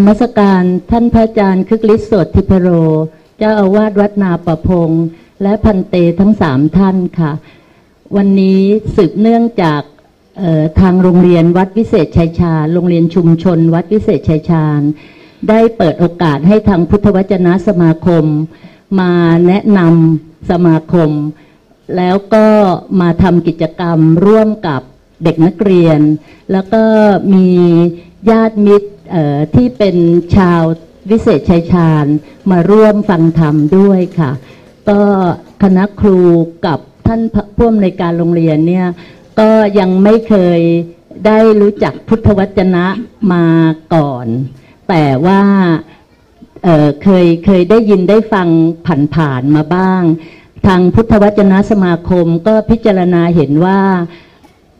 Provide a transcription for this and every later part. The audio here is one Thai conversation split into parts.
นมัสการท่านพระอาจารย์คึกฤทธิ์โสดทิพโร เจ้าอาวาสวัดนาประพงศ์และพันเตทั้งสามท่านค่ะ วันนี้สืบเนื่องจากทางโรงเรียนวัดวิเศษชัยชาญโรงเรียนชุมชน วัดวิเศษชัยชาญ ได้เปิดโอกาสให้ทางพุทธวจนะสมาคม มาแนะนำสมาคม แล้วก็มาทำกิจกรรมร่วมกับเด็กนักเรียน แล้วก็มีญาติมิตร ที่เป็นชาววิเศษชัยชาญมาร่วมฟังธรรมด้วยค่ะ ก็คณะครูกับท่านผู้อำนวยการโรงเรียนเนี่ยก็ยังไม่เคยได้รู้จักพุทธวจนะมาก่อน แต่ว่าเเคยเคยได้ยินได้ฟังผ่านๆมาบ้าง ทางพุทธวจนะสมาคมก็พิจารณาเห็นว่า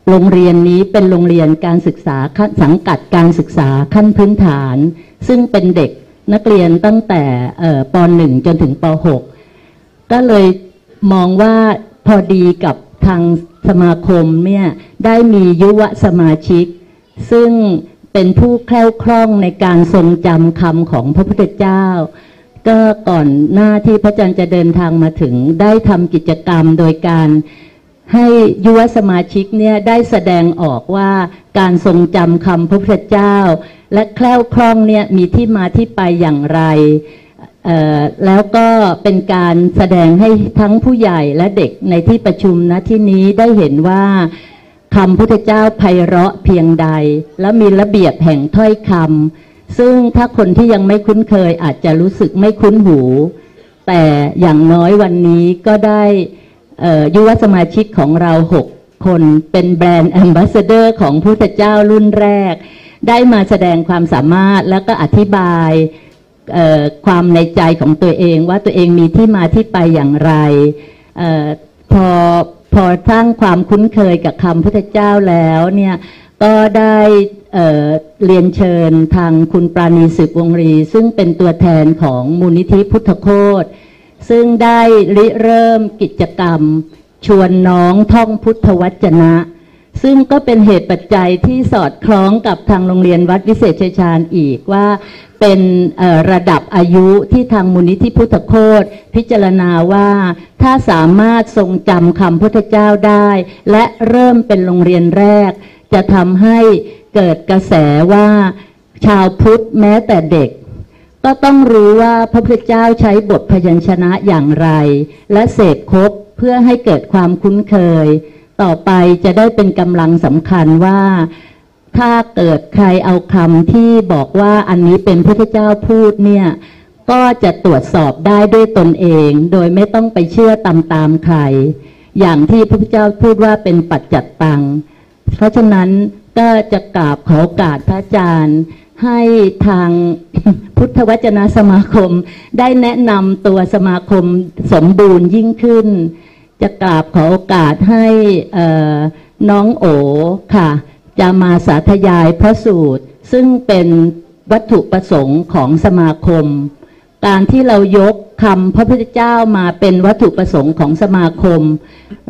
โรงเรียนนี้เป็นโรงเรียนการศึกษาสังกัดการศึกษาขั้นพื้นฐาน ซึ่งเป็นเด็กนักเรียนตั้งแต่ป .1 จนถึงป .6 ก็เลยมองว่าพอดีกับทางสมาคมเนี่ยได้มียุวสมาชิก ซึ่งเป็นผู้แคล่วคล่องในการทรงจำคำของพระพุทธเจ้า ก็ก่อนหน้าที่พระอาจารย์จะเดินทางมาถึงได้ทำกิจกรรมโดยการ ให้ยุวสมาชิกเนี่ยได้แสดงออกว่าการทรงจำคำพระพุทธเจ้า และแคล่วคล่องเนี่ยมีที่มาที่ไปอย่างไรเอ่อแล้วก็เป็นการแสดงให้ทั้งผู้ใหญ่และเด็กในที่ประชุมณที่นี้ได้เห็นว่าคำพุทธเจ้าไพเราะเพียงใด และมีระเบียบแห่งถ้อยคำซึ่งถ้าคนที่ยังไม่คุ้นเคยอาจจะรู้สึกไม่คุ้นหู แต่อย่างน้อยวันนี้ก็ได้ ยุวสมาชิกของเราหกคนเป็นแบรนด์แอมบาสเดอร์ของพุทธเจ้ารุ่นแรก ได้มาแสดงความสามารถแล้วก็อธิบายความในใจของตัวเองว่าตัวเองมีที่มาที่ไปอย่างไรออพอพอสร้างความคุ้นเคยกับคำพุทธเจ้าแล้วเนี่ยก็ได้เเรียนเชิญทางคุณปราณีสืบวงรี ซึ่งเป็นตัวแทนของมูลนิธิพุทธโคต ซึ่งได้ริเริ่มกิจกรรม ชวนน้องท่องพุทธวจนะ ซึ่งก็เป็นเหตุปัจจัยที่สอดคล้องกับทางโรงเรียนวัดวิเศษชัยชาญอีกว่า เป็นระดับอายุที่ทางมูลนิธิพุทธโคตพิจารณาว่าถ้าสามารถทรงจำคำพุทธเจ้าได้ และเริ่มเป็นโรงเรียนแรก จะทำให้เกิดกระแสว่าชาวพุทธแม้แต่เด็ก ก็ต้องรู้ว่าพระพุทธเจ้าใช้บทพยัญชนะอย่างไร และเสพครบเพื่อให้เกิดความคุ้นเคย ต่อไปจะได้เป็นกำลังสำคัญว่า ถ้าเกิดใครเอาคำที่บอกว่าอันนี้เป็นพระพุทธเจ้าพูดเนี่ยก็จะตรวจสอบได้ด้วยตนเอง โดยไม่ต้องไปเชื่อตามตามใคร อย่างที่พระพุทธเจ้าพูดว่าเป็นปัจจัตตัง เพราะฉะนั้นก็จะกราบขอโอกาสพระอาจารย์ ให้ทางพุทธวจนะสมาคม ได้แนะนำตัวสมาคมสมบูรณ์ยิ่งขึ้น จะกราบขอโอกาสให้น้องโอค่ะ จะมาสาธยายพระสูตร ซึ่งเป็นวัตถุประสงค์ของสมาคม การที่เรายกคำพระพุทธเจ้ามาเป็นวัตถุประสงค์ของสมาคม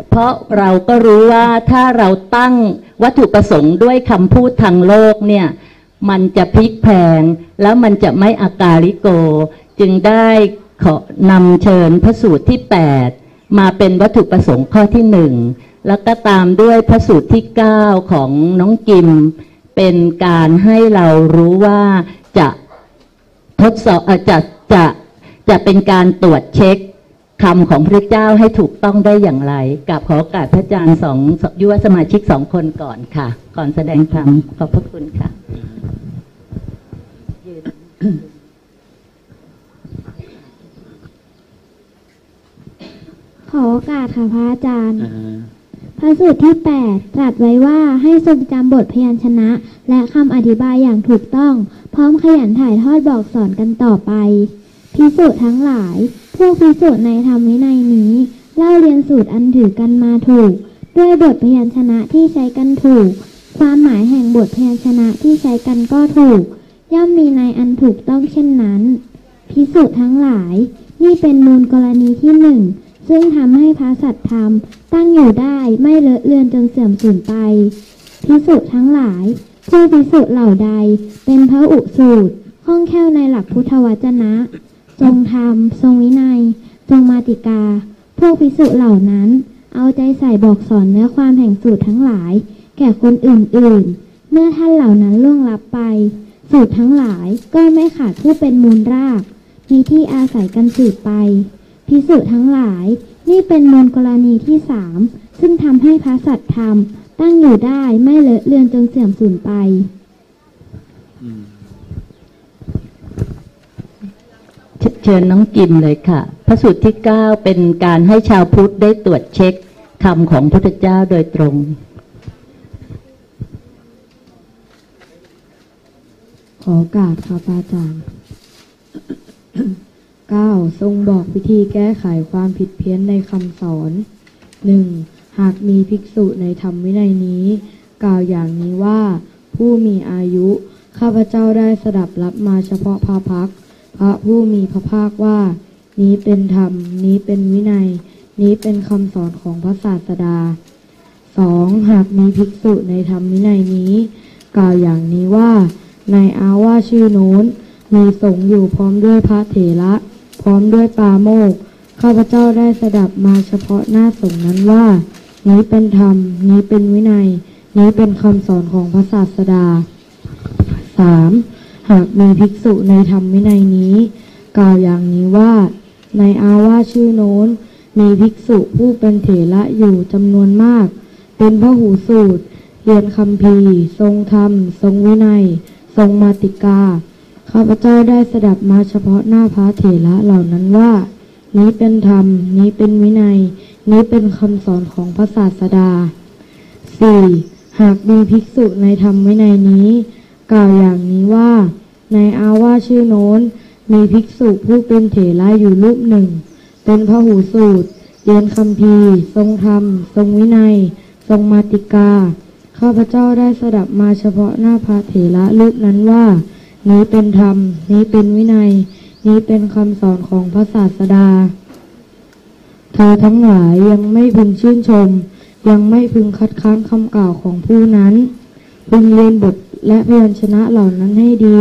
เพราะเราก็รู้ว่าถ้าเราตั้งวัตถุประสงค์ด้วยคำพูดทางโลกเนี่ย มันจะพลิกแพงแล้วมันจะไม่อากาลิโก จึงได้ขอนำเชิญพระสูตรที่ 8 มาเป็นวัตถุประสงค์ข้อที่หนึ่งแล้วก็ตามด้วยพระสูตรที่ 9 ของน้องกิม เป็นการให้เรารู้ว่าจะทดสอบจะจะจะเป็นการตรวจเช็ค คำของพระเจ้าให้ถูกต้องได้อย่างไรกับขอโอกาสพระอาจารย์สองยุวสมาชิกสองคนก่อนค่ะ ก่อนแสดงธรรมขอบพระคุณค่ะขอโอกาสค่ะพระอาจารย์อ่าพระสูตรที่ 8 ตรัสไว้ว่าให้ทรงจำบทพยัญชนะ และคำอธิบายอย่างถูกต้อง พร้อมขยันถ่ายทอดบอกสอนกันต่อไป พิสูจน์ทั้งหลาย พวกพิสูจน์ในธรรมวินัยนี้เล่าเรียนสูตรอันถือกันมาถูก ด้วยบทพยัญชนะที่ใช้กันถูก ความหมายแห่งบทพยัญชนะที่ใช้กันก็ถูก ย่อมมีในอันถูกต้องเช่นนั้น พิสูจน์ทั้งหลาย นี่เป็นมูลกรณีที่หนึ่งซึ่งทำให้พระสัตธรรมตั้งอยู่ได้ไม่เลอะเลือนจนเสื่อมสูญไป พิสุทั้งหลาย ผู้พิสุเหล่าใดเป็นพระอุสูตรคล่องแค่วในหลักพุทธวจนะ ทรงธรรม ทรงวินัย ทรงมาติกา พวกพิสุเหล่านั้น เอาใจใส่บอกสอนเนื้อความแห่งสูตรทั้งหลาย แก่คนอื่นๆ เมื่อท่านเหล่านั้นล่วงลับไป สูตรทั้งหลายก็ไม่ขาดผู้เป็นมูลราก มีที่อาศัยกันสืบไป พิสุทั้งหลาย นี่เป็นมูลกรณีที่สามซึ่งทำให้พระสัตธรรม ตั้งอยู่ได้ไม่เลอะเลือนจนเสื่อมสูญไป เชิญน้องกิมเลยค่ะ พระสูตรที่ 9 เป็นการให้ชาวพุทธได้ตรวจเช็คคำของพุทธเจ้าโดยตรงขอโอกาสครับอาจารย์ 9. ทรงบอกวิธีแก้ไขความผิดเพี้ยนในคำสอน 1. หากมีภิกษุในธรรมวินัยนี้ กล่าวอย่างนี้ว่า ผู้มีอายุ ข้าพเจ้าได้สดับรับมาเฉพาะพาพัก พระผู้มีพระภาคว่า นี้เป็นธรรม นี้เป็นวินัย นี้เป็นคำสอนของพระศาสดา 2. หากมีภิกษุในธรรมวินัยนี้ กล่าวอย่างนี้ว่าในอาว่าชื่อโน้น มีสงอยู่พร้อมด้วยพระเถระ พร้อมด้วยปาโมกข้าพเจ้าได้สดับมาเฉพาะหน้าสงนั้นว่า นี้เป็นธรรม นี้เป็นวินัย นี้เป็นคำสอนของพระศาสดา 3. หากมีภิกษุในธรรมวินัยนี้ กล่าวอย่างนี้ว่า ในอาวาชื่อโน้น มีภิกษุผู้เป็นเถระอยู่จำนวนมาก เป็นพระหูสูตร เรียนคำพีทรงธรรม ทรงวินัย ทรงมาติกา ข้าพเจ้าได้สดับมาเฉพาะหน้าพระเถระเหล่านั้นว่า นี้เป็นธรรม นี้เป็นวินัย นี้เป็นคำสอนของพระศาสดา 4. หากมีภิกษุในธรรมวินัยนี้ กล่าวอย่างนี้ว่า ในอาว่าชื่อโน้น มีภิกษุผู้เป็นเถระอยู่รูปหนึ่ง เป็นพระหูสูตรเรียนคำพีทรงธรรม ทรงวินัย ทรงมาติกา ข้าพเจ้าได้สดับมาเฉพาะหน้าพระเถระรูปนั้นว่า นี้เป็นธรรม นี้เป็นวินัย นี้เป็นคำสอนของพระศาสดา เธอทั้งหลายยังไม่พึงชื่นชม ยังไม่พึงคัดค้านคำกล่าวของผู้นั้น พึงเรียนบทและพยัญชนะเหล่านั้นให้ดี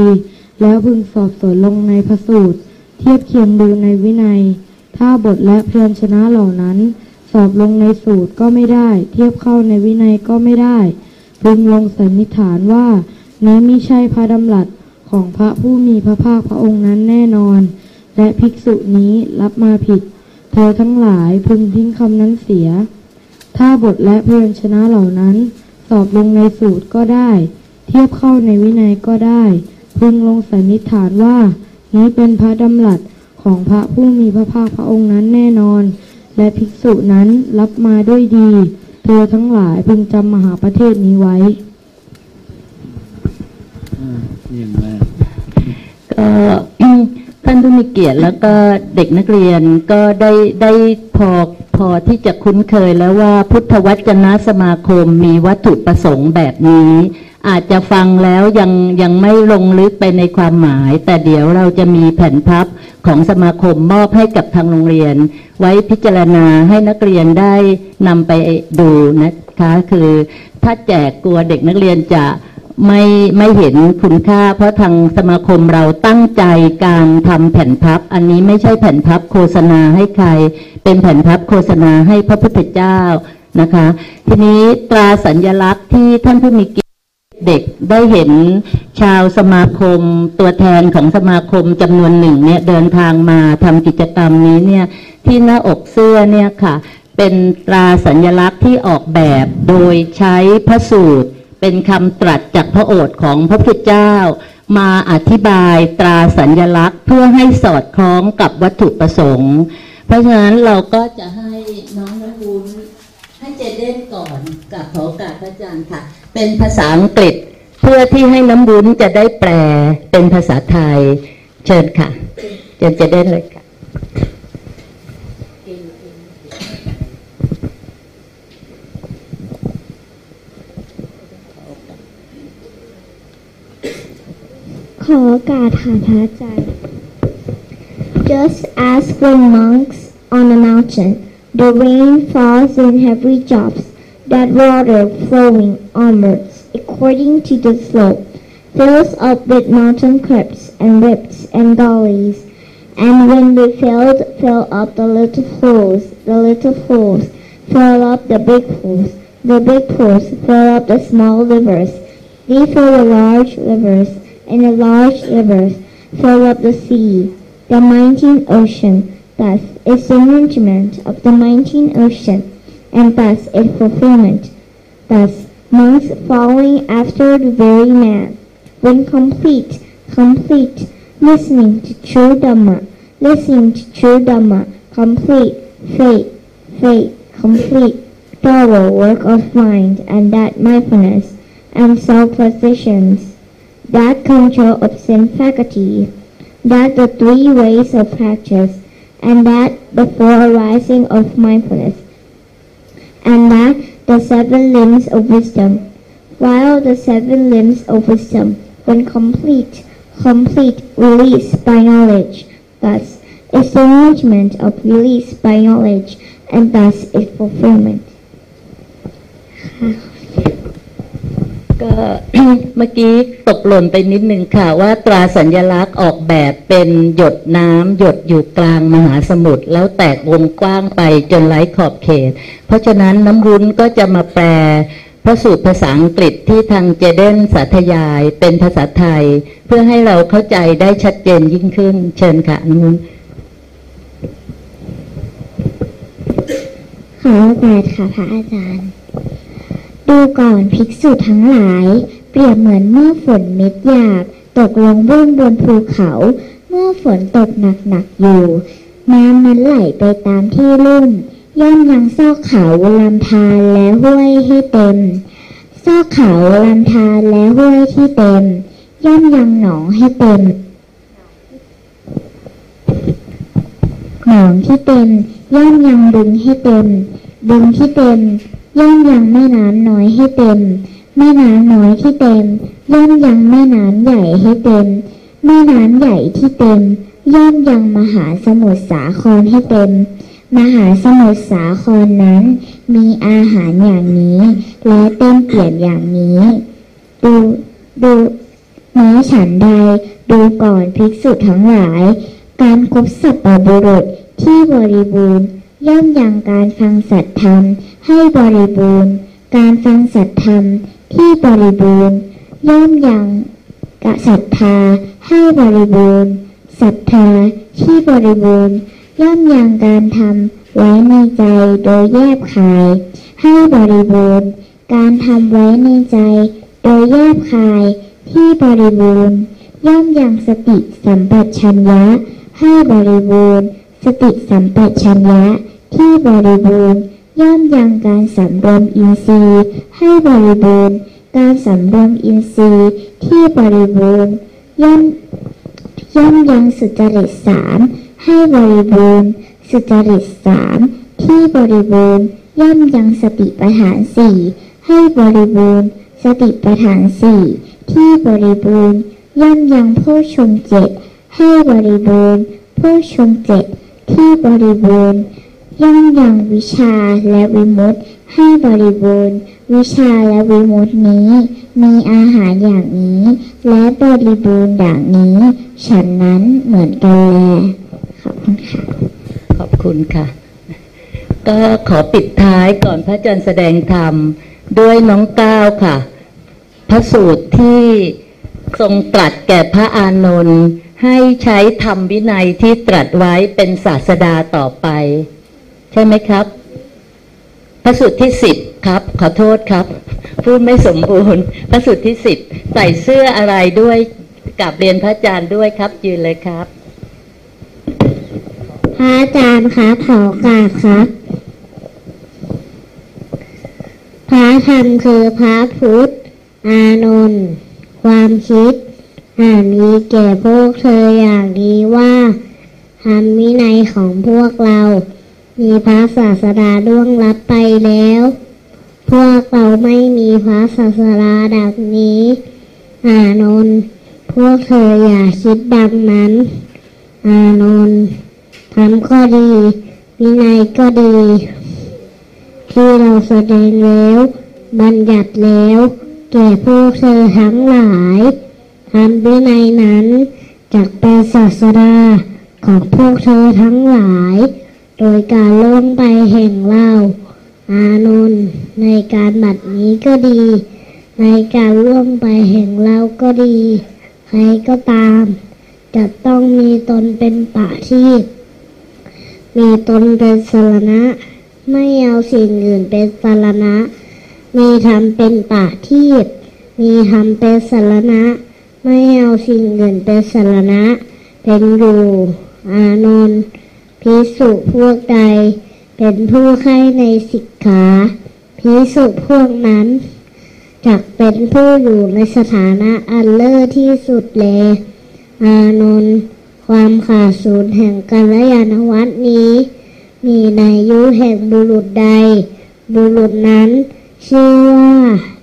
แล้วพึงสอบสวนลงในพระสูตร เทียบเคียงดูในวินัย ถ้าบทและพยัญชนะเหล่านั้น สอบลงในสูตรก็ไม่ได้ เทียบเข้าในวินัยก็ไม่ได้ พึงลงสันนิษฐานว่า นี้มิใช่พระดำรัสของพระผู้มีพระภาคพระองค์นั้นแน่นอน และภิกษุนี้รับมาผิด เธอทั้งหลายพึงทิ้งคำนั้นเสีย ถ้าบทและพยัญชนะเหล่านั้น สอบลงในสูตรก็ได้ เทียบเข้าในวินัยก็ได้ พึงลงสันนิษฐานว่า นี้เป็นพระดำรัสของพระผู้มีพระภาคพระองค์นั้นแน่นอน และภิกษุนั้นรับมาด้วยดี เธอทั้งหลายพึงจำมหาประเทศนี้ไว้อ่าเยี่ยมมากก็ท่านผู้มีเกียรติแล้วก็เด็กนักเรียนก็ได้ได้พอพอที่จะคุ้นเคยแล้วว่าพุทธวจนะสมาคมมีวัตถุประสงค์แบบนี้ อาจจะฟังแล้วยังยังไม่ลงลึกไปในความหมาย แต่เดี๋ยวเราจะมีแผ่นพับของสมาคมมอบให้กับทางโรงเรียน ไว้พิจารณาให้นักเรียนได้นำไปดูนะคะ คือถ้าแจกกลัวเด็กนักเรียนจะไม่ไม่เห็นคุณค่า เพราะทางสมาคมเราตั้งใจการทำแผ่นพับ อันนี้ไม่ใช่แผ่นพับโฆษณาให้ใคร เป็นแผ่นพับโฆษณาให้พระพุทธเจ้านะคะ ทีนี้ตราสัญญลักษณ์ที่ท่านผู้มีเกียรติ เด็กได้เห็นชาวสมาคม ตัวแทนของสมาคมจำนวนหนึ่งเนี่ยเดินทางมาทำกิจกรรมนี้เนี่ยที่หน้าอกเสื้อเนี่ยค่ะ เป็นตราสัญลักษณ์ที่ออกแบบโดยใช้พระสูตร เป็นคำตรัสจากพระโอษฐ์ของพระพุทธเจ้า มาอธิบายตราสัญญลักษณ์เพื่อให้สอดคล้องกับวัตถุประสงค์ เพราะฉะนั้นเราก็จะให้น้องน้ำวุ้นให้เจเด่นก่อนกับขอโอกาสพระอาจารย์ค่ะ เป็นภาษาอังกฤษ เพื่อที่ให้น้ำวุ้นจะได้แปลเป็นภาษาไทย เชิญค่ะเชิญเจเด่นเลยค่ะ ขอกาสค่ะพระอาจารย์ Just as for monks on a mountain, the rain falls in heavy drops, that water flowing onwards according to the slope, fills up with mountain cliffs and rifts and gullies. And when we filled, fill up the little pools, the little pools fill up the big pools, the big pools fill up the small rivers. They fill the large rivers, and the large rivers fill up the sea, the mighty ocean. Thus is the arrangement of the mighty ocean, and thus its fulfillment. Thus months following after the very man, when complete, complete, listening to true Dhamma, listening to true Dhamma, complete, faith, faith, complete, thorough work of mind, and that mindfulness and self positions, that control of sin faculty, that the three ways of practice, and that the four arising of mindfulness, and that the seven limbs of wisdom, while the seven limbs of wisdom, when complete, complete release by knowledge, thus is the arrangement of release by knowledge, and thus its fulfillment. ก็เมื่อกี้ตกหล่นไปนิดนึงค่ะ ว่าตราสัญญลักษณ์ออกแบบเป็นหยดน้ำหยดอยู่กลางมหาสมุทรแล้วแตกวงกว้างไปจนไร้ขอบเขต เพราะฉะนั้นน้ำรุ้นก็จะมาแปลพระสูตรภาษาอังกฤษที่ทางเจเดนสาธยายเป็นภาษาไทย เพื่อให้เราเข้าใจได้ชัดเจนยิ่งขึ้น เชิญค่ะน้ำรุ้นขอโอกาสค่ะพระอาจารย์ ดูก่อนภิกษุทั้งหลาย เปรียบเหมือนเมื่อฝนเม็ดหยาบตกลงบุ้งบนภูเขา เมื่อฝนตกหนักๆอยู่ น้ำนั้นไหลไปตามที่ลุ่มย่อมยังซอกเขาลำธารและห้วยให้เต็ม ซอกเขาลำธารและห้วยที่เต็ม ย่อมยังหนองให้เต็ม หนองที่เต็ม ย่อมยังบึงให้เต็ม บึงที่เต็ม ย่อมยังแม่น้ำน้อยให้เต็ม แม่น้ำน้อยที่เต็ม ย่อมยังแม่น้ำใหญ่ให้เต็ม แม่น้ำใหญ่ที่เต็ม ย่อมยังมหาสมุทรสาครให้เต็ม มหาสมุทรสาครนั้น มีอาหารอย่างนี้ และเต็มเปี่ยมอย่างนี้ ดูดูแม้ฉันใดดูก่อนภิกษุทั้งหลาย การคบสัพพบุรุษที่บริบูรณ์ย่อมยังการฟังสัตธรรม ให้บริบูรณ์ การฟังสัตธรรมที่บริบูรณ์ ย่อมยังกะศรัทธาให้บริบูรณ์ศรัทธาที่บริบูรณ์ ย่อมยังการทำไว้ในใจโดยแยบคาย ให้บริบูรณ์ การทำไว้ในใจ โดยแยบคาย ที่บริบูรณ์ ย่อมยังสติสัมปชัญญะให้บริบูรณ์ สติสัมปชัญญะที่บริบูรณ์ ย่อมยังการสำรวมอินทรีย์ให้บริบูรณ์ การสำรวมอินทรีย์ที่บริบูรณ์ ย่อมย่อมยังสุจริตสามให้บริบูรณ์ สุจริตสามที่บริบูรณ์ ย่อมยังสติปัฏฐานสี่ให้บริบูรณ์ สติปัฏฐานสี่ที่บริบูรณ์ ย่อมยังโพชฌงเจ็ดให้บริบูรณ์โพชฌงเจ็ดที่บริบูรณ์ ย่อมยังวิชาและวิมุตติให้บริบูรณ์ วิชาและวิมุตตินี้ มีอาหารอย่างนี้ และบริบูรณ์อย่างนี้ ฉันนั้นเหมือนกันแลขอบคุณค่ะ ขอบคุณค่ะ ก็ขอปิดท้ายก่อนพระอาจารย์แสดงธรรม ด้วยน้องก้าวค่ะ พระสูตรที่ทรงตรัสแก่พระอานนท์ให้ใช้ธรรมวินัยที่ตรัสไว้เป็นศาสดาต่อไป ใช่ไหมครับ พระสูตรที่สิบครับ ขอโทษครับ พูดไม่สมบูรณ์ พระสูตรที่สิบใส่เสื้ออะไรด้วยกับเรียนพระอาจารย์ด้วยครับ ยืนเลยครับ พระอาจารย์ครับขอโอกาสครับ พระธรรมคือพระพุทธ อานนท์ความคิดอ่านมีแก่พวกเธออย่างนี้ว่าธรรมวินัยของพวกเรา มีพระศาสดาล่วงลับไปแล้ว พวกเราไม่มีพระศาสดาดังนี้ อานนท์พวกเธออย่าคิดดังนั้น อานนท์ทำก็ดีวินัยก็ดี ที่เราแสดงแล้ว บัญญัติแล้ว แก่พวกเธอทั้งหลายธรรมวินัยนั้นจักเป็นศาสดาของพวกเธอทั้งหลาย โดยการล่วงไปแห่งเล่า อานนท์ในการบัดนี้ก็ดี ในการล่วงไปแห่งเล่าก็ดี ใครก็ตาม จะต้องมีตนเป็นป่าที่มีตนเป็นสารณะ ไม่เอาสิ่งอื่นเป็นสารณะ มีธรรมเป็นป่าที่มีธรรมเป็นสารณะ ไม่เอาสิ่งอื่นเป็นสารณะ เป็นอยู่ อานนท์ พิสุพวกใด เป็นผู้ใคร่ในสิกขาพิสุพวกนั้นจักเป็นผู้อยู่ในสถานะอันเลิศที่สุดแล อานนท์ความขาดศูนย์แห่งกัลยาณวัตนี้ มีในยุแห่งบุรุษใด บุรุษนั้น ชื่อว่า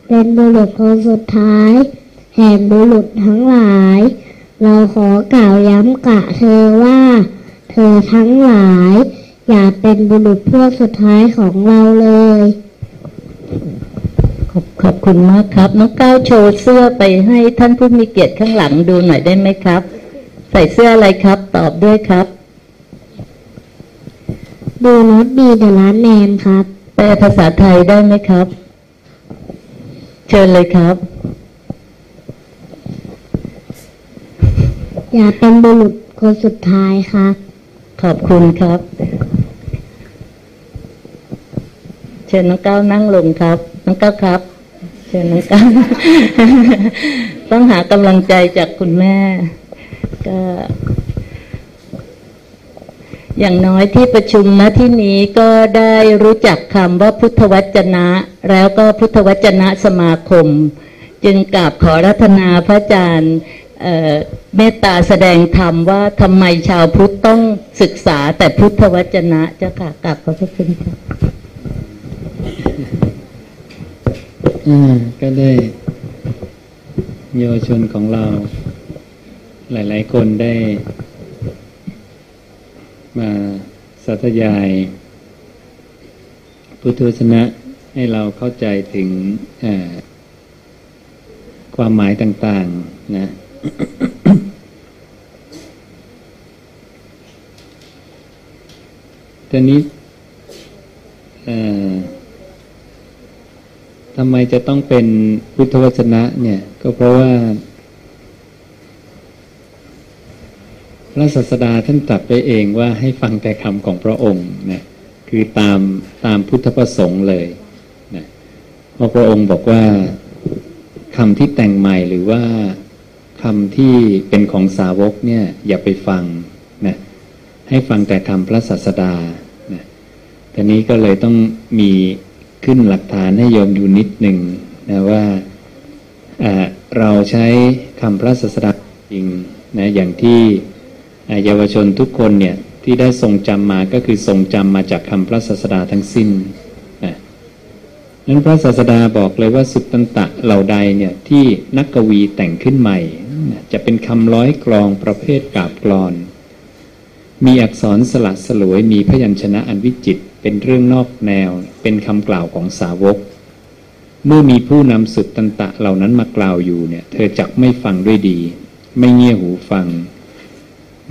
เป็นบุรุษคนสุดท้าย แห่งบุรุษทั้งหลาย เราขอกล่าวย้ำกะเธอว่า ธอทั้งหลาย อย่าเป็นบุรุษพวกสุดท้ายของเราเลย ขอบขอบคุณมากครับ น้องก้าวโชว์เสื้อไปให้ท่านผู้มีเกียรติข้างหลังดูหน่อยได้ไหมครับ ใส่เสื้ออะไรครับ ตอบด้วยครับดูโนตบีเดอะร้านแนมครับ แปลภาษาไทยได้ไหมครับ เชิญเลยครับ อย่าเป็นบุรุษคนสุดท้ายครับ ขอบคุณครับ เชิญน้องก้าวนั่งลงครับ น้องก้าวครับ เชิญน้องก้าวต้องหากำลังใจจากคุณแม่ ก็ อย่างน้อยที่ประชุมณที่นี้ก็ได้รู้จักคำว่าพุทธวจนะ แล้วก็พุทธวจนะสมาคม จึงกราบขอรัตนาพระอาจารย์ เมตตาแสดงธรรมว่าทำไมชาวพุทธต้องศึกษาแต่พุทธวจนะเจ้าค่ะกราบขอบพระคุณค่ะก็ได้เยาวชนของเรา หลาย ๆ คนได้ มาสาธยาย พุทธวจนะให้เราเข้าใจถึงความหมายต่าง ๆ นะ ตอนนี้ทำไมจะต้องเป็นพุทธวจนะ เนี่ย ก็เพราะว่า พระศาสดาท่านตรัสไปเองว่าให้ฟังแต่คำของพระองค์นะคือตามตามพุทธประสงค์เลยนะเพราะพระองค์บอกว่าคำที่แต่งใหม่หรือว่า คำที่เป็นของสาวกเนี่ยอย่าไปฟังนะให้ฟังแต่คำพระศาสดานะทีนี้ก็เลยต้องมีขึ้นหลักฐานให้โยมอยู่นิดหนึ่งนะว่าเราใช้คำพระศาสดาจริงนะอย่างที่เยาวชนทุกคนเนี่ยที่ได้ทรงจำมาก็คือทรงจำมาจากคำพระศาสดาทั้งสิ้นนะนั้นพระศาสดาบอกเลยว่าสุตตันตะเหล่าใดเนี่ยที่นักกวีแต่งขึ้นใหม่ จะเป็นคำร้อยกรองประเภทกาบกรอน มีอักษรสลัดสลวยมีพยัญชนะอันวิจิตเป็นเรื่องนอกแนว เป็นคำกล่าวของสาวก เมื่อมีผู้นำสุดตันตะเหล่านั้นมากล่าวอยู่เนี่ย เธอจักไม่ฟังด้วยดี ไม่เงี่ยหูฟัง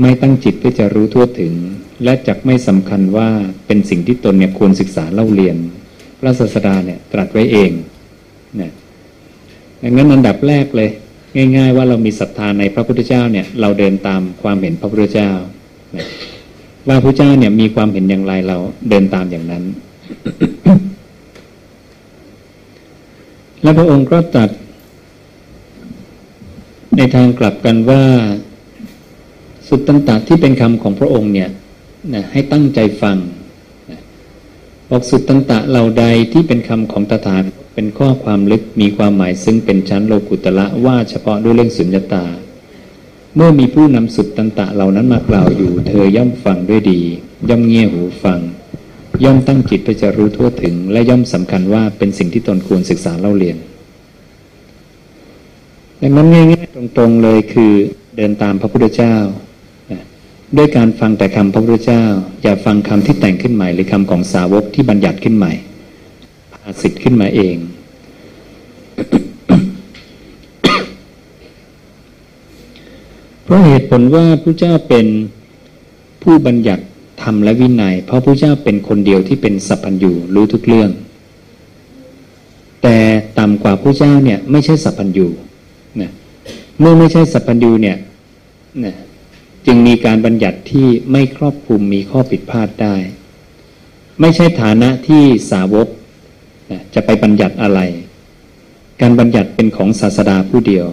ไม่ตั้งจิตเพื่อจะรู้ทั่วถึง และจักไม่สำคัญว่าเป็นสิ่งที่ตนเนี่ยควรศึกษาเล่าเรียน พระศาสดาเนี่ยตรัสไว้เองนะดังนั้นอันดับแรกเลย ง่าย ๆ ว่าเรามีศรัทธาในพระพุทธเจ้าเนี่ยเราเดินตามความเห็นพระพุทธเจ้า ว่าพระเจ้าเนี่ยมีความเห็นอย่างไรเราเดินตามอย่างนั้น และพระองค์ก็ตรัสในทางกลับกันว่าสุดตันตะที่เป็นคำของพระองค์เนี่ยนะให้ตั้งใจฟังบอกสุดตันตะเหล่าใดที่เป็นคำของตถาคต เป็นข้อความลึกมีความหมายซึ่งเป็นชั้นโลกุตละว่าเฉพาะด้วยเรื่องสุญญตา เมื่อมีผู้นำสุดตันตะเหล่านั้นมากล่าวอยู่ เธอย่อมฟังด้วยดี ย่อมเงี่ยหูฟัง ย่อมตั้งจิตเพื่อจะรู้ทั่วถึง และย่อมสำคัญว่าเป็นสิ่งที่ตนควรศึกษาเล่าเรียนดังนั้นง่ายๆตรงๆเลยคือเดินตามพระพุทธเจ้าด้วยการฟังแต่คำพระพุทธเจ้า อย่าฟังคำที่แต่งขึ้นใหม่หรือคำของสาวกที่บัญญัติขึ้นใหม่าสิทธิ์ขึ้นมาเอง เพราะเหตุผลว่าพระเจ้าเป็นผู้บัญญัติธรรมและวินัย เพราะพระเจ้าเป็นคนเดียวที่เป็นสัพพัญญูรู้ทุกเรื่อง แต่ต่ำกว่าพระเจ้าเนี่ยไม่ใช่สัพพัญญูนะเมื่อไม่ใช่สัพพัญญูเนี่ยนะจึงมีการบัญญัติที่ไม่ครอบคลุมมีข้อผิดพลาดได้ ไม่ใช่ฐานะที่สาวก จะไปบัญญัติอะไร การบัญญัติเป็นของศาสดาผู้เดียว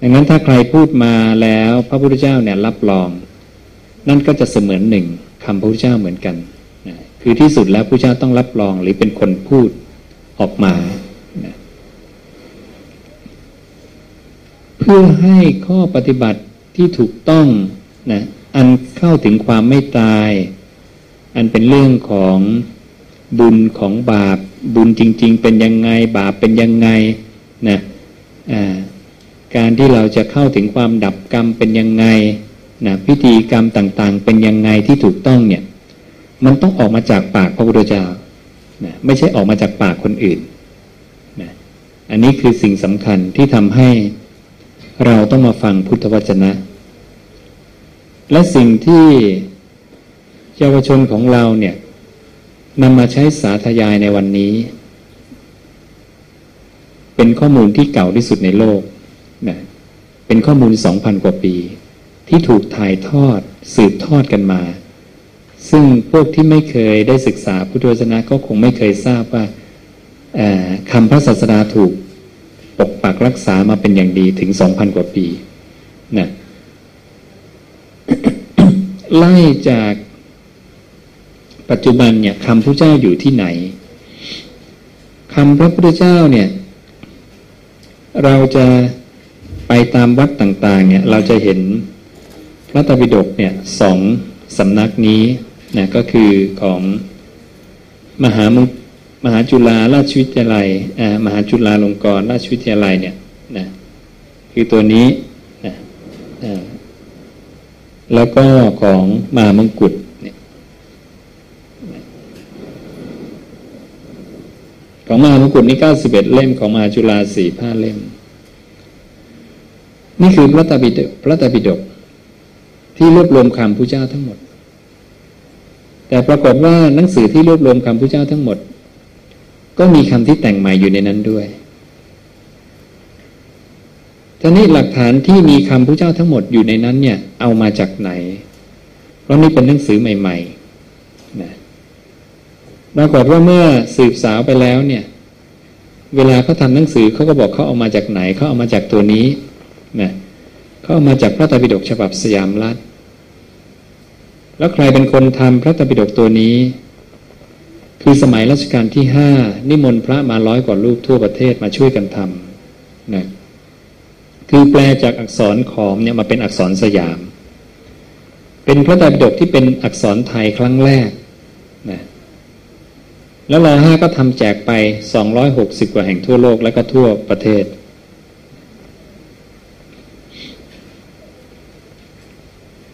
ดังนั้นถ้าใครพูดมาแล้วพระพุทธเจ้าเนี่ยรับรอง นั่นก็จะเสมือนหนึ่งคำพระพุทธเจ้าเหมือนกันคือที่สุดแล้วพระเจ้าต้องรับรองหรือเป็นคนพูดออกมา เพื่อให้ข้อปฏิบัติที่ถูกต้องนะอันเข้าถึงความไม่ตาย อันเป็นเรื่องของ บุญของบาป บุญจริง ๆ เป็นยังไงบาปเป็นยังไงนะการที่เราจะเข้าถึงความดับกรรมเป็นยังไงนะพิธีกรรมต่างๆ เป็นยังไงที่ถูกต้องเนี่ยมันต้องออกมาจากปากพระพุทธเจ้านะไม่ใช่ออกมาจากปากคนอื่นนะอันนี้คือสิ่งสำคัญที่ทำให้เราต้องมาฟังพุทธวจนะ และสิ่งที่เยาวชนของเราเนี่ย นำมาใช้สาธยายในวันนี้ เป็นข้อมูลที่เก่าที่สุดในโลกนะเป็นข้อมูลสองพันกว่าปี ที่ถูกถ่ายทอดสืบทอดกันมา ซึ่งพวกที่ไม่เคยได้ศึกษาพุทธวจนะก็คงไม่เคยทราบว่าคำพระศาสดาถูกปกปักรักษามาเป็นอย่างดีถึงสองพันกว่าปีนะไล่จาก ปัจจุบันเนี่ยคำพระเจ้าอยู่ที่ไหนคำพระพุทธเจ้าเนี่ย เราจะไปตามวัดต่าง ๆ เนี่ย เราจะเห็นพระตบิดกเนี่ยสองสำนักนี้นะก็คือของมหามมหาจุฬาราชวิทยาลัยมหาจุฬาลงกรณราชวิทยาลัยเนี่ยนะคือตัวนี้นะแล้วก็ของมหามงกุฎเนี่ย ของมหามงกุฎนี่เก้าสิบเอ็ดเล่มของมหาจุฬาสี่ห้าเล่ม นี่คือพระตบิดกพระตบิดกที่รวบรวมคำพระเจ้าทั้งหมด แต่ปรากฏว่าหนังสือที่รวบรวมคำพระเจ้าทั้งหมด ก็มีคำที่แต่งใหม่อยู่ในนั้นด้วยทีนี้หลักฐานที่มีคำพระเจ้าทั้งหมดอยู่ในนั้นเนี่ย เอามาจากไหน เพราะนี่เป็นหนังสือใหม่ ๆ ปรากฏว่าเมื่อสืบสาวไปแล้วเนี่ย เวลาเขาทำหนังสือเขาก็บอกเขาเอามาจากไหนเขาเอามาจากตัวนี้นะเขาเอามาจากพระตรปิฎกฉบับสยามรัฐ แล้วใครเป็นคนทำพระตรปิฎกตัวนี้ คือสมัยรัชกาลที่ห้านิมนต์พระมาร้อยกว่ารูปทั่วประเทศมาช่วยกันทำนะคือแปลจากอักษรขอมเนี่ยมาเป็นอักษรสยาม เป็นพระไตรปิฎกที่เป็นอักษรไทยครั้งแรก แล้วรอห้าก็ทำแจกไปสองร้อยหกสิบกว่าแห่งทั่วโลกและก็ทั่วประเทศ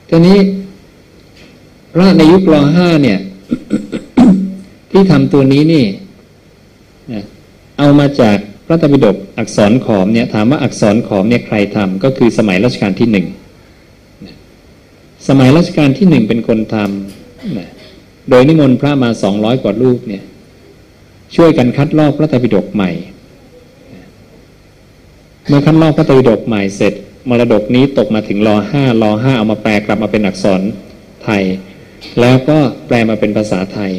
ทีนี้พระในยุครอห้าเนี่ย ที่ทำตัวนี้นี่ เอามาจากพระตบิดกอักษรขอมเนี่ย ถามว่าอักษรขอมเนี่ยใครทำก็คือสมัยรัชกาลที่หนึ่ง สมัยรัชกาลที่หนึ่งเป็นคนทำโดยนิมนต์พระมาสองร้อยกว่ารูปเนี่ย ช่วยกันคัดลอกพระไตบิดกใหม่ เมื่อคัดลอกพระไตบิดกใหม่เสร็จ มรดกนี้ตกมาถึงรอห้ารอห้าเอามาแปลกลับมาเป็นอักษรไทย แล้วก็แปลมาเป็นภาษาไทย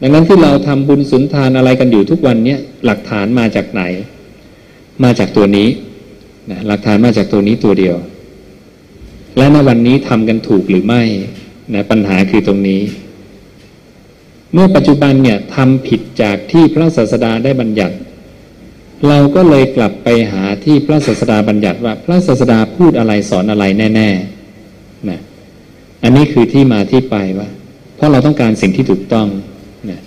ดังนั้นที่เราทำบุญสุนทานอะไรกันอยู่ทุกวันเนี้ยหลักฐานมาจากไหน มาจากตัวนี้นะหลักฐานมาจากตัวนี้ตัวเดียว และในวันนี้ทำกันถูกหรือไม่นะปัญหาคือตรงนี้ เมื่อปัจจุบันเนี่ยทำผิดจากที่พระศาสดาได้บัญญัติ เราก็เลยกลับไปหาที่พระศาสดาบัญญัติว่าพระศาสดาพูดอะไรสอนอะไรแน่ๆนะอันนี้คือที่มาที่ไปว่า เพราะเราต้องการสิ่งที่ถูกต้องนะ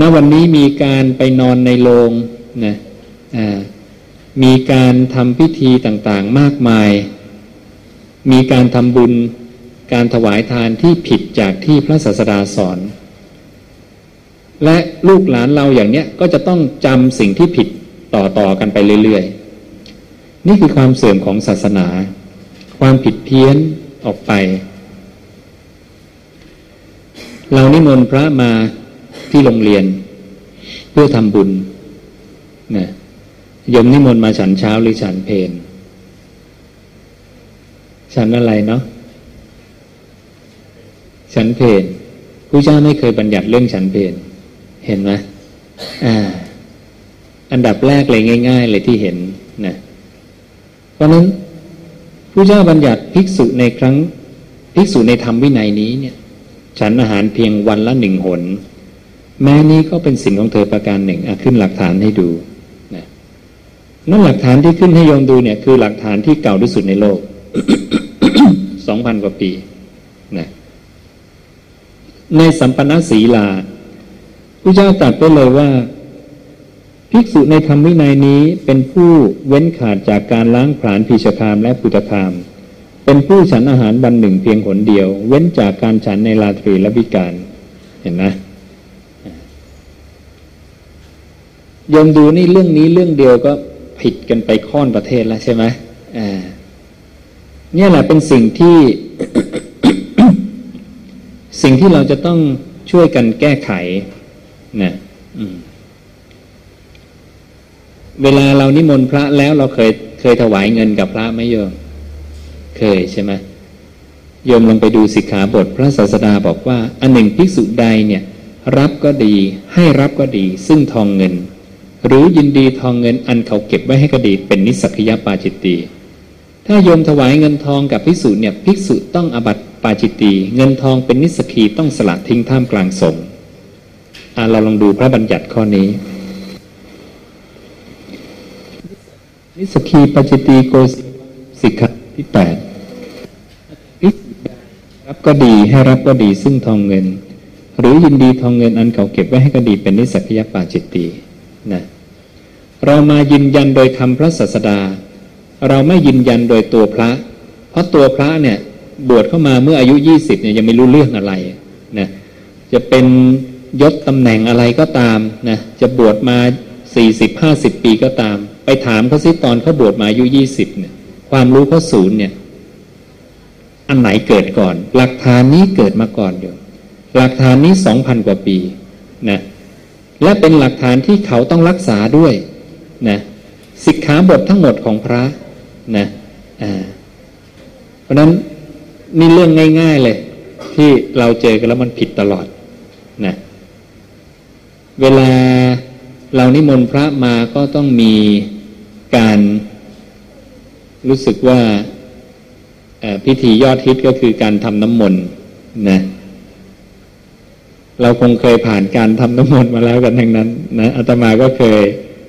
ณวันนี้มีการไปนอนในโรงนะมีการทำพิธีต่างๆมากมาย มีการทำบุญการถวายทานที่ผิดจากที่พระศาสดาสอน และลูกหลานเราอย่างเนี้ยก็จะต้องจำสิ่งที่ผิดต่อๆกันไปเรื่อยๆ นี่คือความเสื่อมของศาสนา ความผิดเพี้ยนออกไป เรานิมนต์พระมาที่โรงเรียน เพื่อทำบุญนะยมนิมนต์มาฉันเช้าหรือฉันเพนฉันอะไรเนาะฉันเพนผู้เจ้าไม่เคยบัญญัติเรื่องฉันเพน เห็นไหมอ่า อันดับแรกเลยง่าย ๆ เลยที่เห็นนะเพราะนั้นผู้เจ้าบัญญัติภิกษุในครั้งภิกษุในธรรมวินัยนี้เนี่ย ฉันอาหารเพียงวันละหนึ่งหน แม้นี้ก็เป็นสิ่งของเธอประการหนึ่งขึ้นหลักฐานให้ดูนะนั่นหลักฐานที่ขึ้นให้โยมดูเนี่ย คือหลักฐานที่เก่าที่สุดในโลกสองพันกว่าปีนะในสัมปนศีลา พระเจ้าตรัสไปเลยว่า ภิกษุในธรรมวินัยนี้เป็นผู้เว้นขาดจากการล้างผลาญพิชคามและปุตคาม เป็นผู้ฉันอาหารวันหนึ่งเพียงหนเดียว เว้นจากการฉันในราตรีและวิการเห็นไหมยมดูนี่เรื่องนี้เรื่องเดียวก็ผิดกันไปค่อนประเทศแล้วใช่ไหมอ่าเนี่ยแหละเป็นสิ่งที่ สิ่งที่เราจะต้องช่วยกันแก้ไข นะเวลาเรานิมนต์พระแล้วเราเคยเคยถวายเงินกับพระไหมโยม เคยใช่ไหมโยมลองไปดูสิกขาบทพระศาสดาบอกว่า อันหนึ่งภิกษุใดเนี่ย รับก็ดี ให้รับก็ดี ซึ่งทองเงิน หรือยินดีทองเงินอันเขาเก็บไว้ให้ก็ดี เป็นนิสักยปาจิตตีถ้าโยมถวายเงินทองกับภิกษุเนี่ยภิกษุต้องอบัตปาจิตตีเงินทองเป็นนิสกีต้องสละทิ้งท่ามกลางสงฆ์ เราลองดูพระบัญญัติข้อนี้ นิสกีปาจิตตีโกสิกขาที่แปดรับก็ดีให้รับก็ดีซึ่งทองเงิน หรือยินดีทองเงินอันเขาเก็บไว้ให้ก็ดีเป็นนิสักยปาจิตตีนะเรามายืนยันโดยคำพระศาสดา เราไม่ยืนยันโดยตัวพระ เพราะตัวพระเนี่ยบวชเข้ามาเมื่ออายุยี่สิบเนี่ยยังไม่รู้เรื่องอะไรนะจะเป็น ยศตำแหน่งอะไรก็ตามนะจะบวชมาสี่สิบห้าสิบปีก็ตาม ไปถามเขาสิตอนเขาบวชมาอายุยี่สิบเนี่ยความรู้เขาศูนย์เนี่ยอันไหนเกิดก่อน หลักฐานนี้เกิดมาก่อนอยู่หลักฐานนี้สองพันกว่าปีนะและเป็นหลักฐานที่เขาต้องรักษาด้วยนะสิกขาบททั้งหมดของพระนะอ่าเพราะนั้นนี่เรื่องง่าย ๆเลย ที่เราเจอกันแล้วมันผิดตลอดนะ เวลาเรานิมนต์พระมาก็ต้องมีการรู้สึกว่าพิธียอดฮิตก็คือการทำน้ำมนต์นะเราคงเคยผ่านการทำน้ำมนต์มาแล้วกันทั้งนั้นนะอาตมาก็เคย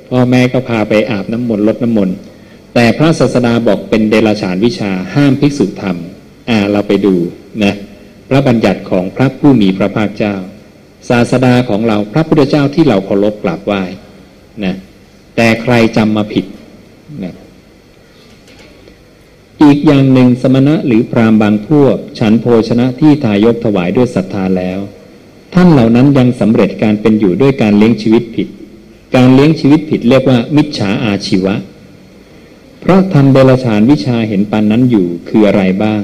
พ่อแม่ก็พาไปอาบน้ำมนต์ลดน้ำมนต์แต่พระศาสดาบอกเป็นเดรัจฉานวิชาห้ามภิกษุทำอ่าเราไปดูนะพระบัญญัติของพระผู้มีพระภาคเจ้า ศาสดาของเราพระพุทธเจ้าที่เราเคารพกราบไหว้นะแต่ใครจำมาผิดนะอีกอย่างหนึ่งสมณะหรือพรามบางพวก ฉันโภชนะที่ทายกถวายด้วยศรัทธาแล้ว ท่านเหล่านั้นยังสำเร็จการเป็นอยู่ด้วยการเลี้ยงชีวิตผิด การเลี้ยงชีวิตผิดเรียกว่า มิจฉาอาชีวะ เพราะทำเดรัจฉานวิชาเห็นปันนั้นอยู่คืออะไรบ้าง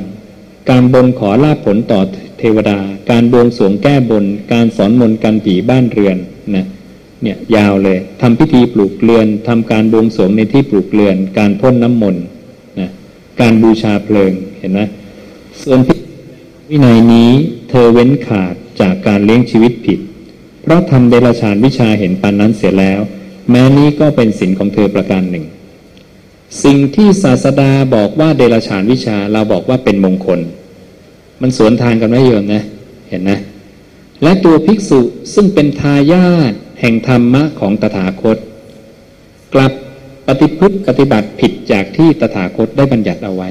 การบนขอลาผลต่อเเทวดา การบวงสวงแก้บน การสอนมนต์กันผีบ้านเรือนนะเนี่ยยาวเลยทำพิธีปลูกเรือนทำการบวงสวงในที่ปลูกเรือน การพ่นน้ำมนต์นะการบูชาเพลิงเห็นไหมส่วนวินัยนี้เธอเว้นขาดจากการเลี้ยงชีวิตผิด เพราะทำเดรัจฉานวิชาเห็นปันนั้นเสียแล้ว แม้นี้ก็เป็นสินของเธอประการหนึ่ง สิ่งที่ศาสดาบอกว่าเดรัจฉานวิชาเราบอกว่าเป็นมงคล มันสวนทางกันไม่เยอะนะเห็นนะและตัวภิกษุซึ่งเป็นทายาทแห่งธรรมะของตถาคต กลับปฏิพฤติปฏิบัติผิดจากที่ตถาคตได้บัญญัติเอาไว้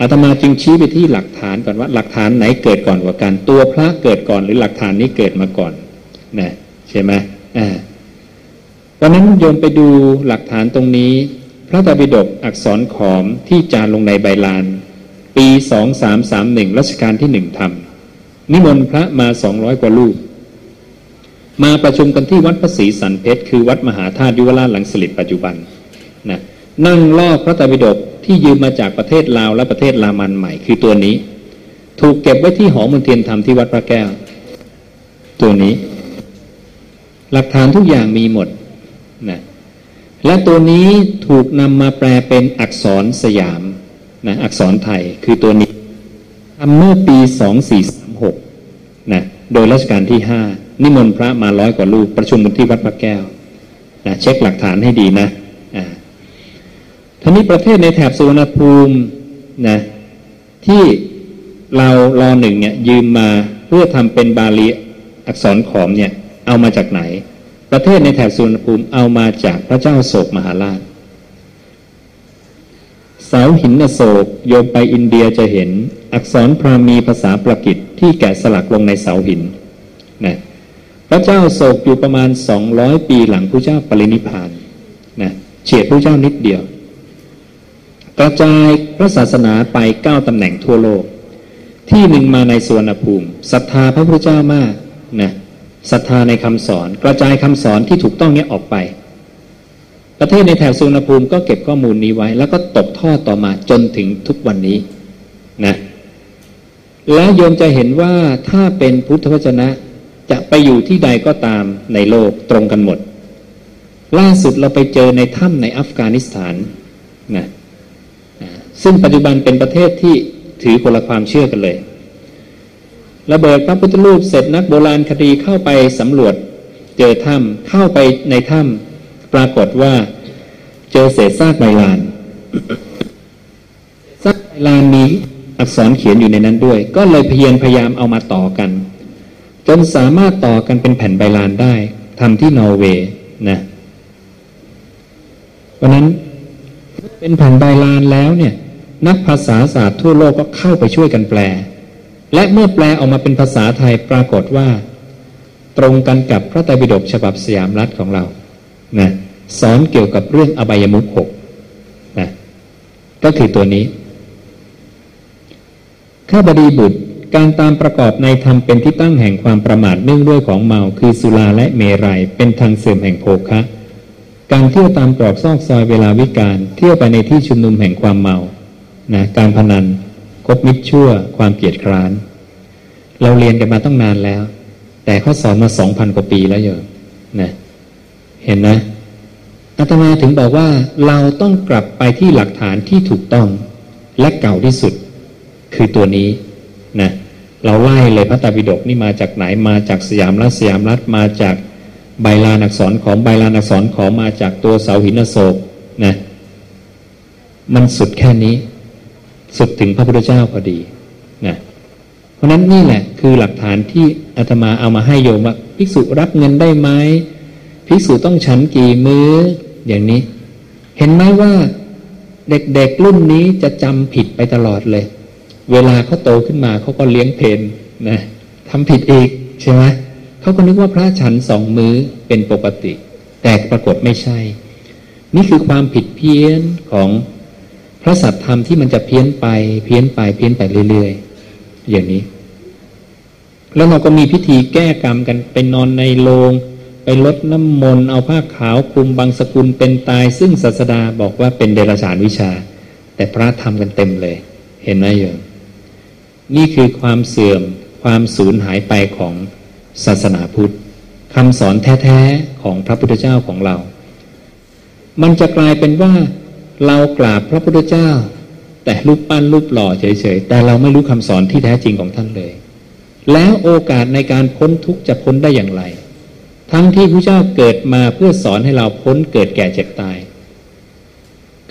อาตมาจึงชี้ไปที่หลักฐานก่อนว่า หลักฐานไหนเกิดก่อนกว่ากันตัวพระเกิดก่อนหรือหลักฐานนี้เกิดมาก่อนนะใช่ไหมอ่าเพราะนั้นโยมไปดูหลักฐานตรงนี้ พระตาบิดกอักษรขอมที่จารลงในใบลาน ปีสองสามสามหนึ่งรัชกาลที่หนึ่งทำนิมนต์พระมาสองร้อยกว่าลูกมาประชุมกันที่วัดพระศรีสันเพชร คือวัดมหาธาตุยุวราชหลังสลิดปัจจุบันนะนั่งลอกพระตรปิฎกที่ยืมมาจากประเทศลาวและประเทศลามันใหม่คือตัวนี้ ถูกเก็บไว้ที่หอมนเทียนธรรมที่วัดพระแก้ว ตัวนี้ หลักฐานทุกอย่างมีหมดนะและตัวนี้ถูกนำมาแปลเป็นอักษรสยาม นะอักษรไทยคือตัวนี้ทำเมื่อปี 2436นะโดยรัชกาลที่ 5 นิมนต์พระมาร้อยกว่ารูปประชุมกันที่วัดพระแก้วนะเช็คหลักฐานให้ดีนะอ่าท่านี้ประเทศในแถบสุวรรณภูมินะที่เรารอหนึ่งเนี่ยยืมมาเพื่อทำเป็นบาลีอักษรขอมเนี่ยเอามาจากไหน ประเทศในแถบสุวรรณภูมิเอามาจากพระเจ้าโศกมหาราช เสาหินโศกโยมไปอินเดียจะเห็น อักษรพรามีภาษาประกิตที่แกะสลักลงในเสาหินนะพระเจ้าโศกอยู่ประมาณสองร้อยปีหลังพระเจ้าปรินิพานนะเฉียดพระเจ้านิดเดียว กระจายพระศาสนาไปเก้าตำแหน่งทั่วโลก ที่หนึ่งมาในสวนภูมิศรัทธาพระพุทธเจ้ามากนะศรัทธาในคำสอน กระจายคำสอนที่ถูกต้องนี้ออกไป ประเทศในแถบสุวรรณภูมิก็เก็บข้อมูลนี้ไว้ แล้วก็ตกท่อต่อมาจนถึงทุกวันนี้นะและโยมจะเห็นว่าถ้าเป็นพุทธวจนะจะไปอยู่ที่ใดก็ตามในโลกตรงกันหมด ล่าสุดเราไปเจอในถ้ำในอัฟกานิสถานนะซึ่งปัจจุบันเป็นประเทศที่ถือคนละความเชื่อกันเลย ระเบิดพระพุทธรูปเสร็จนักโบราณคดีเข้าไปสำรวจ เจอถ้ำเข้าไปในถ้ำ ปรากฏว่า เจอเศษซากใบลานซากใบลานมีอักษรเขียนอยู่ในนั้นด้วย ก็เลยเพยายามพยายามเอามาต่อกัน จนสามารถต่อกันเป็นแผ่นใบลานได้ทำที่นอร์เวย์นะเพราะนั้นเป็นแผ่นใบลานแล้วเนี่ย นักภาษาศาสตร์ทั่วโลกก็เข้าไปช่วยกันแปล และเมื่อแปลออกมาเป็นภาษาไทยปรากฏว่า ตรงกันกับพระไตรปิฎกฉบับสยามรัฐของเรานะ สอนเกี่ยวกับเรื่องอบายมุขหกนะก็คือตัวนี้ ข้าบดีบุตรการตามประกอบในธรรมเป็นที่ตั้งแห่งความประมาทเนื่องด้วยของเมาคือสุราและเมรัยเป็นทางเสื่อมแห่งโภคะ การเที่ยวตามตรอกซอกซอยเวลาวิการเที่ยวไปในที่ชุมนุมแห่งความเมานะการพนันคบมิตรชั่ว ความเกียดคร้าน เราเรียนกันมาต้องนานแล้ว แต่เขาสอนมาสองพันกว่าปีแล้วเยอะนะเห็นนะ อาตมาถึงบอกว่าเราต้องกลับไปที่หลักฐานที่ถูกต้องและเก่าที่สุด คือตัวนี้นะเราไล่เลยพระตาบิดกนี่มาจากไหนมาจากสยามรัฐสยามรัฐมาจากใบลานอักษรของใบลานอักษรของมาจากตัวเสาหินโศกนะมันสุดแค่นี้ สุดถึงพระพุทธเจ้าพอดีนะเพราะนั้นนี่แหละคือหลักฐานที่อาตมาเอามาให้โยมว่าภิกษุรับเงินได้ไหมภิกษุต้องฉันกี่มือ้อ อย่างนี้ เห็นไหมว่าเด็กๆรุ่นนี้จะจำผิดไปตลอดเลย เวลาเขาโตขึ้นมาเขาก็เลี้ยงเพนนะทำผิดอีกใช่ไหมเขาก็นึกว่าพระฉันสองมือ้อเป็นปกติ แต่ปรากฏไม่ใช่ นี่คือความผิดเพี้ยนของพระสัตธรรมที่มันจะเพี้ยนไป เพี้ยนไปเพี้ยนไปเรื่อยๆอย่างนี้ แล้วเราก็มีพิธีแก้กรรมกันไปนอนในโรง ไปลดน้ำมนต์เอาผ้าขาวคลุมบางสกุลเป็นตาย ซึ่งศาสดาบอกว่าเป็นเดรัจฉานวิชา แต่พระทำกันเต็มเลย เห็นไหมโยมนี่คือความเสื่อมความสูญหายไปของศาสนาพุทธคำสอนแท้ๆของพระพุทธเจ้าของเรา มันจะกลายเป็นว่าเรากราบพระพุทธเจ้า แต่รูปปั้นรูปหล่อเฉยๆ แต่เราไม่รู้คำสอนที่แท้จริงของท่านเลย แล้วโอกาสในการพ้นทุกข์จะพ้นได้อย่างไร ทั้งที่พระเจ้าเกิดมาเพื่อสอนให้เราพ้นเกิดแก่เจ็บตาย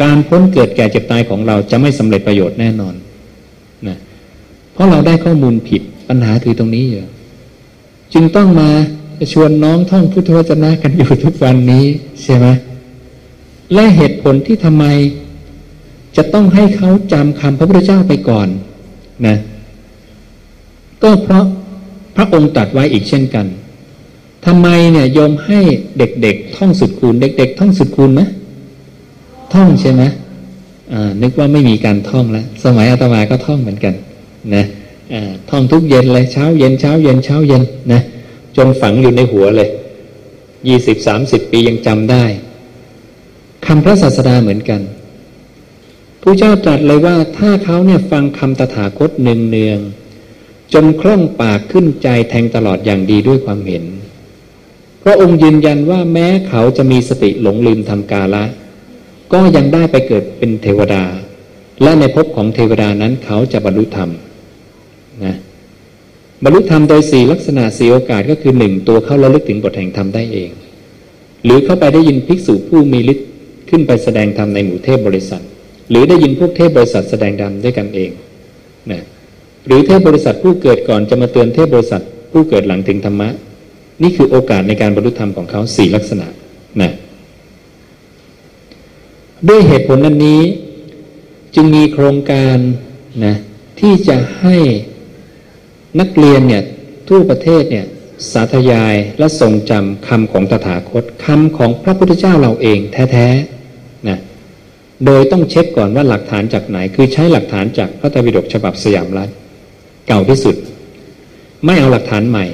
การพ้นเกิดแก่เจ็บตายของเราจะไม่สำเร็จประโยชน์แน่นอนนะเพราะเราได้ข้อมูลผิดปัญหาคือตรงนี้เยอะจึงต้องมาชวนน้องท่องพุทธวจนะกันอยู่ทุกวันนี้ใช่ไหมและเหตุผลที่ทำไมจะต้องให้เขาจำคำพระพุทธเจ้าไปก่อนนะก็เพราะพระองค์ตรัสไว้อีกเช่นกัน ทำไมเนี่ยโยมให้เด็กๆ ท่องสุดคูณ เด็ก ๆ ท่องสุดคูณไหมท่องใช่ไหมนึกว่าไม่มีการท่องแล้ว สมัยอาตมาก็ท่องเหมือนกันนะท่องทุกเย็นเลยเช้าเย็นเช้าเย็นเช้าเย็นนะจนฝังอยู่ในหัวเลยยี่สิบสามสิบปียังจำได้คำพระศาสดาเหมือนกันผู้เจ้าตรัสเลยว่าถ้าเขาเนี่ยฟังคำตถาคตเนืองเนืองจนคล่องปากขึ้นใจแทงตลอดอย่างดีด้วยความเห็น พระองค์ยืนยันว่าแม้เขาจะมีสติหลงลืมทำกาละ ก็ยังได้ไปเกิดเป็นเทวดา และในภพของเทวดานั้นเขาจะบรรลุธรรมนะบรรลุธรรมโดยสี่ลักษณะสี่โอกาสก็คือหนึ่งตัวเขาระลึกถึงบทแห่งธรรมได้เอง หรือเข้าไปได้ยินภิกษุผู้มีฤทธิ์ขึ้นไปแสดงธรรมในหมู่เทพบริษัท หรือได้ยินพวกเทพบริษัทแสดงธรรมด้วยกันเองนะหรือเทพบริษัทผู้เกิดก่อนจะมาเตือนเทพบริษัทผู้เกิดหลังถึงธรรมะ นี่คือโอกาสในการบรรลุธรรมของเขาสี่ลักษณะนะด้วยเหตุผลนั้นนี้ จึงมีโครงการนะที่จะให้นักเรียนเนี่ยทั่วประเทศเนี่ยสาธยายและทรงจำคำของตถาคตคำของพระพุทธเจ้าเราเองแท้ๆนะโดยต้องเช็คก่อนว่าหลักฐานจากไหน คือใช้หลักฐานจากพระไตรปิฎกฉบับสยามรัฐเก่าที่สุด ไม่เอาหลักฐานใหม่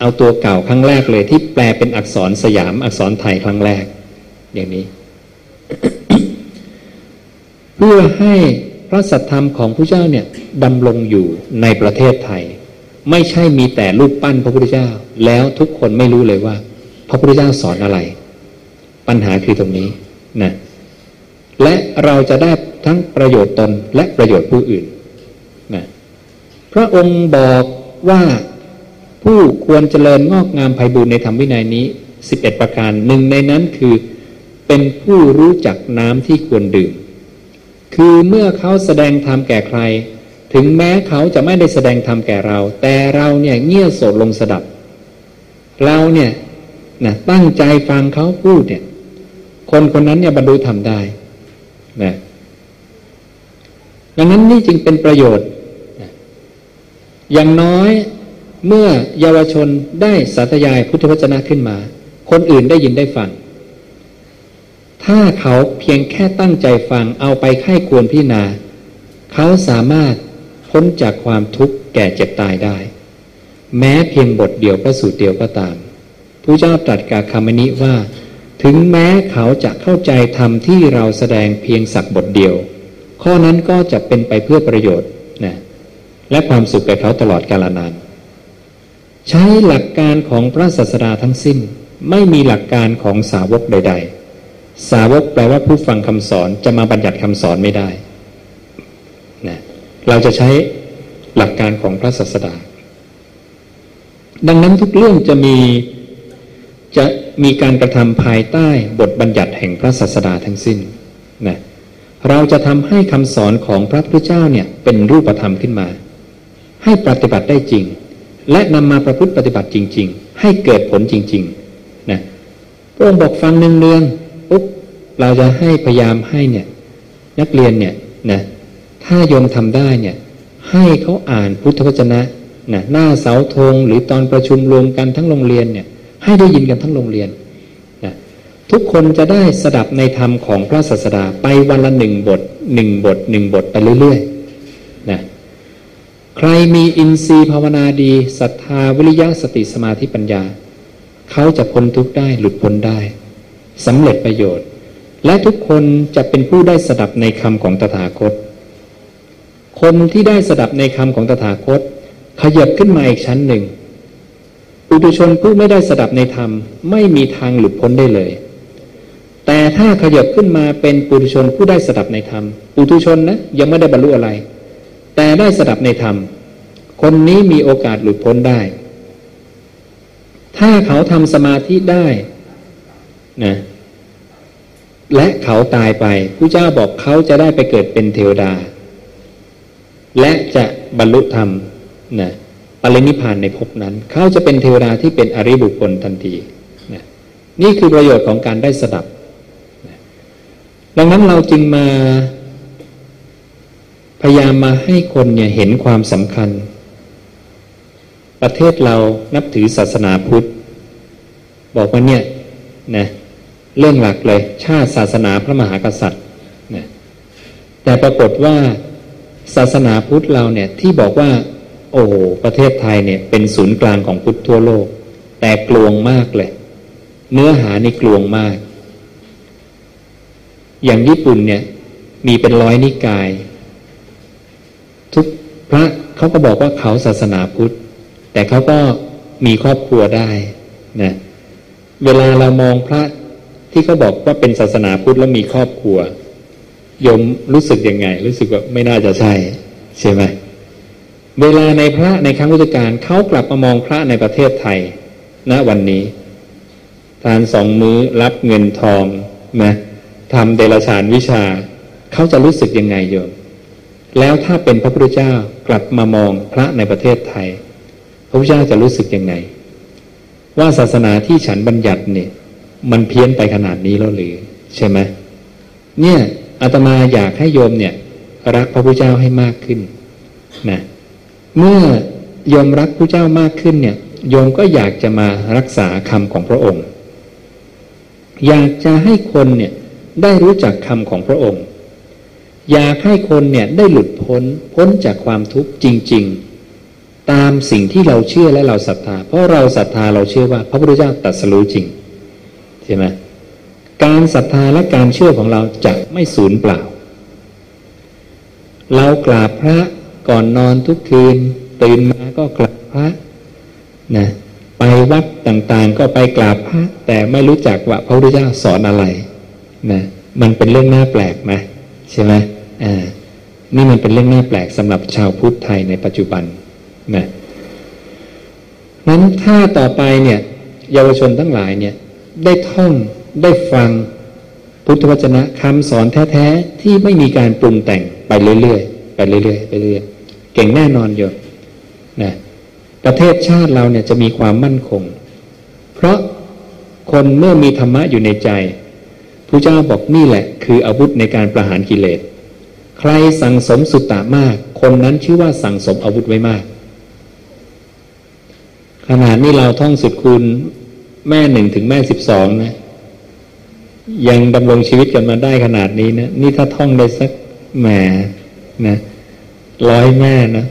เอาตัวเก่าครั้งแรกเลยที่แปลเป็นอักษรสยามอักษรไทยครั้งแรก อย่างนี้ เพื่อให้พระสัทธรรมของพระเจ้าเนี่ยดำรงอยู่ในประเทศไทย ไม่ใช่มีแต่รูปปั้นพระพุทธเจ้า แล้วทุกคนไม่รู้เลยว่า พระพุทธเจ้าสอนอะไร ปัญหาคือตรงนี้นะและเราจะได้ทั้งประโยชน์ตนและประโยชน์ผู้อื่นนะพระองค์บอกว่า ผู้ควรเจริญงอกงามไพบูรณ์ในธรรมวินัยนี้สิบเอ็ดประการหนึ่งในนั้นคือเป็นผู้รู้จักน้ำที่ควรดื่ม คือเมื่อเขาแสดงธรรมแก่ใคร ถึงแม้เขาจะไม่ได้แสดงธรรมแก่เรา แต่เราเนี่ยเงี่ยโสดลงสดับ เราเนี่ยนะตั้งใจฟังเขาพูดเนี่ย คนคนนั้นเนี่ยบรรลุธรรมได้นะดังนั้นนี่จึงเป็นประโยชน์ อย่างน้อย เมื่อเยาวชนได้สาธยายพุทธวจนะขึ้นมา คนอื่นได้ยินได้ฟัง ถ้าเขาเพียงแค่ตั้งใจฟังเอาไปไข้ควรพิจารณา เขาสามารถพ้นจากความทุกข์แก่เจ็บตายได้ แม้เพียงบทเดียวพระสูตรเดียวก็ตามผู้เจ้าตรัสกับคำนี้ว่า ถึงแม้เขาจะเข้าใจธรรมที่เราแสดงเพียงสักบทเดียว ข้อนั้นก็จะเป็นไปเพื่อประโยชน์นะและความสุขแก่เขาตลอดกาลนาน ใช้หลักการของพระศาสดาทั้งสิ้น ไม่มีหลักการของสาวกใด ๆ สาวกแปลว่าผู้ฟังคำสอนจะมาบัญญัติคำสอนไม่ได้นะเราจะใช้หลักการของพระศาสดา ดังนั้นทุกเรื่องจะมีจะมีการกระทำภายใต้บทบัญญัติแห่งพระศาสดาทั้งสิ้นนะเราจะทำให้คำสอนของพระพุทธเจ้าเนี่ยเป็นรูปธรรมขึ้นมา ให้ปฏิบัติได้จริง และนำมาประพฤติปฏิบัติจริง ๆ ให้เกิดผลจริงๆนะพระองค์บอกฟังเนืองๆปุ๊บเราจะให้พยายามให้เนี่ยนักเรียนเนี่ยนะถ้ายมทำได้เนี่ยให้เขาอ่านพุทธวจนะนะหน้าเสาธงหรือตอนประชุมรวมกันทั้งโรงเรียนเนี่ยให้ได้ยินกันทั้งโรงเรียนนะทุกคนจะได้สดับในธรรมของพระศาสดาไปวันละหนึ่งบทหนึ่งบทหนึ่งบทไปเรื่อยๆ ใครมีอินทรีย์ภาวนาดีศรัทธาวิริยะสติสมาธิปัญญา เขาจะพ้นทุกข์ได้หลุดพ้นได้สำเร็จประโยชน์ และทุกคนจะเป็นผู้ได้สดับในคำของตถาคต คนที่ได้สดับในคำของตถาคต ขยับขึ้นมาอีกชั้นหนึ่งปุถุชนผู้ไม่ได้สดับในธรรม ไม่มีทางหลุดพ้นได้เลย แต่ถ้าขยับขึ้นมาเป็นปุถุชนผู้ได้สดับในธรรม ปุถุชนนะยังไม่ได้บรรลุอะไร แต่ได้สดับในธรรม คนนี้มีโอกาสหลุดพ้นได้ ถ้าเขาทำสมาธิได้นะและเขาตายไปผู้เจ้าบอกเขาจะได้ไปเกิดเป็นเทวดา และจะบรรลุธรรมนะปรินิพานในภพนั้น เขาจะเป็นเทวดาที่เป็นอริบุคคลทันทีนะนี่คือประโยชน์ของการได้สดับนะดังนั้นเราจึงมา พยายามมาให้คนเนี่ยเห็นความสำคัญ ประเทศเรานับถือศาสนาพุทธ บอกว่าเนี่ยนะเรื่องหลักเลย ชาติศาสนาพระมหากษัตริย์นะแต่ปรากฏว่าศาสนาพุทธเราเนี่ยที่บอกว่า โอ้ประเทศไทยเนี่ยเป็นศูนย์กลางของพุทธทั่วโลก แต่กลวงมากเลย เนื้อหาในกลวงมาก อย่างญี่ปุ่นเนี่ยมีเป็นร้อยนิกาย พระเขาก็บอกว่าเขาศาสนาพุทธ แต่เขาก็มีครอบครัวได้นะเวลาเรามองพระที่เขาบอกว่าเป็นศาสนาพุทธแล้วมีครอบครัวยมรู้สึกยังไง รู้สึกว่าไม่น่าจะใช่ ใช่ไหมเวลาในพระในครั้งพุทธกาลเขากลับมามองพระในประเทศไทยณวันนี้ ทานสองมื้อรับเงินทองนะทำเดลฉานวิชา เขาจะรู้สึกยังไงโยม แล้วถ้าเป็นพระพุทธเจ้ากลับมามองพระในประเทศไทย พระพุทธเจ้าจะรู้สึกยังไง ว่าศาสนาที่ฉันบัญญัติเนี่ย มันเพี้ยนไปขนาดนี้แล้วหรือ ใช่ไหมเนี่ยอาตมาอยากให้โยมเนี่ย รักพระพุทธเจ้าให้มากขึ้นนะเมื่อโยมรักพระเจ้ามากขึ้นเนี่ย โยมก็อยากจะมารักษาคำของพระองค์ อยากจะให้คนเนี่ยได้รู้จักคำของพระองค์ อยากให้คนเนี่ยได้หลุดพ้นพ้นจากความทุกข์จริง ๆ ตามสิ่งที่เราเชื่อและเราศรัทธา เพราะเราศรัทธาเราเชื่อว่า พระพุทธเจ้าตรัสรู้จริงใช่ไหมการศรัทธาและการเชื่อของเราจะไม่สูญเปล่า เรากราบพระก่อนนอนทุกคืน ตื่นมาก็กราบพระนะไปวัดต่างๆ ก็ไปกราบพระแต่ไม่รู้จักว่าพระพุทธเจ้าสอนอะไรนะมันเป็นเรื่องน่าแปลกไหมใช่ไหม นี่มันเป็นเรื่องน่าแปลกสำหรับชาวพุทธไทยในปัจจุบันนะนั้นถ้าต่อไปเนี่ยเยาวชนทั้งหลายเนี่ยได้ท่องได้ฟังพุทธวจนะคำสอนแท้ๆที่ไม่มีการปรุงแต่งไปเรื่อยๆไปเรื่อยๆไปเรื่อยๆเก่งแน่นอนอยู่นะประเทศชาติเราเนี่ยจะมีความมั่นคง เพราะคนเมื่อมีธรรมะอยู่ในใจพระเจ้าบอกนี่แหละ คืออาวุธในการประหารกิเลส ใครสั่งสมสุตตะมาก คนนั้นชื่อว่าสั่งสมอาวุธไว้มาก ขนาดนี้เราท่องสุดคูณแม่หนึ่งถึงแม่สิบสองนะ ยังดำรงชีวิตกันมาได้ขนาดนี้นะนี่ถ้าท่องได้สักแหมนะร้อยแม่นะ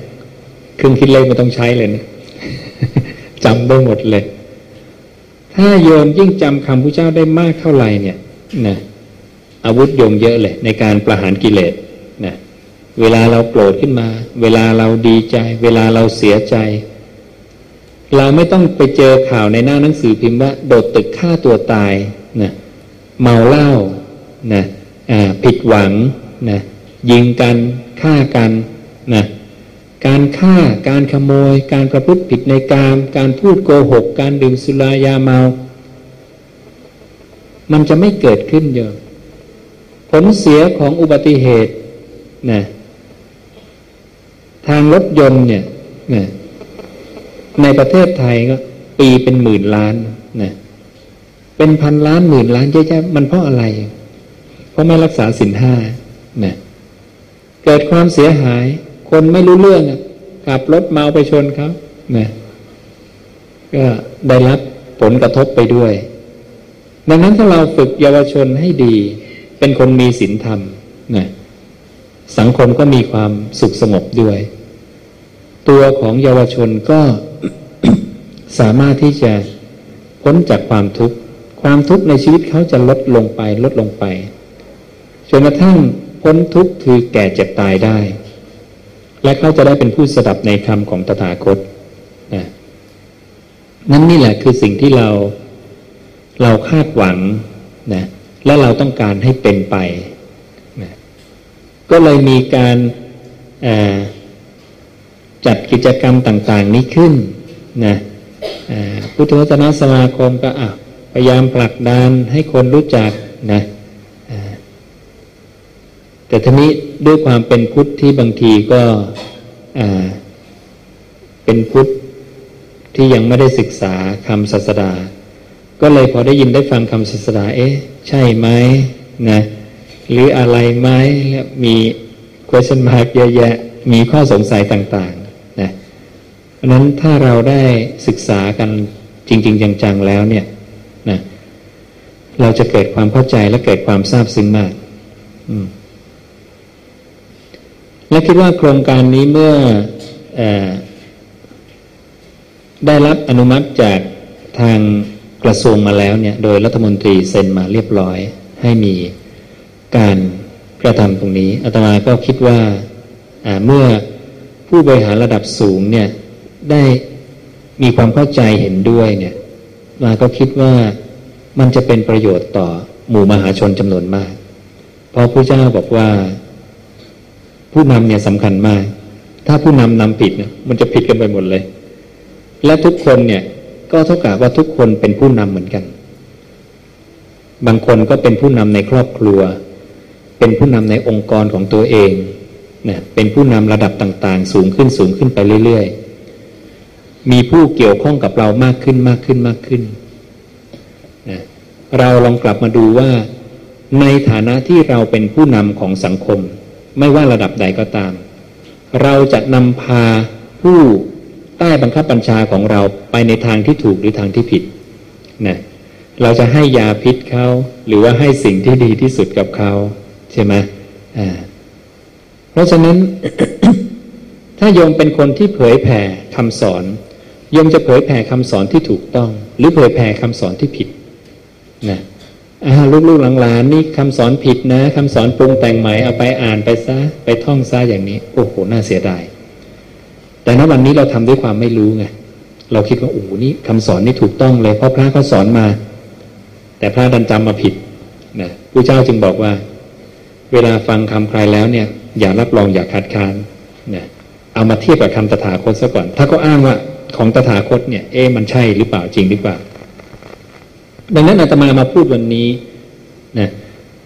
เครื่องคิดเลขไม่ต้องใช้เลยนะจำได้หมดเลย ถ้าโยมยิ่งจำคำพระเจ้าได้มากเท่าไหร่เนี่ยนะอาวุธโยมเยอะเลย ในการประหารกิเลส เวลาเราโกรธขึ้นมา เวลาเราดีใจ เวลาเราเสียใจ เราไม่ต้องไปเจอข่าวในหน้าหนังสือพิมพ์ว่า โดดตึกฆ่าตัวตายนะเมาเหล้านะผิดหวังนะยิงกันฆ่ากันนะการฆ่าการขโมย การประพฤติผิดในกาม การพูดโกหก การดื่มสุรายาเมา มันจะไม่เกิดขึ้นเยอะผลเสียของอุบัติเหตุนะ ทางรถยนต์เนี่ยในประเทศไทยก็ ปีเป็นหมื่นล้านนะเป็นพันล้านหมื่นล้านเยอะแยะมันเพราะอะไร เพราะไม่รักษาสินห้านะเกิดความเสียหาย คนไม่รู้เรื่องขับรถเมาไปชนเขานะก็ได้รับผลกระทบไปด้วย ดังนั้นถ้าเราฝึกเยาวชนให้ดี เป็นคนมีศีลธรรมนะสังคมก็มีความสุขสงบด้วย ตัวของเยาวชนก็สามารถที่จะพ้นจากความทุกข์ความทุกข์ในชีวิตเขาจะลดลงไปลดลงไปจนกระทั่งพ้นทุกข์คือแก่เจ็บตายได้ และเขาจะได้เป็นผู้สดับในคำของตถาคตนะนั่นนี่แหละคือสิ่งที่เราเราคาดหวังนะและเราต้องการให้เป็นไปนะก็เลยมีการ จัดกิจกรรมต่างๆนี้ขึ้นนะพุทธวจนสมาคมก็อะพยายามผลักดันให้คนรู้จักนะแต่ทีนี้ด้วยความเป็นพุทธที่บางทีก็เป็นพุทธที่ยังไม่ได้ศึกษาคำศาสดา ก็เลยพอได้ยินได้ฟังคำศาสดา เอ๊ะ ใช่ไหมนะหรืออะไรไหมแล้วมี question mark เยอะแยะ มีข้อสงสัยต่างๆ เพราะนั้นถ้าเราได้ศึกษากันจริง ๆ จังๆแล้วเนี่ยนะเราจะเกิดความเข้าใจและเกิดความทราบซึ้งมากมและคิดว่าโครงการนี้เมื่ออได้รับอนุมัติจากทางกระทรวงมาแล้วเนี่ย โดยรัฐมนตรีเซ็นมาเรียบร้อย ให้มีการกระทำตรงนี้อาตมาก็คิดว่าเมื่อผู้บริหารระดับสูงเนี่ย ได้มีความเข้าใจเห็นด้วยเนี่ยมาก็คิดว่ามันจะเป็นประโยชน์ต่อหมู่มหาชนจำนวนมาก เพราะพระเจ้าบอกว่า ผู้นำเนี่ยสำคัญมาก ถ้าผู้นำนำผิดเนี่ยมันจะผิดกันไปหมดเลย และทุกคนเนี่ยก็เท่ากับว่าทุกคนเป็นผู้นำเหมือนกัน บางคนก็เป็นผู้นำในครอบครัว เป็นผู้นำในองค์กรของตัวเองนะเป็นผู้นำระดับต่าง ๆ สูงขึ้นสูงขึ้นไปเรื่อย ๆ มีผู้เกี่ยวข้องกับเรามากขึ้นมากขึ้นมากขึ้นนะเราลองกลับมาดูว่า ในฐานะที่เราเป็นผู้นำของสังคม ไม่ว่าระดับใดก็ตาม เราจะนำพาผู้ใต้บังคับบัญชาของเราไปในทางที่ถูกหรือทางที่ผิดนะเราจะให้ยาพิษเขาหรือว่าให้สิ่งที่ดีที่สุดกับเขาใช่ไหมอ่าเพราะฉะนั้น ถ้าโยมเป็นคนที่เผยแผ่คำสอน ยมจะเผยแผ่คำสอนที่ถูกต้อง หรือเผยแผ่คำสอนที่ผิดนะลูกๆหลานๆนี่คำสอนผิดนะคำสอนปรุงแต่งใหม่เอาไปอ่านไปซะไปท่องซะอย่างนี้โอ้โหน่าเสียดายแต่ณวันนี้เราทำด้วยความไม่รู้ไงเราคิดว่าโอ้โหนี่คำสอนนี่ถูกต้องเลยเพราะพระเขาสอนมา แต่พระดันจำมาผิดนะผู้เจ้าจึงบอกว่า เวลาฟังคำใครแล้วเนี่ย อย่ารับรองอย่าคัดค้านเนี่ยเอามาเทียบกับคำตถาคตซะก่อน ถ้าก็อ้างว่า ของตถาคตเนี่ย เอ๊มันใช่หรือเปล่าจริงหรือเปล่า ดังนั้นอาตมามาพูดวันนี้นะ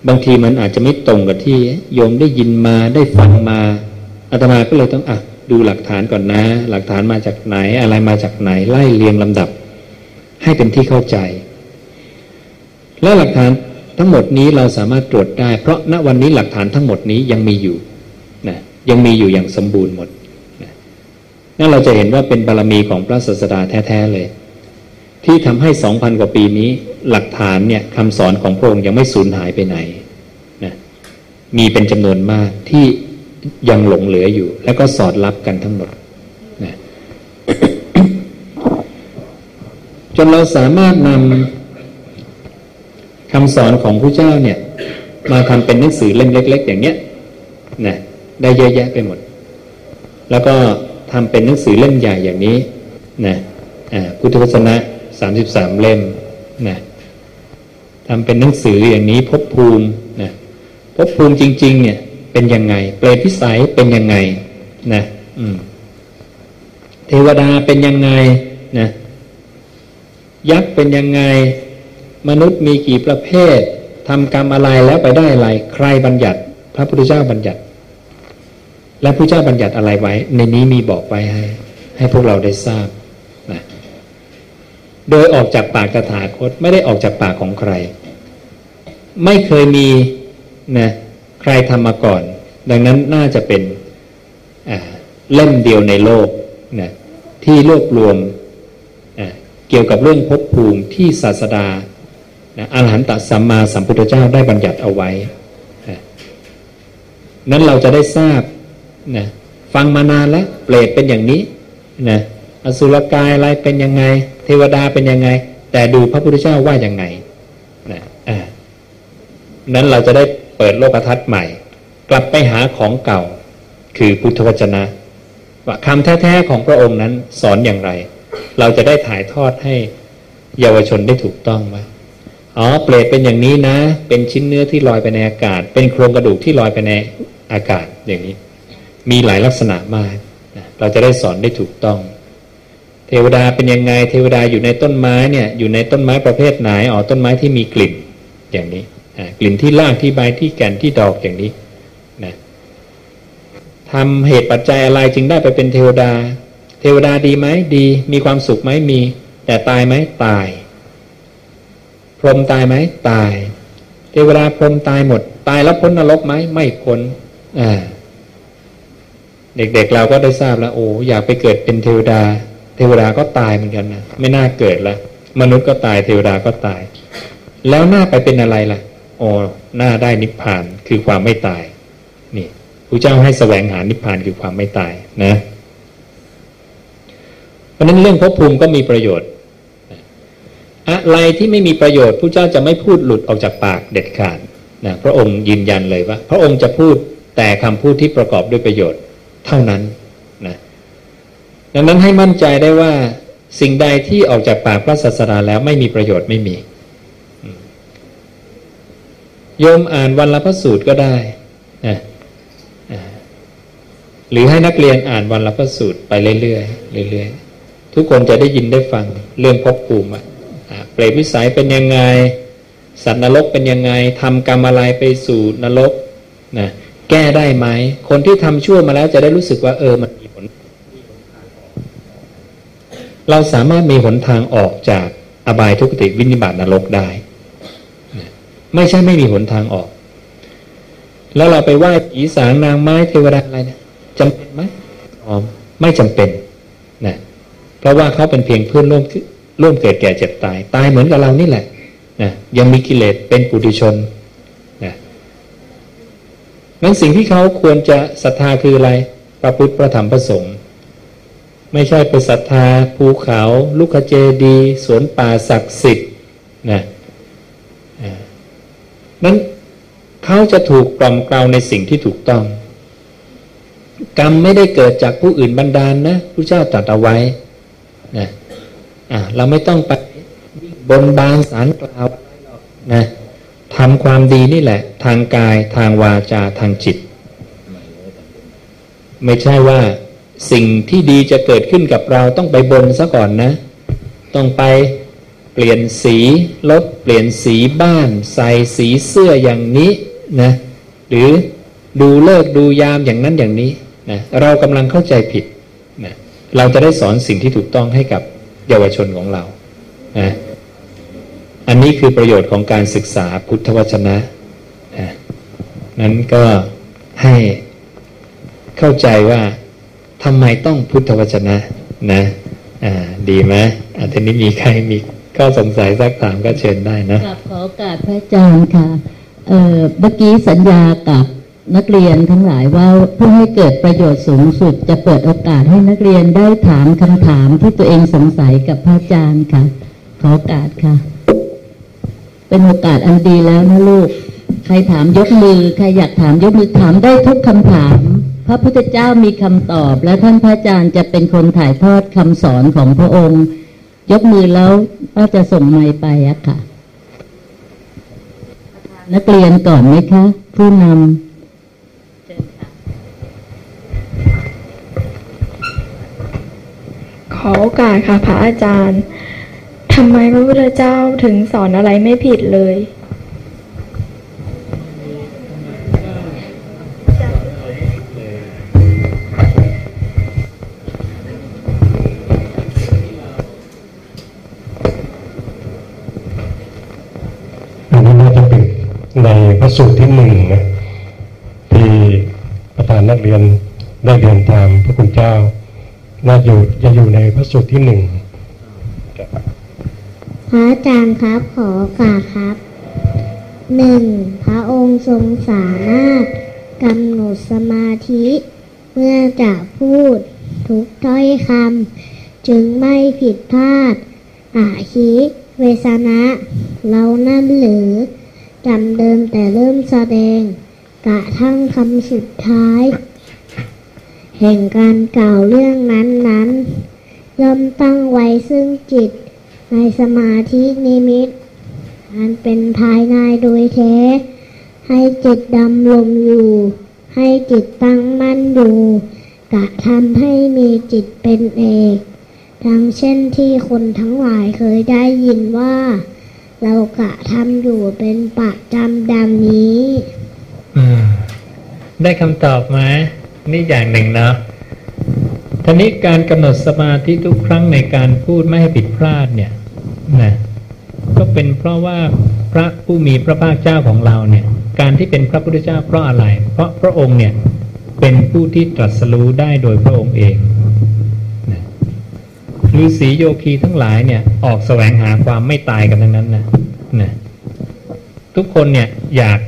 บางทีมันอาจจะไม่ตรงกับที่โยมได้ยินมาได้ฟังมาอาตมาก็เลยต้องอะดูหลักฐานก่อนนะ หลักฐานมาจากไหน อะไรมาจากไหนไล่เรียงลำดับ ให้เป็นที่เข้าใจ และหลักฐานทั้งหมดนี้เราสามารถตรวจได้ เพราะณวันนี้หลักฐานทั้งหมดนี้ยังมีอยู่นะยังมีอยู่อย่างสมบูรณ์หมด นั่นเราจะเห็นว่าเป็นบารรมีของพระศาสดาแท้ๆเลย ที่ทำให้สองพันกว่าปีนี้ หลักฐานเนี่ยคำสอนของพระองค์ยังไม่สูญหายไปไหนนะมีเป็นจำนวนมากที่ยังหลงเหลืออยู่ แล้วก็สอดรับกันทั้งหมดนะจนเราสามารถนำคำสอนของพระเจ้าเนี่ย มาทำเป็นหนังสือเล่มเล็ก ๆ อย่างเนี้ยนะได้เยอะแยะไปหมด แล้วก็ ทำเป็นหนังสือเล่มใหญ่อย่างนี้นะพุทธวจนะสามสิบสามเล่มนะทำเป็นหนังสืออย่างนี้พบภูมินะพบภูมิจริง ๆ เนี่ย เป็นยังไง เปรตพิสัยเป็นยังไงนะอืมเทวดาเป็นยังไงนะยักษ์เป็นยังไง มนุษย์มีกี่ประเภททำกรรมอะไรแล้วไปได้อะไร ใครบัญญัติ พระพุทธเจ้าบัญญัติ และพระเจ้าบัญญัติอะไรไว้ ในนี้มีบอกไว้ให้ ให้พวกเราได้ทราบนะโดยออกจากปากตถาคตไม่ได้ออกจากปากของใคร ไม่เคยมีนะใครทำมาก่อน ดังนั้นน่าจะเป็นเล่มเดียวในโลกนะที่รวบรวมเกี่ยวกับเรื่องภพภูมิที่ศาสดาอาหารหันตสัมมาสัมพุทธเจ้าได้บัญญัติเอาไว้นั้นเราจะได้ทราบ นะฟังมานานแล้ว เปรตเป็นอย่างนี้นะอสุรกายอะไรเป็นยังไง เทวดาเป็นยังไง แต่ดูพระพุทธเจ้าว่ายังไงนะอ่านั้นเราจะได้เปิดโลกทัศน์ใหม่ กลับไปหาของเก่า คือพุทธวจนะว่าคำแท้ๆของพระองค์นั้นสอนอย่างไร เราจะได้ถ่ายทอดให้เยาวชนได้ถูกต้องว่าอ๋อเปรตเป็นอย่างนี้นะ เป็นชิ้นเนื้อที่ลอยไปในอากาศ เป็นโครงกระดูกที่ลอยไปในอากาศอย่างนี้ มีหลายลักษณะมากนะเราจะได้สอนได้ถูกต้อง เทวดาเป็นยังไง เทวดาอยู่ในต้นไม้เนี่ยอยู่ในต้นไม้ประเภทไหนอ๋อต้นไม้ที่มีกลิ่นอย่างนี้กลิ่นที่รากที่ใบที่แก่นที่ดอกอย่างนี้นะทำเหตุปัจจัยอะไรจึงได้ไปเป็นเทวดา เทวดาดีไหมดีมีความสุขไหมมี แต่ตายไหมตาย พรหมตายไหมตาย เทวดาพรหมตายหมด ตายแล้วพ้นนรกไหมไม่พ้นอ่า เด็กๆเเราก็ได้ทราบแล้วโอ้อยากไปเกิดเป็นเทวดา เทวดาก็ตายเหมือนกันนะไม่น่าเกิดละมนุษย์ก็ตายเทวดาก็ตาย แล้วหน้าไปเป็นอะไรล่ะโอ้หน้าได้นิพพานคือความไม่ตาย นี่พระเจ้าให้แสวงหานิพพานคือความไม่ตายนะ เพราะนั้นเรื่องภพภูมิก็มีประโยชน์ อะไรที่ไม่มีประโยชน์พระเจ้าจะไม่พูดหลุดออกจากปากเด็ดขาดนะพระองค์ยืนยันเลยว่า พระองค์จะพูดแต่คำพูดที่ประกอบด้วยประโยชน์ เท่านั้นนะดังนั้นให้มั่นใจได้ว่าสิ่งใดที่ออกจากปากพระศาสดาแล้วไม่มีประโยชน์ไม่มีโยมอ่านวันละพระสูตรก็ได้นะหรือให้นักเรียนอ่านวันละพระสูตรไปเรื่อยๆเรื่อยๆทุกคนจะได้ยินได้ฟังเรื่องภพภูมิอะเปรตวิสัยเป็นยังไง สัตว์นรกเป็นยังไงทำกรรมอะไรไปสู่นรกนะ แก้ได้ไหม คนที่ทำชั่วมาแล้วจะได้รู้สึกว่าเออมันมีผลเราสามารถมีหนทางออกจากอบายทุกติวินิบาตนรกได้ ไม่ใช่ไม่มีหนทางออก แล้วเราไปไหว้ผีสางนางไม้เทวดาอะไรนะจำเป็นไหมอ๋อไม่จำเป็นนะเพราะว่าเขาเป็นเพียงเพื่อนร่วมร่วมเกิดแก่เจ็บตาย ตายเหมือนกับเรานี่แหละนะยังมีกิเลสเป็นปุถุชน นั้นสิ่งที่เขาควรจะศรัทธาคืออะไรพระพุทธพระธรรมพระสงฆ์ไม่ใช่ไปศรัทธาภูเขา ลูกเจดีสวนป่าศักดิ์สิทธิ์นะนั้นเขาจะถูกกล่อมกล่าวในสิ่งที่ถูกต้อง กรรมไม่ได้เกิดจากผู้อื่นบันดาลนะผู้เจ้าตรัสเอาไว้นะอ่าเราไม่ต้องไปบนบานสารกล่าวนะ ทำความดีนี่แหละ ทางกายทางวาจาทางจิต ไม่ใช่ว่าสิ่งที่ดีจะเกิดขึ้นกับเราต้องไปบนซะก่อนนะ ต้องไปเปลี่ยนสีรถเปลี่ยนสีบ้าน ใส่สีเสื้ออย่างนี้นะหรือดูเลิกดูยามอย่างนั้นอย่างนี้นะเรากำลังเข้าใจผิดนะเราจะได้สอนสิ่งที่ถูกต้องให้กับเยาวชนของเรานะ อันนี้คือประโยชน์ของการศึกษาพุทธวจนะนะนั้นก็ให้เข้าใจว่าทำไมต้องพุทธวจนะนะอ่าดีไหมอันนี้มีใครมีก็สงสัยสักถามก็เชิญได้นะกับขอโอกาสพระอาจารย์ค่ะเมื่อกี้สัญญากับนักเรียนทั้งหลายว่าเพื่อให้เกิดประโยชน์สูงสุด จะเปิดโอกาสให้นักเรียนได้ถามคำถามที่ตัวเองสงสัยกับพระอาจารย์ค่ะ ขอโอกาสค่ะ เป็นโอกาสอันดีแล้วนะลูก ใครถามยกมือ ใครอยากถามยกมือถามได้ทุกคำถาม พระพุทธเจ้ามีคำตอบ และท่านพระอาจารย์จะเป็นคนถ่ายทอดคำสอนของพระองค์ ยกมือแล้วก็จะส่งไม้ไปอะค่ะ นักเรียนก่อนไหมคะ ผู้นำขอโอกาสค่ะพระอาจารย์ำไมพระพุทธเจ้าถึงสอนอะไรไม่ผิดเลยในพระสูตรที่หนึ่งนะที่ประธานนักเรียนได้เรียนตามพระคุณเจ้า น่าอยู่จะอยู่ในพระสูตรที่หนึ่ง พระอาจารย์ครับขอโอกาสครับหนึ่งพระองค์ทรงสามารถกำหนดสมาธิ เมื่อจะพูดทุกถ้อยคำจึงไม่ผิดพลาด อาคิเวสนะเรานั่นหรือจำเดิมแต่เริ่มแสดง กระทั่งคำสุดท้าย แห่งการกล่าวเรื่องนั้นนั้นย่อมตั้งไว้ซึ่งจิต ในสมาธินิมิต อันเป็นภายในโดยแท้ ให้จิตดำลงอยู่ ให้จิตตั้งมั่นอยู่กะทำให้มีจิตเป็นเอกดังเช่นที่คนทั้งหลายเคยได้ยินว่า เรากะทำอยู่เป็นปะจำดังนี้ได้คำตอบไหมนี่อย่างหนึ่งเนาะทีนี้การกำหนดสมาธิทุกครั้งในการพูดไม่ให้ผิดพลาดเนี่ย นะก็เป็นเพราะว่าพระผู้มีพระภาคเจ้าของเราเนี่ย การที่เป็นพระพุทธเจ้าเพราะอะไร เพราะพระองค์เนี่ยเป็นผู้ที่ตรัสรู้ได้โดยพระองค์เองฤาษีโยคีทั้งหลายเนี่ยออกแสวงหาความไม่ตายกันทั้งนั้นนะนะทุกคนเนี่ยอยาก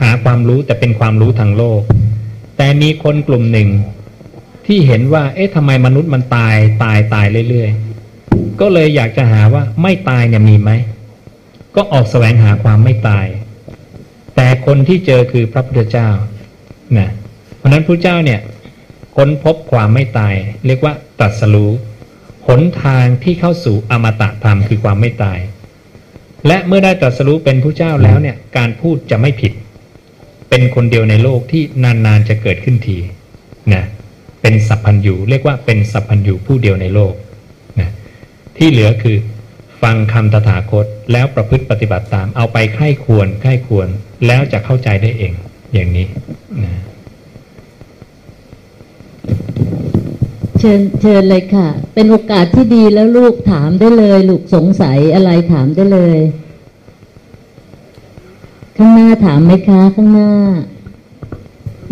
หาความรู้แต่เป็นความรู้ทางโลก แต่มีคนกลุ่มหนึ่งที่เห็นว่า เอ๊ะทำไมมนุษย์มันตายตายตายเรื่อยๆ ก็เลยอยากจะหาว่าไม่ตายเนี่ยมีไหม ก็ออกแสวงหาความไม่ตาย แต่คนที่เจอคือพระพุทธเจ้านะเพราะนั้นพระเจ้าเนี่ยค้นพบความไม่ตาย เรียกว่าตรัสรู้หนทางที่เข้าสู่อมตะธรรมคือความไม่ตาย และเมื่อได้ตรัสรู้เป็นผู้เจ้าแล้วเนี่ย การพูดจะไม่ผิด เป็นคนเดียวในโลกที่นานๆจะเกิดขึ้นทีนะเป็นสัพพัญญูเรียกว่าเป็นสัพพัญญูผู้เดียวในโลก ที่เหลือคือฟังคำตถาคตแล้วประพฤติปฏิบัติตาม เอาไปไข้ควรไข้ควร แล้วจะเข้าใจได้เอง อย่างนี้นะเชิญเชิญเลยค่ะ เป็นโอกาสที่ดีแล้วลูกถามได้เลย ลูกสงสัยอะไรถามได้เลย ข้างหน้าถามไหมคะ ข้างหน้า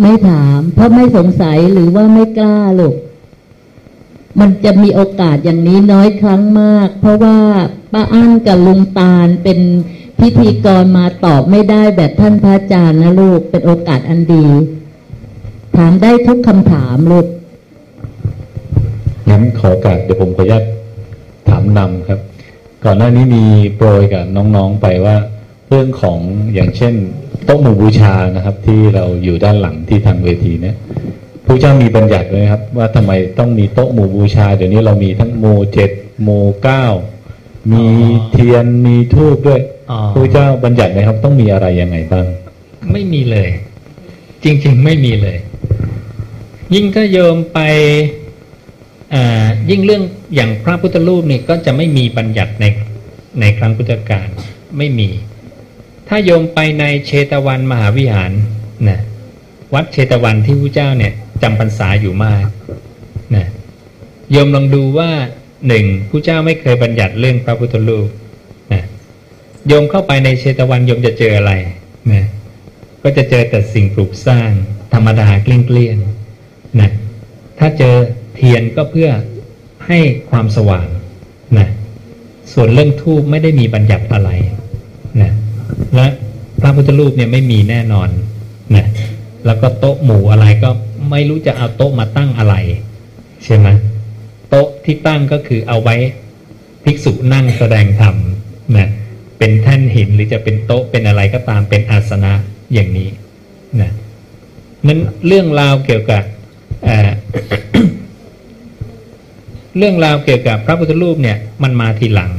ไม่ถาม เพราะไม่สงสัยหรือว่าไม่กล้าลูก มันจะมีโอกาสอย่างนี้น้อยครั้งมาก เพราะว่าป้าอั้นกับลุงตาลเป็นพิธีกรมาตอบไม่ได้แบบท่านพระอาจารย์นะลูกเป็นโอกาสอันดี ถามได้ทุกคำถามลูกงั้นขอโอกาสเดี๋ยวผมขออนุญาตถามนำครับ ก่อนหน้านี้มีโปรยกับน้องๆไปว่า เรื่องของอย่างเช่นโต๊ะหมู่บูชานะครับ ที่เราอยู่ด้านหลังที่ทางเวทีเนี่ย พระเจ้ามีบัญญัติไว้ครับ ว่าทำไมต้องมีโต๊ะหมู่บูชา เดี๋ยวนี้เรามีทั้งโมเจ็ดโมเก้ามีเทียนมีทูบด้วยอ๋อพระเจ้าบัญญัติไหมครับ ต้องมีอะไรยังไงบ้าง ไม่มีเลย จริง ๆ ไม่มีเลย ยิ่งถ้าโยมไปอ่ายิ่งเรื่องอย่างพระพุทธรูปนี่ก็จะไม่มีบัญญัติในในครั้งพุทธกาลไม่มี ถ้าโยมไปในเชตวันมหาวิหารนะวัดเชตวันที่พระเจ้าเนี่ย จำพรรษาอยู่มากนะโยมลองดูว่าหนึ่งพระเจ้าไม่เคยบัญญัติเรื่องพระพุทธรูปนะโยมเข้าไปในเชตวันโยมจะเจออะไรนะก็จะเจอแต่สิ่งปลูกสร้าง ธรรมดาเกลี้ยงๆนะถ้าเจอเทียนก็เพื่อให้ความสว่างนะส่วนเรื่องทูบไม่ได้มีบัญญัติอะไรนะและพระพุทธรูปเนี่ยไม่มีแน่นอนนะแล้วก็โต๊ะหมู่อะไรก็ ไม่รู้จะเอาโต๊ะมาตั้งอะไร ใช่ไหมโต๊ะที่ตั้งก็คือเอาไว้ภิกษุนั่งแสดงธรรมนะเป็นแท่นหินหรือจะเป็นโต๊ะเป็นอะไรก็ตามเป็นอาสนะอย่างนี้นะนั้นเรื่องราวเกี่ยวกับเเรื่องราวเกี่ยวกับพระพุทธรูปเนี่ยมันมาทีหลัง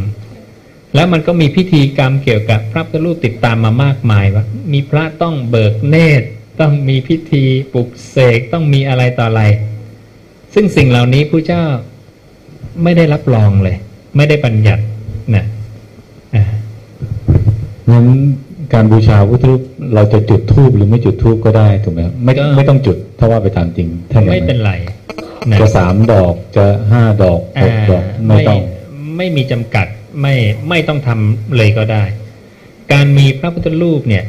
แล้วมันก็มีพิธีกรรมเกี่ยวกับพระพุทธรูปติดตามมามากมายว่ามีพระต้องเบิกเนตร ต้องมีพิธีปลุกเสกต้องมีอะไรต่ออะไร ซึ่งสิ่งเหล่านี้พระเจ้าไม่ได้รับรองเลย ไม่ได้บัญญัตินะอ่างั้นการบูชาพุทธรูปเราจะจุดธูปหรือไม่จุดธูปก็ได้ถูกไหมครับไม่ก็ไม่ต้องจุดถ้าว่าไปตามจริงถ้าอย่างไม่เป็นไรนะจะสามดอกจะห้าดอกหกดอกไม่ต้องไม่มีจำกัดไม่ไม่ต้องทำเลยก็ได้ การมีพระพุทธรูปเนี่ย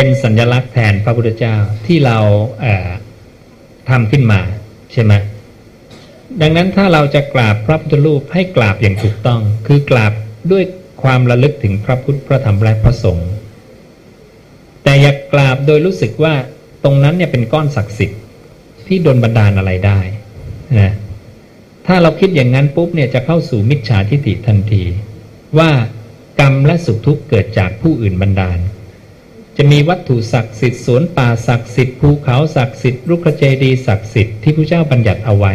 เป็นสัญลักษณ์แทนพระพุทธเจ้าที่เราเอ่อทำขึ้นมาใช่ไหมดังนั้นถ้าเราจะกราบพระพุทธรูปให้กราบอย่างถูกต้อง คือกราบด้วยความระลึกถึงพระพุทธพระธรรมและพระสงฆ์แต่อย่ากราบโดยรู้สึกว่าตรงนั้นเนี่ยเป็นก้อนศักดิ์สิทธิ์ที่โดนบันดาลอะไรได้นะถ้าเราคิดอย่างนั้นปุ๊บเนี่ยจะเข้าสู่มิจฉาทิฏฐิทันที ว่ากรรมและสุขทุกข์เกิดจากผู้อื่นบันดาล จะมีวัตถุศักดิ์สิทธิ์สวนป่าศักดิ์สิทธิ์ภูเขาศักดิ์สิทธิ์รุกขเจดียศักดิ์สิทธิ์ที่พระเจ้าบัญญัติเอาไว้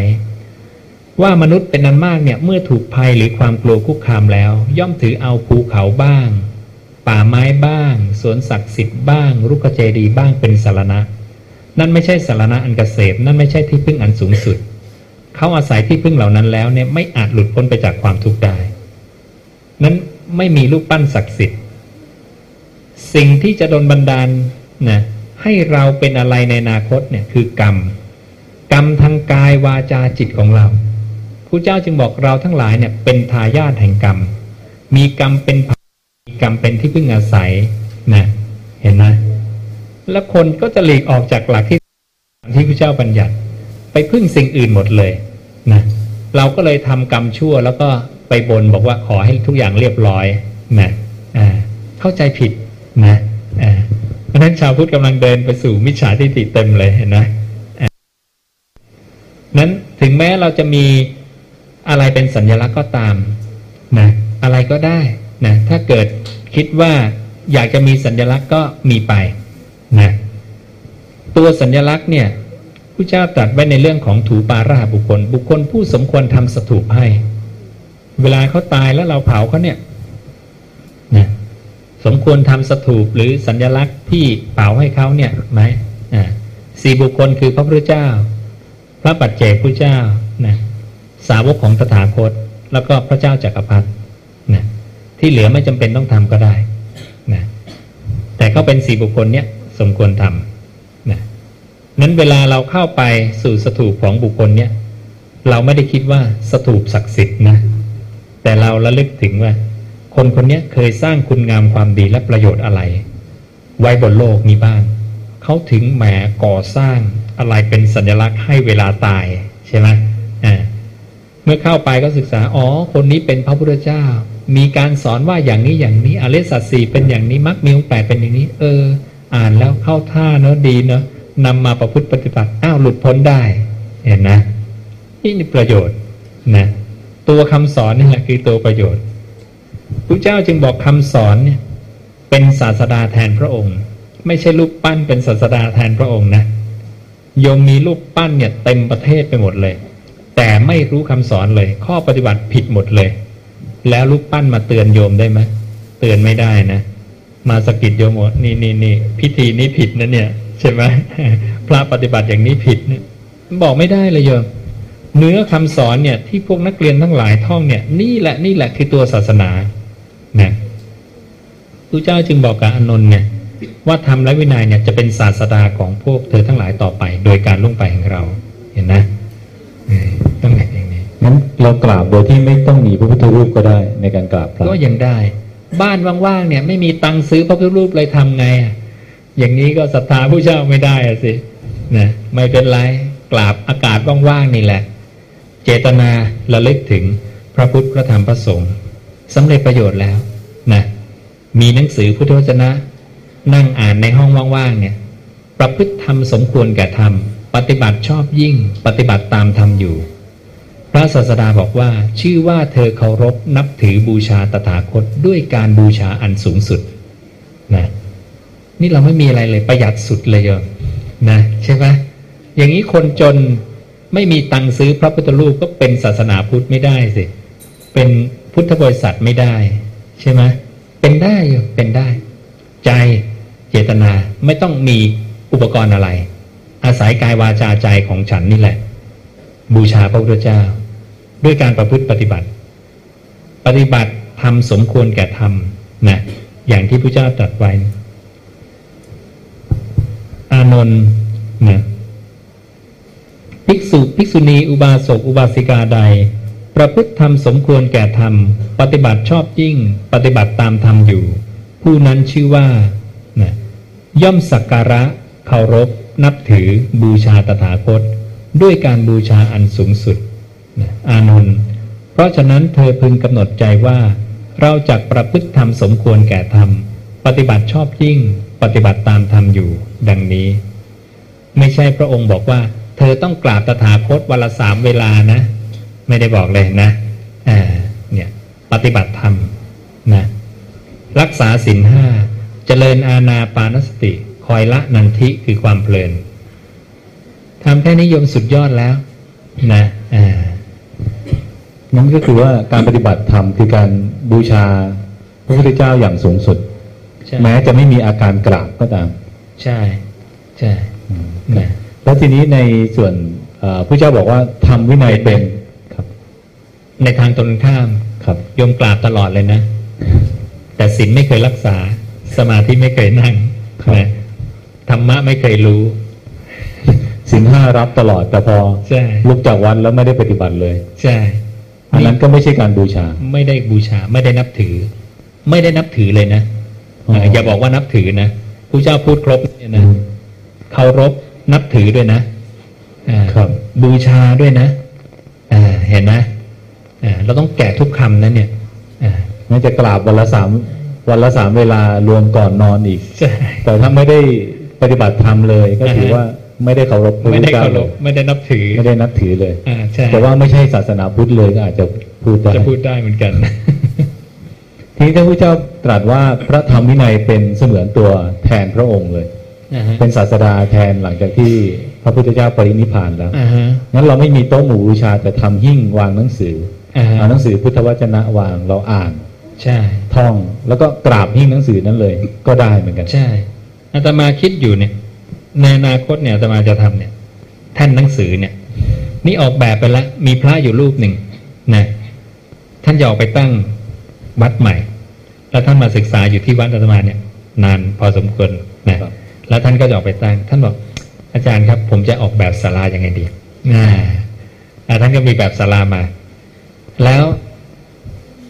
ว่ามนุษย์เป็นนั้นมากเนี่ยเมื่อถูกภัยหรือความกลัวคุกคามแล้ว ย่อมถือเอาภูเขาบ้าง ป่าไม้บ้างสวนศักดิ์สิทธิ์บ้าง รุกขเจดีย์บ้างเป็นสารณะ นั่นไม่ใช่สารณะอันเกษมนั่นไม่ใช่ที่พึ่งอันสูงสุดเขาอาศัยที่พึ่งเหล่านั้นแล้วเนี่ยไม่อาจหลุดพ้นไปจากความทุกข์ได้นั้นไม่มีรูปปั้นศักดิ์สิทธิ์ สิ่งที่จะโดนบันดาลนะให้เราเป็นอะไรในอนาคตเนี่ยคือกรรม กรรมทางกายวาจาจิตของเราพระเจ้าจึงบอกเราทั้งหลายเนี่ยเป็นทายาทแห่งกรรม มีกรรมเป็นผักมีกรรมเป็นที่พึ่งอาศัยนะเห็นไหมแล้วคนก็จะหลีกออกจากหลักที่ที่พระเจ้าบัญญัติ ไปพึ่งสิ่งอื่นหมดเลยนะเราก็เลยทำกรรมชั่วแล้วก็ไปบนบอกว่าขอให้ทุกอย่างเรียบร้อยนะอ่าเข้าใจผิด นะอ่าเพราะฉะนั้นชาวพุทธกำลังเดินไปสู่มิจฉาทิฏฐิเต็มเลยเห็นไหมอ่านั้นถึงแม้เราจะมีอะไรเป็นสัญลักษณ์ก็ตามนะอะไรก็ได้นะถ้าเกิดคิดว่าอยากจะมีสัญลักษณ์ก็มีไปนะตัวสัญลักษณ์เนี่ยผู้เจ้าตรัสไว้ในเรื่องของถูปาราบุคคล บุคคลผู้สมควรทำสถูปให้ เวลาเขาตายแล้วเราเผาเขาเนี่ยนะ สมควรทำสถูปหรือสัญลักษณ์ที่เผาให้เขาเนี่ยไหมอ่าสี่บุคคลคือพระพุทธเจ้า พระปัจเจกพุทธเจ้านะสาวกของตถาคต แล้วก็พระเจ้าจักรพรรดินะที่เหลือไม่จำเป็นต้องทำก็ได้นะแต่ก็เป็นสี่บุคคลเนี้ยสมควรทำนะนั้นเวลาเราเข้าไปสู่สถูปของบุคคลเนี้ยเราไม่ได้คิดว่าสถูปศักดิ์สิทธิ์นะแต่เราระลึกถึงว่า คนคนนี้เคยสร้างคุณงามความดีและประโยชน์อะไร ไว้บนโลกนี้บ้าง เขาถึงแหมก่อสร้างอะไรเป็นสัญลักษณ์ให้เวลาตายใช่ไหมอ่าเมื่อเข้าไปก็ศึกษา อ๋อ คนนี้เป็นพระพุทธเจ้า มีการสอนว่าอย่างนี้อย่างนี้อริสัจสี่เป็นอย่างนี้มรรคมีองค์แปดเป็นอย่างนี้ เออ อ่านแล้วเข้าท่าเนอะดีเนอะนำมาประพฤติปฏิบัติ อ้าวหลุดพ้นได้ เห็นนะนี่นี่ประโยชน์นะตัวคำสอนนี่แหละคือตัวประโยชน์ พระเจ้าจึงบอกคำสอนเนี่ยเป็นศาสดาแทนพระองค์ ไม่ใช่รูปปั้นเป็นศาสดาแทนพระองค์นะโยมมีรูปปั้นเนี่ยเต็มประเทศไปหมดเลย แต่ไม่รู้คำสอนเลย ข้อปฏิบัติผิดหมดเลย แล้วรูปปั้นมาเตือนโยมได้ไหมเตือนไม่ได้นะ มาสกิดโยมว่านี่นี่นี่พิธีนี้ผิดนะเนี่ย ใช่ไหมพระปฏิบัติอย่างนี้ผิดเนี่ยบอกไม่ได้เลยโยม เนื้อคำสอนเนี่ยที่พวกนักเรียนทั้งหลายท่องเนี่ย นี่แหละนี่แหละคือตัวศาสนานะพระเจ้าจึงบอกกับอานนท์เนี่ยว่าธรรมและวินัยเนี่ยจะเป็นศาสดาของพวกเธอทั้งหลายต่อไป โดยการลุ่งไปของเรา เห็นนะเออต้องเห็นอย่างนี้งั้นเรากราบโดยที่ไม่ต้องมีพระพุทธรูปก็ได้ในการกราบพระก็ยังได้ บ้านว่างๆเนี่ย ไม่มีตังค์ซื้อพระพุทธรูปเลยทำไงอะอย่างนี้ก็ศรัทธาผู้เจ้าไม่ได้อะสินะไม่เป็นไรกราบอากาศว่างๆนี่แหละ เจตนาระลึกถึงพระพุทธพระธรรมพระสงฆ์สำเร็จประโยชน์แล้วนะมีหนังสือพุทธวจนะ นั่งอ่านในห้องว่างๆเนี่ยประพฤติธรรมสมควรแก่ธรรม ปฏิบัติชอบยิ่ง ปฏิบัติตามธรรมอยู่ พระศาสดาบอกว่า ชื่อว่าเธอเคารพนับถือบูชาตถาคตด้วยการบูชาอันสูงสุดนะนี่เราไม่มีอะไรเลยประหยัดสุดเลยโยมนะใช่ไหมอย่างนี้คนจน ไม่มีตังค์ซื้อพระพุทธรูปก็เป็นศาสนาพุทธไม่ได้สิ เป็นพุทธบริษัทไม่ได้ ใช่ไหมเป็นได้โยมเป็นได้ ใจเจตนาไม่ต้องมีอุปกรณ์อะไร อาศัยกายวาจาใจของฉันนี่แหละ บูชาพระพุทธเจ้า ด้วยการประพฤติปฏิบัติ ปฏิบัติทำสมควรแก่ธรรมนะอย่างที่พระเจ้าตรัสไว้ อานนท์นะ ภิกษุภิกษุณีอุบาสกอุบาสิกาใด ประพฤติธรรมสมควรแก่ธรรม ปฏิบัติชอบยิ่ง ปฏิบัติตามธรรมอยู่ ผู้นั้นชื่อว่านะย่อมสักการะเคารพ นับถือ บูชาตถาคต ด้วยการบูชาอันสูงสุดนะอานนท์เพราะฉะนั้นเธอพึงกำหนดใจว่า เราจักประพฤติธรรมสมควรแก่ธรรม ปฏิบัติชอบยิ่ง ปฏิบัติตามธรรมอยู่ ดังนี้ ไม่ใช่พระองค์บอกว่า เธอต้องกราบตถาคตวันละสามเวลานะ ไม่ได้บอกเลยนะอ่าเนี่ยปฏิบัติธรรมนะรักษาศีลห้าเจริญอาณาปานสติ คอยละนันทิคือความเพลินทำแค่นิยมสุดยอดแล้วนะอ่านั่นก็คือว่าการปฏิบัติธรรมคือการบูชาพระพุทธเจ้าอย่างสูงสุดใช่แม้จะไม่มีอาการกราบก็ตาม ใช่ใช่อืมนะ แล้วทีนี้ในส่วนเอ่อผู้เจ้าบอกว่าทำวินัยเป็นครับ ในทางตรงกันข้ามครับโยมกราบตลอดเลยนะ แต่ศีลไม่เคยรักษา สมาธิไม่เคยนั่งครับนะธรรมะไม่เคยรู้สินห้ารับตลอดแต่พอใช่ลุกจากวันแล้วไม่ได้ปฏิบัติเลย ใช่อันนั้นก็ไม่ใช่การบูชา ไม่ได้บูชา ไม่ได้นับถือ ไม่ได้นับถือเลยนะอ๋อเอออย่าบอกว่านับถือนะผู้เจ้าพูดครบเนี่ยนะเคารพ นับถือด้วยนะอ่าครับ บูชาด้วยนะอ่าเห็นนะอ่าเราต้องแกะทุกคำนะเนี่ยอ่างั้นจะกราบวันละสามวันละสามเวลารวมก่อนนอนอีกใช่แต่ถ้าไม่ได้ปฏิบัติธรรมเลย ก็ถืออ่าฮะว่าไม่ได้เคารพพระไม่พุทธได้เจ้าเคารเลพยไม่ได้นับถือไม่ได้นับถือเลยอ่าใช่แต่ว่าไม่ใช่ศาสนาพุทธเลยก็อาจจะพูดได้จะพูดได้เหมือนกัน ทีนี้ถ้าพระเจ้าตรัสว่าพระธรรมวินัยเป็นเสมือนตัวแทนพระองค์เลยอ่าฮะ เป็นศาสดาแทนหลังจากที่พระพุทธเจ้าปรินิพพานแล้วอ่าฮะงั้นเราไม่มีโต๊ะหมู่บูชาแต่ทำหิ้งวางหนังสืออ่าฮะเอาหนังสือพุทธวจนะวางเราอ่าน ใช่ ท่องแล้วก็กราบหิ้งหนังสือนั้นเลย ก็ได้เหมือนกันใช่อาตมาคิดอยู่เนี่ย ในอนาคตเนี่ยอาตมาจะทำเนี่ยแท่นหนังสือเนี่ย นี่ออกแบบไปแล้วมีพระอยู่รูปหนึ่งนะท่านจะออกไปตั้งวัดใหม่ แล้วท่านมาศึกษาอยู่ที่วัดอาตมาเนี่ย นานพอสมควรนะครับ แล้วท่านก็จะออกไปตั้งท่านบอกอาจารย์ครับ ผมจะออกแบบศาลายังไงดีอ่าอ่าท่านก็มีแบบศาลามา แล้ว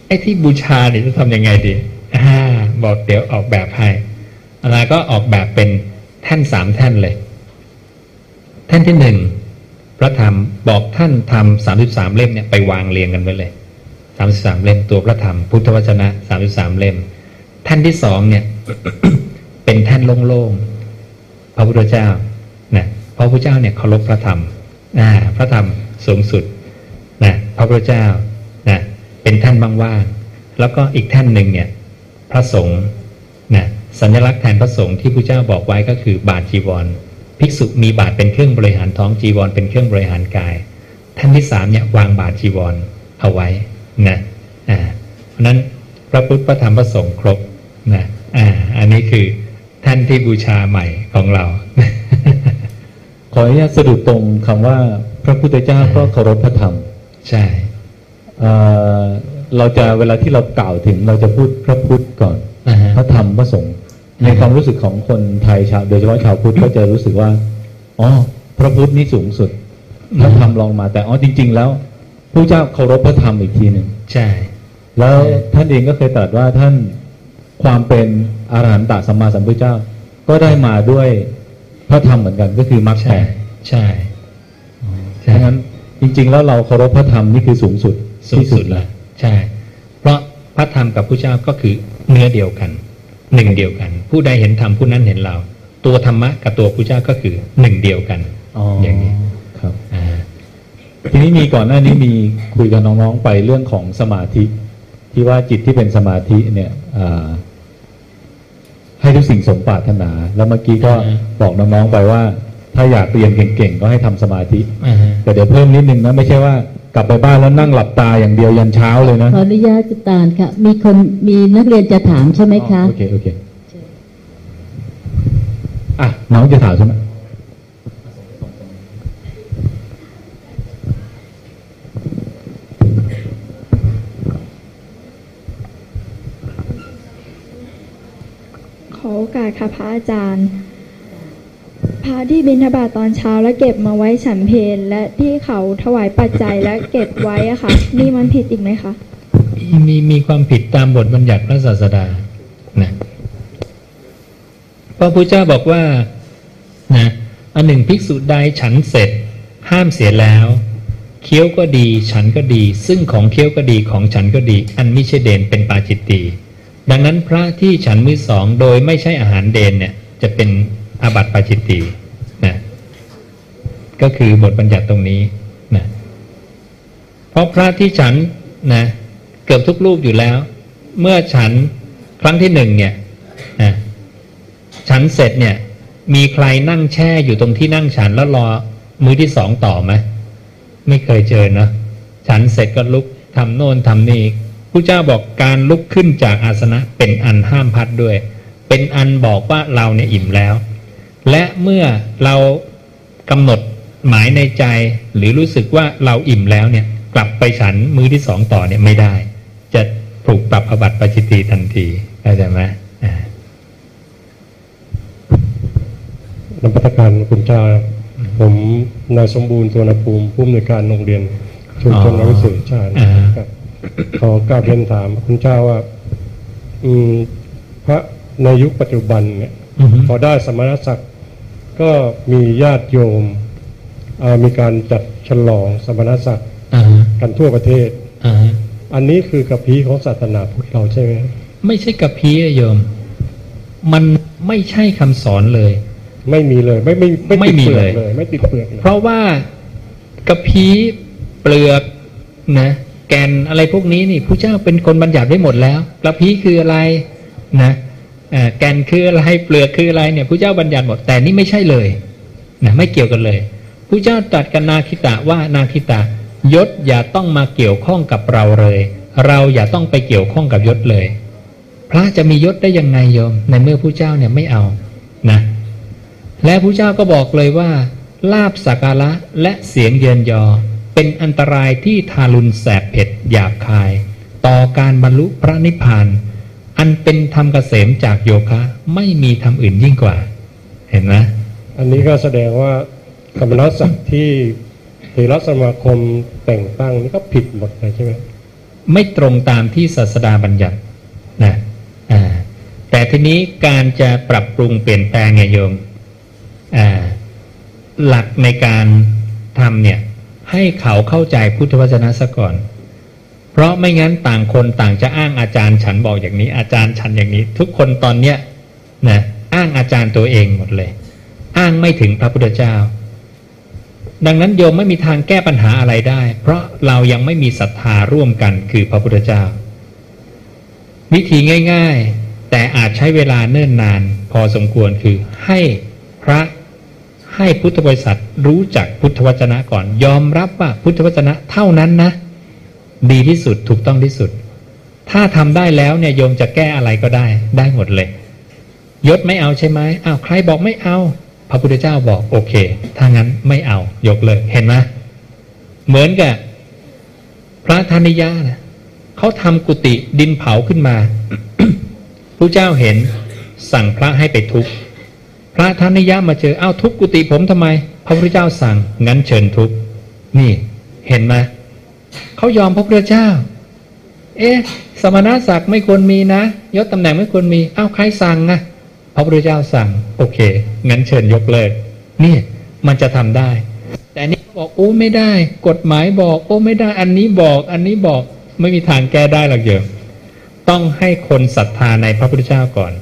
ไอ้ที่บูชาเนี่ยจะทำยังไงดีอาบอกเดี๋ยวออกแบบให้อาตมาก็ออกแบบเป็นแท่นสามแท่นเลย แท่นที่หนึ่งพระธรรมบอกท่านทำสามสิบสามเล่มเนี่ยไปวางเรียงกันไว้เลยสามสิบสามเล่มตัวพระธรรมพุทธวจนะสามสิบสามเล่ม แท่นที่สองเนี่ย เป็นแท่นโล่งๆ พระพุทธเจ้านะพระพุทธเจ้าเนี่ยเคารพพระธรรมอ่าพระธรรมสูงสุดนะพระพุทธเจ้านะเป็นท่านบางว่างแล้วก็อีกท่านหนึ่งเนี่ยพระสงฆ์นะสัญลักษณ์แทนพระสงฆ์ที่พระเจ้าบอกไว้ก็คือบาทจีวร ภิกษุมีบาทเป็นเครื่องบริหารท้องจีวร เป็นเครื่องบริหารกาย ท่านที่สามเนี่ยวางบาทจีวรเอาไว้นะอ่าเพราะนั้นพระพุทธพระธรรมพระสงฆ์ครบนะอ่าอันนี้คือ ท่านที่บูชาใหม่ของเรา ขออนุญาตสะดุดตรงคำว่า พระพุทธเจ้าก็เคารพพระธรรม ใช่เอ่อเราจะเวลาที่เรากล่าวถึงเราจะพูดพระพุทธก่อนอ่าฮะพระธรรมพระสงฆ์ในความรู้สึกของคนไทยชาวโดยเฉพาะชาวพุทธก็จะรู้สึกว่าอ๋อพระพุทธนี่สูงสุดพระธรรมลองมาแต่อ๋อจริง ๆ แล้วพระเจ้าเคารพพระธรรมอีกทีหนึ่งใช่ แล้วท่านเองก็เคยตรัสว่าท่าน ความเป็นอรหันตสัมมาสัมพุทธเจ้า ก็ได้มาด้วยพระธรรมเหมือนกันก็คือมรรคแปใช่ดใช่เพราะฉะนั้นจริง ๆ แล้วเราเคารพพระธรรมนี่คือสูงสุดสูงที่สุดแล้วใช่ เพราะพระธรรมกับพระเจ้าก็คือเนื้อเดียวกัน หนึ่งเดียวกัน ผู้ใดเห็นธรรมผู้นั้นเห็นเรา ตัวธรรมะกับตัวพระเจ้าก็คือหนึ่งเดียวกันอ๋ออย่างนี้ครับ อ่า ทีนี้มีก่อนหน้านี้มีคุยกับน้องๆไปเรื่องของสมาธิ ที่ว่าจิตที่เป็นสมาธิเนี่ยอ่า ให้ทุกสิ่งสมปรารถนา แล้วเมื่อกี้ก็บอกน้องๆไปว่า ถ้าอยากเรียนเก่งๆ ก็ให้ทำสมาธิอ่าฮะแต่เดี๋ยวเพิ่มนิดนึงนะ ไม่ใช่ว่ากลับไปบ้านแล้วนั่งหลับตาอย่างเดียวยันเช้าเลยนะ ขออนุญาตจุตานค่ะ มีคนมีนักเรียนจะถามใช่ไหมคะ โอเค โอเคอะน้องจะถามใช่ไหม ข อโอกาสค่ะพระอาจารย์พระที่บิณฑบาตตอนเช้าแล้วเก็บมาไว้ฉันเพลและที่เขาถวายปัจจัยและเก็บไว้อะค่ะนี่มันผิดอีกไหมคะมีมีความผิดตามบทบัญญัติพระศาสดานะพระพุทธเจ้าบอกว่านะอันหนึ่งภิกษุใดฉันเสร็จ ห้ามเสียแล้วเคี้ยวก็ดี ฉันก็ดี ซึ่งของเคี้ยวก็ดีของฉันก็ดี อันไม่ใช่เดนเป็นปาจิตตี ดังนั้นพระที่ฉันมือสองโดยไม่ใช่อาหารเดนเนี่ยจะเป็นอาบัติปาจิตตีนะก็คือบทบัญญัติตรงนี้นะเพราะพระที่ฉันนะเกือบทุกรูปอยู่แล้ว เมื่อฉันครั้งที่หนึ่งเนี่ยนะฉันเสร็จเนี่ย มีใครนั่งแช่อยู่ตรงที่นั่งฉันแล้วรอมือที่สองต่อไหมไม่เคยเจอเนอะฉันเสร็จก็ลุกทำโน่นทำนี่ ผู้เจ้าบอกการลุกขึ้นจากอาสนะเป็นอันห้ามพัดด้วย เป็นอันบอกว่าเราเนี่ยอิ่มแล้ว และเมื่อเรากำหนดหมายในใจ หรือรู้สึกว่าเราอิ่มแล้วเนี่ย กลับไปฉันมือที่สองต่อเนี่ยไม่ได้ จะถูกปรับอบัติปาจิตตีทันทีเข้าใจไหมอ่านมัตการคุณเจ้าผมนายสมบูรณ์ตัวนภูมิผู้อำนวยการโรงเรียนชุมชนนักวิเศษชาติครับ ขอกราบเรียนถามคุณเจ้าว่า อืมพระในยุคปัจจุบันเนี่ยอือฮึพอได้สมณศักดิ์ก็มีญาติโยมอ่ามีการจัดฉลองสมณศักดิ์อ่าฮะกันทั่วประเทศอ่าฮะอันนี้คือกระพีของศาสนาพุทธเราใช่ไหมไม่ใช่กระพี้อะโยม มันไม่ใช่คำสอนเลย ไม่มีเลย ไม่ไม่ไม่ติดมีเปลือกเลยเลย ไม่ติดเปลือกเลยเพราะว่ากระพี้เปลือกนะ แกนอะไรพวกนี้นี่ผู้เจ้าเป็นคนบัญญัติไว้หมดแล้วกระพี้คืออะไรนะแกนคืออะไรเปลือกคืออะไรเนี่ยผู้เจ้าบัญญัติหมดแต่นี่ไม่ใช่เลยนะไม่เกี่ยวกันเลยผู้เจ้าตรัสกับนาคิตะว่านาคิตะยศอย่าต้องมาเกี่ยวข้องกับเราเลย เราอย่าต้องไปเกี่ยวข้องกับยศเลย พระจะมียศได้ยังไงโยม ในเมื่อผู้เจ้าเนี่ยไม่เอานะและผู้เจ้าก็บอกเลยว่าลาบสักการะและเสียงเยินยอ เป็นอันตรายที่ทารุณแสบเผ็ดหยาบคาย ต่อการบรรลุพระนิพพาน อันเป็นธรรมเกษมจากโยคะ ไม่มีธรรมอื่นยิ่งกว่า เห็นไหมอันนี้ก็แสดงว่ากรรมนัศักดิ์ที่เทรสมาคมแต่งตั้งนี่ก็ผิดหมดเลยใช่ไหมไม่ตรงตามที่ศาสดาบัญญัตินะอ่าแต่ทีนี้การจะปรับปรุงเปลี่ยนแปลงไงโยมอ่าหลักในการทำเนี่ย ให้เขาเข้าใจพุทธวจนะซะก่อน เพราะไม่งั้นต่างคนต่างจะอ้างอาจารย์ฉันบอกอย่างนี้ อาจารย์ฉันอย่างนี้ ทุกคนตอนเนี้ยนะอ้างอาจารย์ตัวเองหมดเลย อ้างไม่ถึงพระพุทธเจ้า ดังนั้นโยมไม่มีทางแก้ปัญหาอะไรได้ เพราะเรายังไม่มีศรัทธาร่วมกันคือพระพุทธเจ้า วิธีง่าย ๆ แต่อาจใช้เวลาเนิ่นนาน พอสมควรคือให้พระ ให้พุทธบริษัทรู้จักพุทธวจนะก่อน ยอมรับว่าพุทธวจนะเท่านั้นนะ ดีที่สุดถูกต้องที่สุด ถ้าทำได้แล้วเนี่ยโยมจะแก้อะไรก็ได้ได้หมดเลย ยศไม่เอาใช่ไหมอ้าวใครบอกไม่เอา พระพุทธเจ้าบอกโอเค ถ้างั้นไม่เอา ยกเลยเห็นไหมเหมือนกับพระธานิยานะเขาทำกุฏิดินเผาขึ้นมาพระเจ้าเห็นสั่งพระให้ไปทุบ พระท่านนิยะมาเจอเอ้าทุบกุฏิผมทำไม พระพุทธเจ้าสั่งงั้นเชิญทุบนี่เห็นไหมเขายอมพระพุทธเจ้า เอ๊ะสมณศักดิ์ไม่ควรมีนะยศตำแหน่งไม่ควรมีเอ้าใครสั่งอะพระพุทธเจ้าสั่ง โอเค งั้นเชิญยกเลิกนี่มันจะทำได้ แต่นี่บอกโอ้ไม่ได้ กฎหมายบอก โอ้ไม่ได้ อันนี้บอก อันนี้บอกไม่มีทางแก้ได้หรอกเยอะต้องให้คนศรัทธาในพระพุทธเจ้าก่อน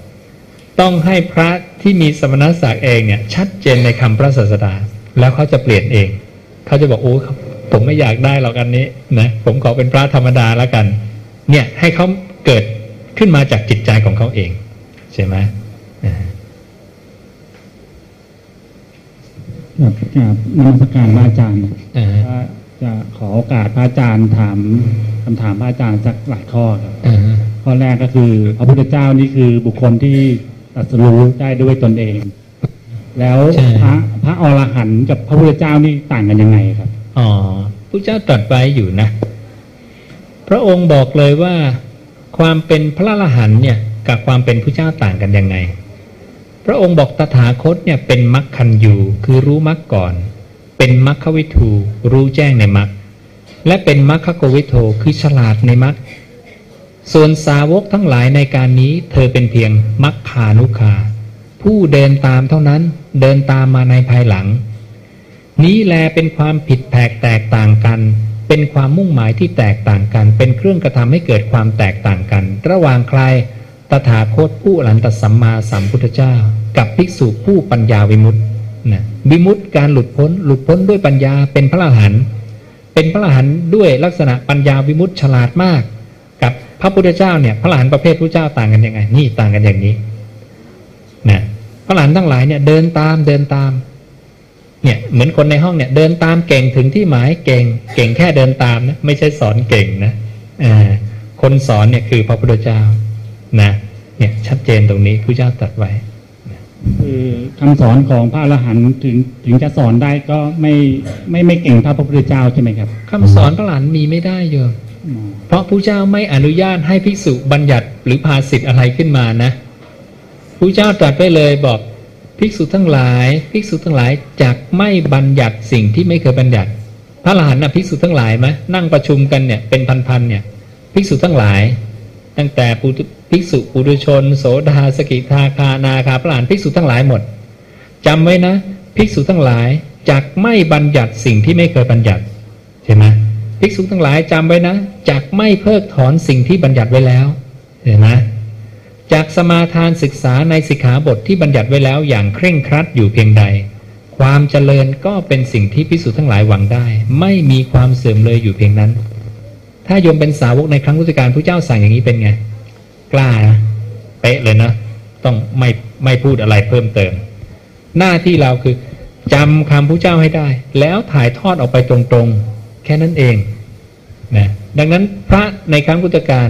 ต้องให้พระ ที่มีสมณศักดิ์เองเนี่ยชัดเจนในคำพระศาสดา แล้วเขาจะเปลี่ยนเอง เขาจะบอกโอ้ผมไม่อยากได้หรอกอันนี้นะผมขอเป็นพระธรรมดาแล้วกัน เนี่ยให้เขาเกิดขึ้นมาจากจิตใจของเขาเอง ใช่ไหมกับนมัสการพระอาจารย์จะขอโอกาสพระอาจารย์ถามคำถามพระอาจารย์สักหลายข้อครับข้อแรกก็คือพระพุทธเจ้านี่คือบุคคลที่ ตรัสรู้ได้ด้วยตนเอง แล้วพระพระอรหันต์กับพระพุทธเจ้านี่ต่างกันยังไงครับอ๋อพระเจ้าตรัสไว้อยู่นะ พระองค์บอกเลยว่าความเป็นพระอรหันต์เนี่ยกับความเป็นพระเจ้าต่างกันยังไง พระองค์บอกตถาคตเนี่ยเป็นมรรคคันยูคือรู้มรรคก่อน เป็นมรรควิทูรู้แจ้งในมรรคและเป็นมรรคโกวิโทคือฉลาดในมรรค ส่วนสาวกทั้งหลายในการนี้เธอเป็นเพียงมัคคานุคา ผู้เดินตามเท่านั้นเดินตามมาในภายหลัง นี้แลเป็นความผิดแผกแตกต่างกัน เป็นความมุ่งหมายที่แตกต่างกัน เป็นเครื่องกระทำให้เกิดความแตกต่างกัน ระหว่างใครตถาคตผู้อรันตสัมมาสัมพุทธเจ้า กับภิกษุผู้ปัญญาวิมุตต์นะวิมุตต์การหลุดพ้น หลุดพ้นด้วยปัญญาเป็นพระอรหันต์เป็นพระอรหันต์ด้วยลักษณะปัญญาวิมุตต์ฉลาดมาก พระพุทธเจ้าเนี่ยพระหลานประเภทพระเจ้าต่างกันยังไง นี่ต่างกันอย่างนี้นะพระหลานทั้งหลายเนี่ยเดินตามเดินตาม เนี่ยเหมือนคนในห้องเนี่ย เดินตามเก่งถึงที่หมายเก่ง เก่งแค่เดินตามนะไม่ใช่สอนเก่งนะอ่าคนสอนเนี่ยคือพระพุทธเจ้านะเนี่ยชัดเจนตรงนี้พระเจ้าตรัสไว้คือคำสอนของพระอรหันต์ถึงถึงจะสอนได้ก็ไม่ไม่ไม่เก่งเท่าพระพุทธเจ้าใช่ไหมครับคำสอนพระหลานมีไม่ได้เยอะ เพราะพระเจ้าไม่อนุญาตให้ภิกษุบัญญัติหรือพาสิทธ์อะไรขึ้นมานะพระเจ้าตรัสไปเลยบอกภิกษุทั้งหลาย ภิกษุทั้งหลายจักไม่บัญญัติสิ่งที่ไม่เคยบัญญัติ พระอรหันต์นะภิกษุทั้งหลายไหมนั่งประชุมกันเนี่ยเป็นพันๆเนี่ยภิกษุทั้งหลาย ตั้งแต่ภิกษุปุถุชน โสดาสกิทาคานาคาพระอรหันต์ภิกษุทั้งหลายหมดจำไว้นะ ภิกษุทั้งหลายจักไม่บัญญัติสิ่งที่ไม่เคยบัญญัติใช่ไหม ภิกษุทั้งหลายจำไว้นะจักไม่เพิกถอนสิ่งที่บัญญัติไว้แล้วเห็นไหมจากสมาทานศึกษาในสิกขาบทที่บัญญัติไว้แล้วอย่างเคร่งครัดอยู่เพียงใด ความเจริญก็เป็นสิ่งที่ภิกษุทั้งหลายหวังได้ ไม่มีความเสื่อมเลยอยู่เพียงนั้น ถ้าโยมเป็นสาวกในครั้งพุทธกาลพระเจ้าสั่งอย่างนี้เป็นไง กล้านะเป๊ะเลยนะ ต้องไม่ไม่พูดอะไรเพิ่มเติม หน้าที่เราคือจำคำพระเจ้าให้ได้ แล้วถ่ายทอดออกไปตรงๆ แค่นั้นเองนะดังนั้นพระในครั้งพุทธกาล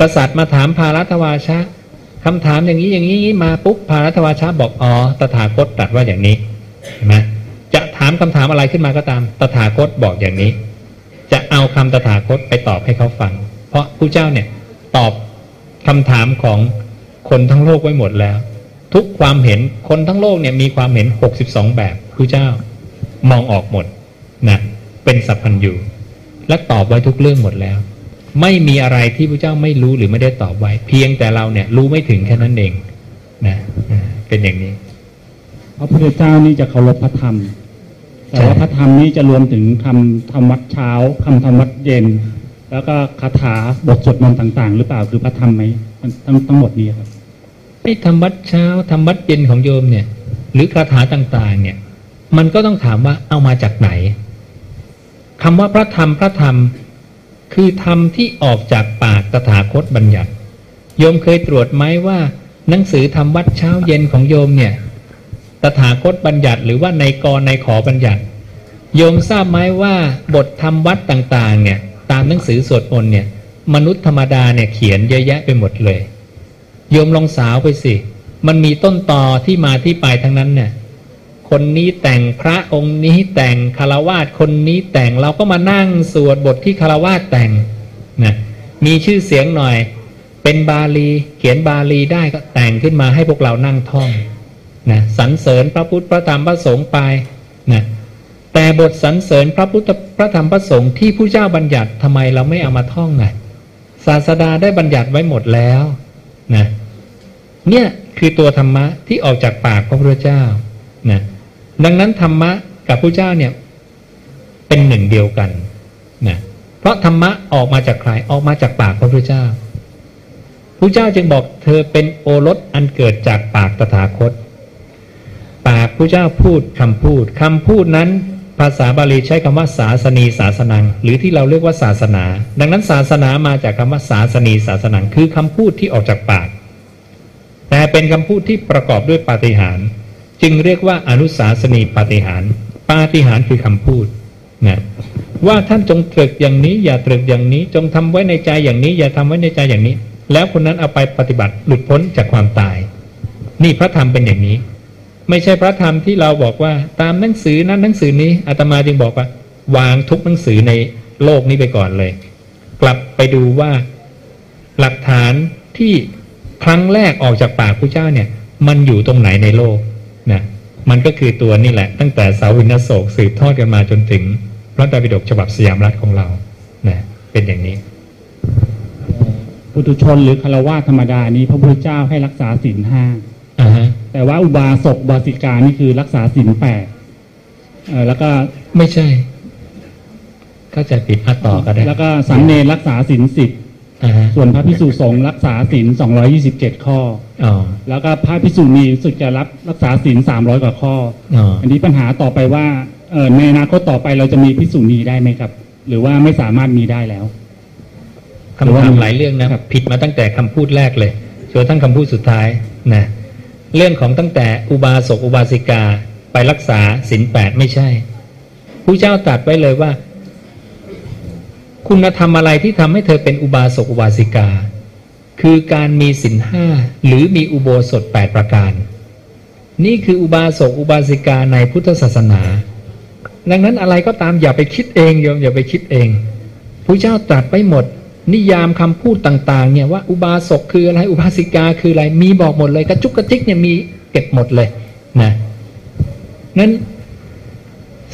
กษัตริย์มาถามพารัตวาชะคำถามอย่างนี้อย่างนี้มาปุ๊บพารัตวาชะบอกอ๋อตถาคตตรัสว่าอย่างนี้เห็นไหมจะถามคำถามอะไรขึ้นมาก็ตาม ตถาคตบอกอย่างนี้ จะเอาคำตถาคตไปตอบให้เขาฟัง เพราะผู้เจ้าเนี่ยตอบคำถามของคนทั้งโลกไว้หมดแล้ว ทุกความเห็นคนทั้งโลกเนี่ยมีความเห็นหกสิบสองแบบผู้เจ้ามองออกหมดนะ เป็นสัพพัญญูและตอบไว้ทุกเรื่องหมดแล้ว ไม่มีอะไรที่พระเจ้าไม่รู้หรือไม่ได้ตอบไว้ เพียงแต่เราเนี่ยรู้ไม่ถึงแค่นั้นเองนะเป็นอย่างนี้พระพุทธเจ้านี่จะเคารพพระธรรม แต่ว่าพระธรรมนี้จะรวมถึงคำธรรมวัดเช้าคำธรรมวัดเย็น แล้วก็คาถาบทสวดมนต์ต่าง ๆ หรือเปล่าคือพระธรรมไหมทั้งทั้งหมดนี้ครับไอ้ธรรมวัดเช้าธรรมวัดเย็นของโยมเนี่ย หรือคาถาต่าง ๆ เนี่ย มันก็ต้องถามว่าเอามาจากไหน คำว่าพระธรรมพระธรรม คือธรรมที่ออกจากปากตถาคตบัญญัติ โยมเคยตรวจไหมว่า หนังสือธรรมวัดเช้าเย็นของโยมเนี่ย ตถาคตบัญญัติหรือว่าในกรในขอบัญญัติ โยมทราบไหมว่าบทธรรมวัดต่างๆ เนี่ย ตามหนังสือสวดมนต์เนี่ย มนุษย์ธรรมดาเนี่ยเขียนเยอะแยะไปหมดเลย โยมลองสาวไปสิ มันมีต้นตอที่มาที่ไปทั้งนั้นเนี่ย คนนี้แต่งพระองค์นี้แต่งคารวาสคนนี้แต่งเราก็มานั่งสวดบทที่คารวาสแต่งนะมีชื่อเสียงหน่อย เป็นบาลีเขียนบาลีได้ก็แต่งขึ้นมาให้พวกเรานั่งท่องนะสรรเสริญพระพุทธพระธรรมพระสงฆ์ไปนะแต่บทสรรเสริญพระพุทธพระธรรมพระสงฆ์ที่ผู้เจ้าบัญญัติทำไมเราไม่เอามาท่องไงศาสดาได้บัญญัติไว้หมดแล้วนะเนี่ยคือตัวธรรมะที่ออกจากปากพระพุทธเจ้า นะดังนั้นธรรมะกับพระเจ้าเนี่ยเป็นหนึ่งเดียวกันนะเพราะธรรมะออกมาจากใครออกมาจากปากพระพุทธเจ้าพระเจ้าจึงบอกเธอเป็นโอรสอันเกิดจากปากตถาคต ปากพระเจ้าพูดคำพูดคำพูดนั้นภาษาบาลีใช้คำว่าศาสนีศาสนัง หรือที่เราเรียกว่าศาสนา ดังนั้นศาสนามาจากคำว่าศาสนีศาสนัง คือคำพูดที่ออกจากปาก แต่เป็นคำพูดที่ประกอบด้วยปาฏิหาริย์ จึงเรียกว่าอนุสาสนีปาฏิหารปาฏิหารคือคำพูดนะว่าท่านจงตรึกอย่างนี้ อย่าตรึกอย่างนี้ จงทำไว้ในใจอย่างนี้ อย่าทำไว้ในใจอย่างนี้ แล้วคนนั้นเอาไปปฏิบัติหลุดพ้นจากความตาย นี่พระธรรมเป็นอย่างนี้ ไม่ใช่พระธรรมที่เราบอกว่า ตามหนังสือนั้นหนังสือนี้อาตมาจึงบอกว่า วางทุกหนังสือในโลกนี้ไปก่อนเลย กลับไปดูว่า หลักฐานที่ครั้งแรกออกจากปากพระเจ้าเนี่ย มันอยู่ตรงไหนในโลก นะมันก็คือตัวนี่แหละ ตั้งแต่สาวินโศกสืบทอดกันมาจนถึงพระไตรปิฎกฉบับสยามรัฐของเรานะเป็นอย่างนี้ปุถุชนหรือคารวะธรรมดานี้พระพุทธเจ้าให้รักษาศีลห้าแต่ว่าอุบาสกบาสิกานี่คือรักษาศีลแปดแล้วก็ไม่ใช่ เข้าใจผิดอะต่อก็ได้ แล้วก็สังเนรรักษาศีลสิบ ส่วนพระพิสุสงฆ์รักษาศีลสองร้อยี่สิบเจ็ดข้ออแล้วก็พระพิสุนีสุดจะรับรักษาศีลสามร้อยกว่าข้ออันนี้ปัญหาต่อไปว่าเออในอนาคตต่อไปเราจะมีพิสุนีได้ไหมครับ หรือว่าไม่สามารถมีได้แล้ว คำถามหลายเรื่องนะครับ ผิดมาตั้งแต่คำพูดแรกเลยจนทั้งคำพูดสุดท้ายนะเรื่องของตั้งแต่อุบาสกอุบาสิกาไปรักษาศีลแปดไม่ใช่ ผู้เจ้าตรัสไว้เลยว่า คุณธรรมอะไรที่ทำให้เธอเป็นอุบาสกอุบาสิกา คือการมีศีลห้าหรือมีอุโบสถแปดประการ นี่คืออุบาสกอุบาสิกาในพุทธศาสนา ดังนั้นอะไรก็ตามอย่าไปคิดเองโยมอย่าไปคิดเองผู้เจ้าตรัสไปหมด นิยามคำพูดต่างๆเนี่ยว่าอุบาสกคืออะไรอุบาสิกาคืออะไรมีบอกหมดเลยกระจุกกระจิกเนี่ยมีเก็บหมดเลยนะนั้น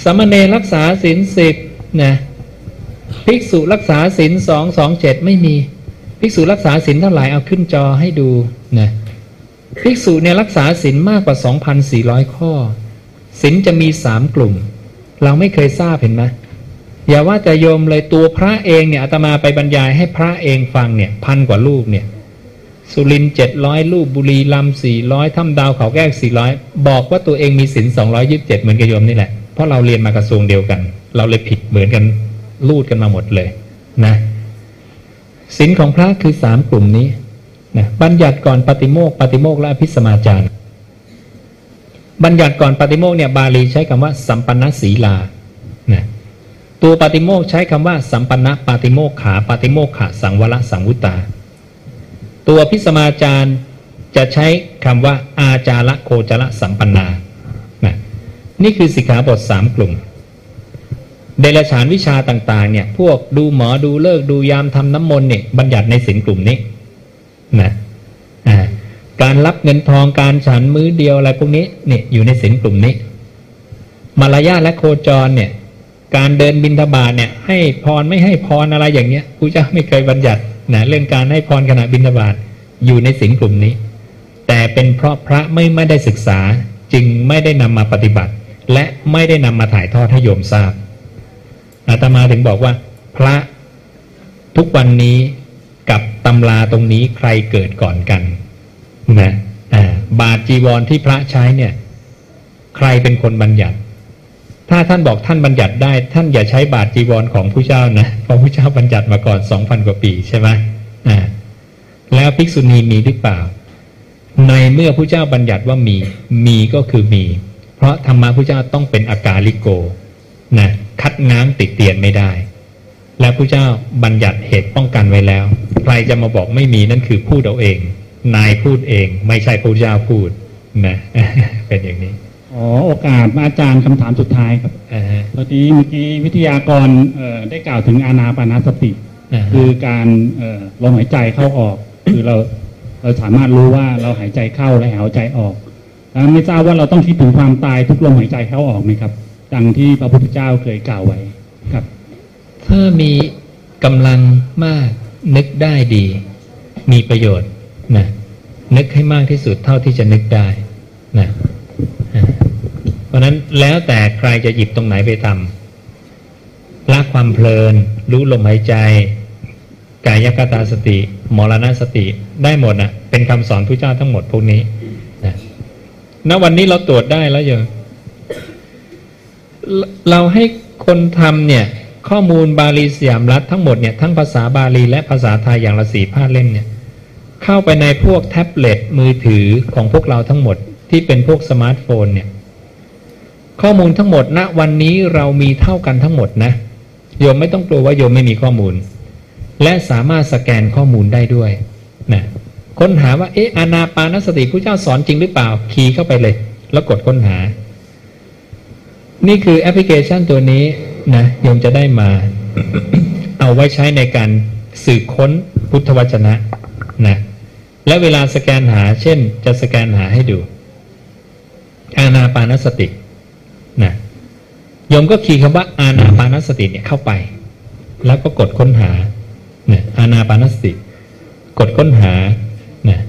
สมณเณรรักษาศีลสิบนะ ภิกษุรักษาศีลสองสองเจ็ดไม่มี ภิกษุรักษาศีลเท่าไหร่เอาขึ้นจอให้ดูนะภิกษุเนี่ยรักษาศีลมากกว่าสองพันสี่ร้อยข้อศีลจะมีสามกลุ่ม เราไม่เคยทราบเห็นไหมอย่าว่าแต่โยมเลยตัวพระเองเนี่ยอาตมาไปบรรยายให้พระเองฟังเนี่ยพันกว่าลูกเนี่ย สุรินเจ็ดร้อยลูกบุรีลำสี่ร้อยถ้ำดาวเขาแก้วสี่ร้อยบอกว่าตัวเองมีศินสองร้อยิบเจ็ดเหมือนกับโยมนี่แหละเพราะเราเรียนมากระทรวงเดียวกัน เราเลยผิดเหมือนกัน ลูดกันมาหมดเลยนะศินของพระคือสามกลุ่มนี้นะบัญญัติก่อนปฏิโมกปฏิโมกและอภิสมาจารบัญญัติก่อนปฏิโมกเนี่ยบาลีใช้คำว่า สัมปันนศีลานะตัวปฏิโมกใช้คำว่า สัมปันนปฏิโมกขาปฏิโมกขาสังวรสังวุตา ตัวพิสมาจารจะใช้คำว่า อาจาระโคจระสัมปันนานะนี่คือสิกขาบทสามกลุ่ม เดลฉานวิชาต่าง ๆ เนี่ย พวกดูหมอดูเลิกดูยามทำน้ำมนต์เนี่ยบัญญัติในสินกลุ่มนี้นะการรับเงินทองการฉันมื้อเดียวอะไรพวกนี้เนี่ยอยู่ในสินกลุ่มนี้ มารยาและโคจรเนี่ย การเดินบินทบาทเนี่ย ให้พรไม่ให้พรอะไรอย่างเงี้ยพระเจ้าไม่เคยบัญญัตินะเรื่องการให้พรขณะบินทบาทอยู่ในสินกลุ่มนี้ แต่เป็นเพราะพระไม่ไม่ได้ศึกษาจึงไม่ได้นำมาปฏิบัติ และไม่ได้นำมาถ่ายทอดให้โยมทราบ อาตมาถึงบอกว่า พระทุกวันนี้กับตำราตรงนี้ใครเกิดก่อนกันนะอ่าบาทจีวรที่พระใช้เนี่ย ใครเป็นคนบัญญัติ ถ้าท่านบอกท่านบัญญัติได้ ท่านอย่าใช้บาทจีวรของผู้เจ้านะเพราะผู้เจ้าบัญญัติมาก่อนสองพันกว่าปีใช่ไหมอ่าแล้วภิกษุณีมีหรือเปล่า ในเมื่อผู้เจ้าบัญญัติว่ามี มีก็คือมี เพราะธรรมะผู้เจ้าต้องเป็นอากาลิโก นะคัดง้างติดเตียนไม่ได้ และผู้เจ้าบัญญัติเหตุป้องกันไว้แล้ว ใครจะมาบอกไม่มีนั่นคือพูดเอาเอง นายพูดเอง ไม่ใช่พระเจ้าพูดนะเป็นอย่างนี้อ๋อโอกาสอาจารย์คำถามสุดท้ายครับตอนนี้เมื่อกี้วิทยากรได้กล่าวถึงอานาปานาสติ คือการลมหายใจเข้าออก คือเราเราสามารถรู้ว่าเราหายใจเข้าและหายใจออกแล้วไม่ทราบว่าเราต้องคิดถึงความตายทุกลมหายใจเข้าออกไหมครับ ดังที่พระพุทธเจ้าเคยกล่าวไว้ครับ ถ้ามีกำลังมากนึกได้ดี มีประโยชน์นะนึกให้มากที่สุดเท่าที่จะนึกได้นะเพราะนั้นแล้วแต่ใครจะหยิบตรงไหนไปทำละความเพลิน รู้ลมหายใจ กายกตาสติมรณสติได้หมดนะเป็นคำสอนพระเจ้าทั้งหมดพวกนี้นะณวันนี้เราตรวจได้แล้วเยัง เราให้คนทำเนี่ย ข้อมูลบาลีสยามรัฐทั้งหมดเนี่ย ทั้งภาษาบาลีและภาษาไทยอย่างละสี่ภาเล่มเนี่ย เข้าไปในพวกแท็บเล็ตมือถือของพวกเราทั้งหมดที่เป็นพวกสมาร์ทโฟนเนี่ย ข้อมูลทั้งหมดณวันนี้เรามีเท่ากันทั้งหมดนะ โยมไม่ต้องกลัวว่าโยมไม่มีข้อมูล และสามารถสแกนข้อมูลได้ด้วยนะค้นหาว่าเอ๊ะอานาปานสติผู้เจ้าสอนจริงหรือเปล่า คีย์เข้าไปเลย แล้วกดค้นหา นี่คือแอปพลิเคชันตัวนี้นะโยมจะได้มา เอาไว้ใช้ในการสืบค้นพุทธวจนะนะและเวลาสแกนหา เช่น จะสแกนหาให้ดู อาณาปานสตินะโยมก็คีย์คำว่าอาณาปานสติเนี่ยเข้าไป แล้วก็กดค้นหาเนี่ยอาณาปานสติ กดค้นหานี่ย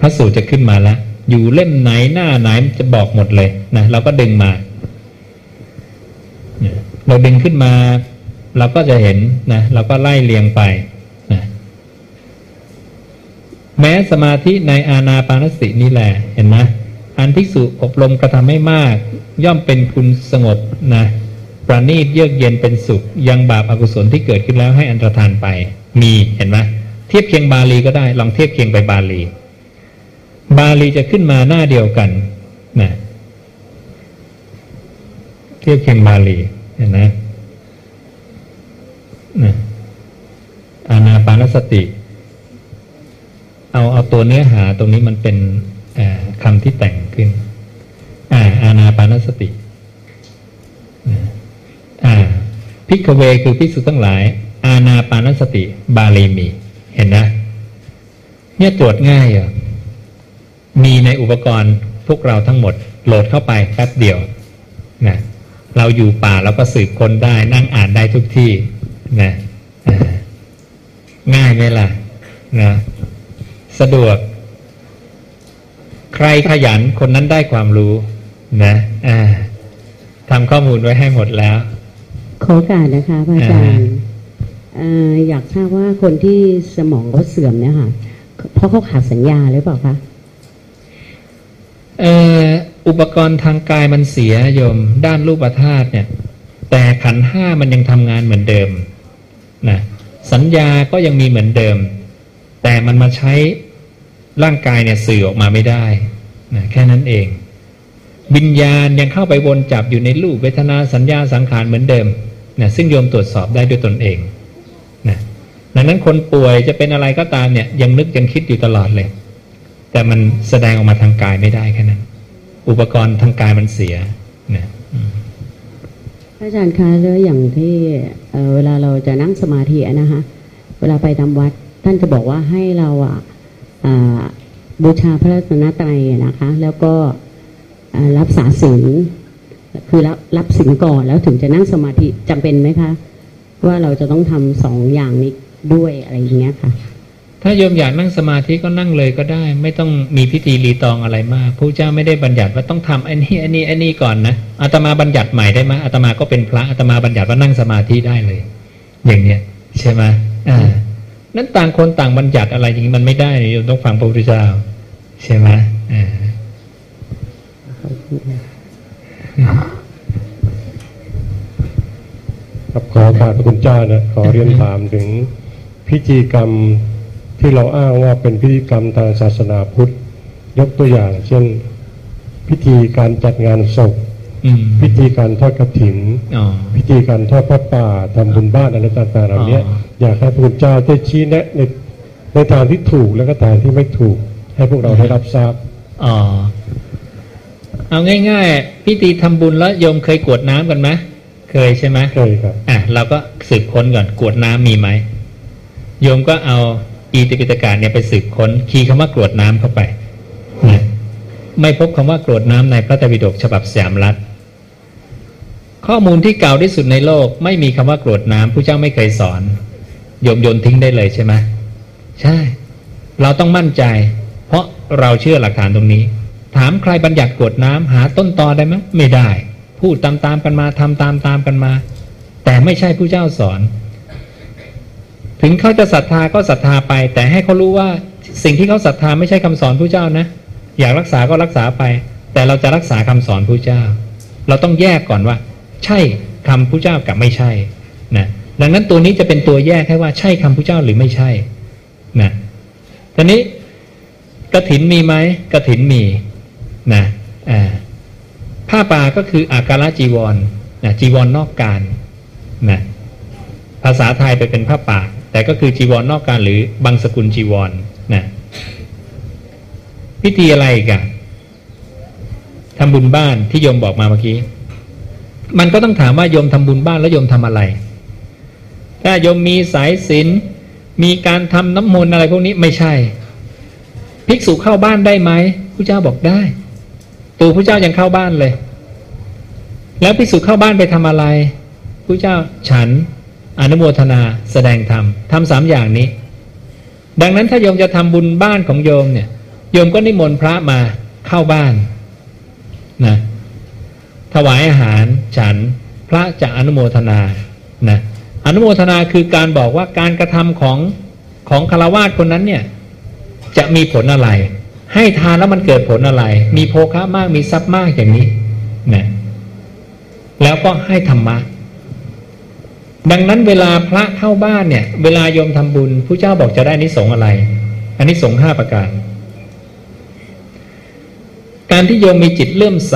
พระสูตรจะขึ้นมาแล้วอยู่เล่มไหนหน้าไหนจะบอกหมดเลยนะเราก็ดึงมา เราดึงขึ้นมา เราก็จะเห็นนะเราก็ไล่เรียงไปแม้สมาธิในอาณาปานสตินี่แหละเห็นไหมอันภิกษุอบรมกระทำให้มาก ย่อมเป็นคุณสงบนะประณีตเยือกเย็นเป็นสุข ยังบาปอากุศลที่เกิดขึ้นแล้วให้อันตรธานไป มีเห็นไหมเทียบเคียงบาลีก็ได้ ลองเทียบเคียงไปบาลี บาลีจะขึ้นมาหน้าเดียวกันนะเทียบเคียงบาลี เห็นไหมนะอานาปานสติ เอาเอาตัวเนื้อหาตรงนี้มันเป็นคำที่แต่งขึ้น อ่า อานาปานสติ อ่าพิกเวคือพิสุทั้งหลาย อานาปานสติ บาลีมี เห็นนะ เนี่ยตรวจง่ายอะมีในอุปกรณ์พวกเราทั้งหมด โหลดเข้าไปแป๊บเดียวนะ เราอยู่ป่าเราก็สืบคนได้นั่งอ่านได้ทุกที่นะง่ายไหมล่ะนะสะดวก ใครขยันคนนั้นได้ความรู้ นะอ่าทำข้อมูลไว้ให้หมดแล้ว ขอการนะคะพระอาจารย์อยากทราบว่าคนที่สมองเขาเสื่อมเนี่ยค่ะเพราะเขาขาดสัญญาหรือเปล่าคะอุ อุปกรณ์ทางกายมันเสียโยม ด้านรูปธาตุเนี่ย แต่ขันห้ามันยังทำงานเหมือนเดิมนะสัญญาก็ยังมีเหมือนเดิม แต่มันมาใช้ร่างกายเนี่ยสื่อออกมาไม่ได้นะแค่นั้นเอง วิญญาณยังเข้าไปวนจับอยู่ในรูปเวทนาสัญญาสังขารเหมือนเดิมนะซึ่งโยมตรวจสอบได้ด้วยตนเองนะดังนั้นคนป่วยจะเป็นอะไรก็ตามเนี่ยยังนึกยังคิดอยู่ตลอดเลย แต่มันแสดงออกมาทางกายไม่ได้แค่นั้น อุปกรณ์ทางกายมันเสียนะอาจารย์คะแล้วอย่างที่เเวลาเราจะนั่งสมาธินะคะเวลาไปทำวัด ท่านจะบอกว่าให้เราอะบูชาพระรัตนตรัยนะคะ แล้วก็รับสาสิงคือรับรับสิงก่อนแล้วถึงจะนั่งสมาธิจำเป็นไหมคะ ว่าเราจะต้องทำสองอย่างนี้ด้วยอะไรอย่างเงี้ยค่ะ ถ้าโยมอยากนั่งสมาธิก็นั่งเลยก็ได้ ไม่ต้องมีพิธีรีตองอะไรมากพระเจ้าไม่ได้บัญญัติว่าต้องทำอันนี้อันนี้อันนี้ก่อนนะอาตมาบัญญัติใหม่ได้ไหมอาตมาก็เป็นพระอาตมาบัญญัติว่านั่งสมาธิได้เลย อย่างเนี้ยใช่ไหมอ่านั้นต่างคนต่างบัญญัติอะไรจริงนี้มันไม่ได้โยมต้องฟังพระพุทธเจ้า ใช่ไหมอ่าครับขอการพระคุณเจ้านะขอเรียนถามถึงพิธีกรรม ที่เราอ้างว่าเป็นพิธีกรรมทางศาสนาพุทธ ยกตัวอย่าง เช่นพิธีการจัดงานศพพิธีการทอดกระถิ่นพิธีการทอดพระป่าทำบุญบ้านอะไรต่างๆเหล่านี้อยากให้พระคุณเจ้าได้ชี้แนะในในทางที่ถูกและก็ทางที่ไม่ถูก ให้พวกเราได้รับทราบอ๋อเอาง่ายๆ พิธีทำบุญแล้วโยมเคยกวดน้ำกันไหมเคยใช่ไหมเคยครับอะเราก็สืบค้นก่อนกวดน้ำมีไหมโยมก็เอา อีติปิตการเนี่ยไปสืบค้น คีย์คำว่ากรวดน้ำเข้าไปนะไม่พบคำว่ากรวดน้ำในพระไตรปิฎกฉบับสยามรัฐ ข้อมูลที่เก่าที่สุดในโลก ไม่มีคำว่ากรวดน้ำผู้เจ้าไม่เคยสอนโยมโยนทิ้งได้เลยใช่ไหมใช่ เราต้องมั่นใจ เพราะเราเชื่อหลักฐานตรงนี้ ถามใครบัญญัติกรวดน้ำหาต้นตอได้ไหมไม่ได้ พูดตามๆกันมาทำตามๆกันมา แต่ไม่ใช่ผู้เจ้าสอน ถึงเขาจะศรัทธาก็ศรัทธาไป แต่ให้เขารู้ว่าสิ่งที่เขาศรัทธาไม่ใช่คำสอนผู้เจ้านะ อยากรักษาก็รักษาไป แต่เราจะรักษาคำสอนผู้เจ้า เราต้องแยกก่อนว่า ใช่คำพุทธเจ้ากับไม่ใช่นะดังนั้นตัวนี้จะเป็นตัวแยกให้ว่าใช่คำพุทธเจ้าหรือไม่ใช่นะตอนนี้กระถินมีไหมกระถินมีนะอ่าผ้าป่าก็คืออาการจีวรนะจีวรนนอกการนะภาษาไทยไปเป็นผ้าป่า แต่ก็คือจีวรนนอกการหรือบางสกุลจีวรนะพิธีอะไรกันทำบุญบ้านที่โยมบอกมาเมื่อกี้ มันก็ต้องถามว่าโยมทำบุญบ้านแล้วโยมทำอะไร ถ้าโยมมีสายศีลมีการทำน้ำมนต์อะไรพวกนี้ไม่ใช่ ภิกษุเข้าบ้านได้ไหมพระเจ้าบอกได้ ตัวพระเจ้ายังเข้าบ้านเลย แล้วภิกษุเข้าบ้านไปทำอะไรพระเจ้าฉัน อนุโมทนาแสดงธรรมทำสามอย่างนี้ ดังนั้นถ้าโยมจะทำบุญบ้านของโยมเนี่ย โยมก็นิมนต์พระมาเข้าบ้านนะถวายอาหารฉันพระจะอนุโมทนานะอนุโมทนาคือการบอกว่าการกระทำของของคารวาสคนนั้นเนี่ย จะมีผลอะไร ให้ทานแล้วมันเกิดผลอะไร มีโภคะมากมีทรัพย์มากอย่างนี้นะแล้วก็ให้ธรรมะ ดังนั้นเวลาพระเข้าบ้านเนี่ย เวลาโยมทำบุญผู้เจ้าบอกจะได้นิสงอะไร อันนี้สงห้าประการ การที่โยมมีจิตเลื่อมใส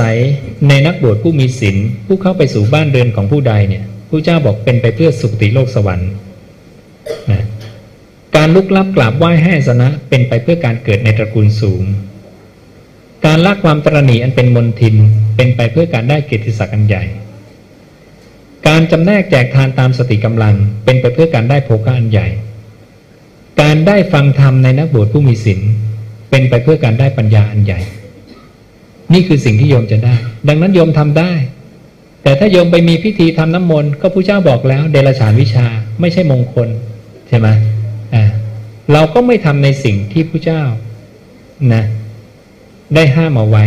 ในนักบวชผู้มีศีลผู้เข้าไปสู่บ้านเรือนของผู้ใดเนี่ยผู้เจ้าบอกเป็นไปเพื่อสุคติโลกสวรรค์นะการลุกลับกราบไหว้ให้สนะเป็นไปเพื่อการเกิดในตระกูลสูง การละความตรณีอันเป็นมนทินเป็นไปเพื่อการได้เกียรติศักดิ์อันใหญ่ การจำแนกแจกทานตามสติกำลัง เป็นไปเพื่อการได้โภคะอันใหญ่ การได้ฟังธรรมในนักบวชผู้มีศีลเป็นไปเพื่อการได้ปัญญาอันใหญ่ นี่คือสิ่งที่โยมจะได้ ดังนั้นโยมทำได้ แต่ถ้าโยมไปมีพิธีทำน้ำมนต์ก็ผู้เจ้าบอกแล้ว เดลฉานวิชาไม่ใช่มงคลใช่ไหมอ่าเราก็ไม่ทำในสิ่งที่ผู้เจ้านะได้ห้ามเอาไว้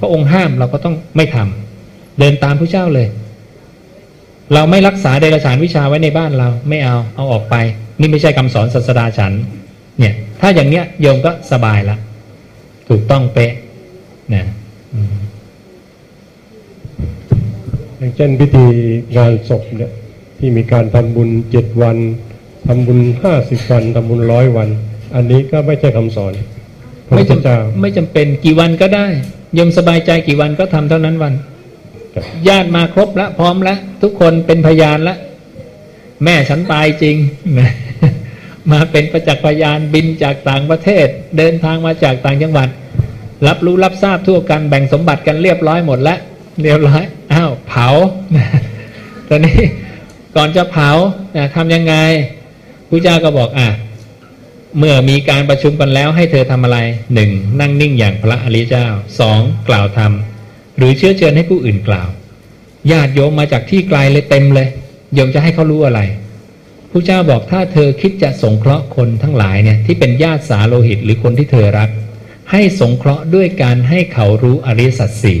พระองค์ห้ามเราก็ต้องไม่ทำเดินตามผู้เจ้าเลย เราไม่รักษาเดลฉานวิชาไว้ในบ้านเราไม่เอาเอาออกไป นี่ไม่ใช่คำสอนศาสดาฉัน เนี่ย ถ้าอย่างเนี้ยโยมก็สบายละถูกต้องเป๊ะนะอย่างเช่นพิธีงานศพเนี่ย ที่มีการทำบุญเจ็ดวันทำบุญห้าสิบวันทำบุญร้อยวัน อันนี้ก็ไม่ใช่คำสอนไม่จำไม่จำเป็นกี่วันก็ได้ยมสบายใจกี่วันก็ทำเท่านั้นวัน ญาติมาครบแล้วพร้อมแล้วทุกคนเป็นพยานแล้วแม่ฉันตายจริงมาเป็นประจักษ์พยานบินจากต่างประเทศ เดินทางมาจากต่างจังหวัด รับรู้รับทราบทั่วกันแบ่งสมบัติกันเรียบร้อยหมดแล้วเรียบร้อยอ้าวเผาตอนนี้ก่อนจะเผาทำยังไงพระเจ้าก็บอกอะเมื่อมีการประชุมกันแล้วให้เธอทำอะไรหนึ่งนั่งนิ่งอย่างพระอริยเจ้าสองกล่าวธรรม หรือเชื้อเชิญให้ผู้อื่นกล่าว ญาติโยมมาจากที่ไกลเลยเต็มเลยโยมจะให้เขารู้อะไรผู้เจ้าบอกถ้าเธอคิดจะสงเคราะห์คนทั้งหลายเนี่ยที่เป็นญาติสาโลหิตหรือคนที่เธอรัก ให้สงเคราะห์ด้วยการให้เขารู้อริสัตสี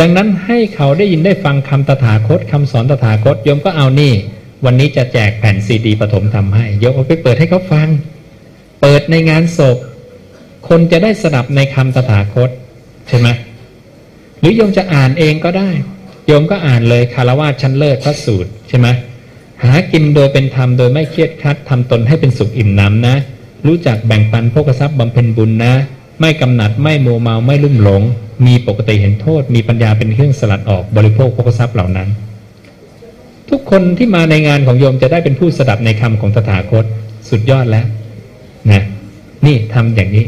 ดังนั้นให้เขาได้ยินได้ฟังคำตถาคตคำสอนตถาคตโยมก็เอานี่ วันนี้จะแจกแผ่นซีดีปฐมทำให้โยมเอาไปเปิดให้เขาฟัง เปิดในงานศพ คนจะได้สดับในคำตถาคต ใช่ไหม หรือโยมจะอ่านเองก็ได้ โยมก็อ่านเลยคารวะชั้นเลิศพระสูตรใช่ไหมหากินโดยเป็นธรรมโดยไม่เครียดคัดทำตนให้เป็นสุขอิ่มน้ำนะ รู้จักแบ่งปันพกทรัพย์บำเพ็ญบุญนะ ไม่กำหนัดไม่โมเมาไม่ลุ่มหลง มีปกติเห็นโทษ มีปัญญาเป็นเครื่องสลัดออกบริโภคพกทรัพย์เหล่านั้น ทุกคนที่มาในงานของโยมจะได้เป็นผู้สดับในคำของตถาคตสุดยอดแล้วนะนี่ทำอย่างนี้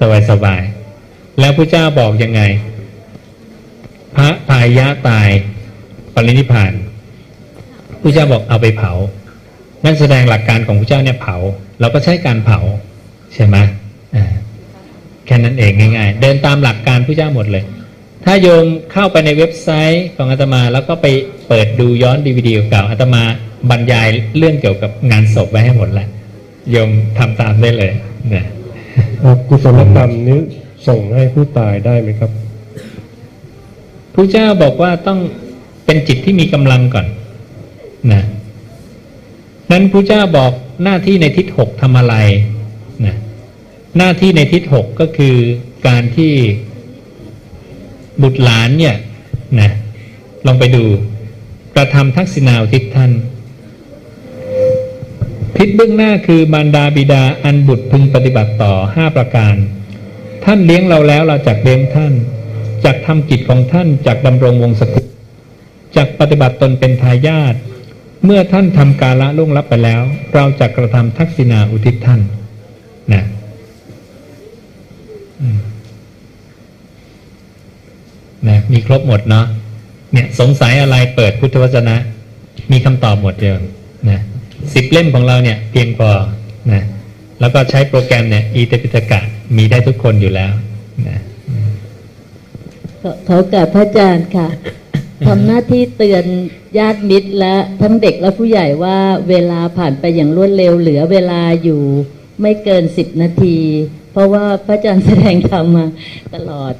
สบายสบายแล้วพระเจ้าบอกยังไง พระพายะตายปรินิพานพระเจ้าบอกเอาไปเผา นั่นแสดงหลักการของพระเจ้าเนี่ยเผา เราก็ใช้การเผาใช่ไหมแค่นั้นเองง่าย ๆ เดินตามหลักการพระเจ้าหมดเลย ถ้าโยมเข้าไปในเว็บไซต์ของอาตมาแล้วก็ไปเปิดดูย้อนดีวีดีเก่าอาตมาบรรยายเรื่องเกี่ยวกับงานศพไว้ให้หมดแล้วโยมทำตามได้เลยนะกุศลกรรมนี้ส่งให้ผู้ตายได้ไหมครับ พระเจ้าบอกว่าต้องเป็นจิตที่มีกำลังก่อนนะนั้นพระเจ้าบอกหน้าที่ในทิศหกทำอะไรนะหน้าที่ในทิศหกก็คือการที่บุตรหลานเนี่ยนะลองไปดูกระทำทักษิณาทิศท่านทิศเบื้องหน้าคือบารดาบิดาอันบุตรพึงปฏิบัติต่อห้าประการ ท่านเลี้ยงเราแล้วเราจักเลี้ยงท่าน จักทำกิจของท่านจักดำรงวงศกุลจักปฏิบัติตนเป็นทายาทเมื่อท่านทำกาละล่วงลับไปแล้ว เราจะกระทำทักษิณาอุทิศท่านนะนะมีครบหมดเนาะเนี่ย สงสัยอะไรเปิดพุทธวจนะ มีคำตอบหมดเดียวนะสิบเล่มของเราเนี่ย เพียงพอนะแล้วก็ใช้โปรแกรมเนี่ยอีเตปิตกะมีได้ทุกคนอยู่แล้วนะ ขอกับพระอาจารย์ค่ะทำหน้าที่เตือนญาติมิตรและทั้งเด็กและผู้ใหญ่ว่าเวลาผ่านไปอย่างรวดเร็วเหลือเวลาอยู่ไม่เกินสิบนาที เพราะว่าพระอาจารย์แสดงธรรมมาตลอด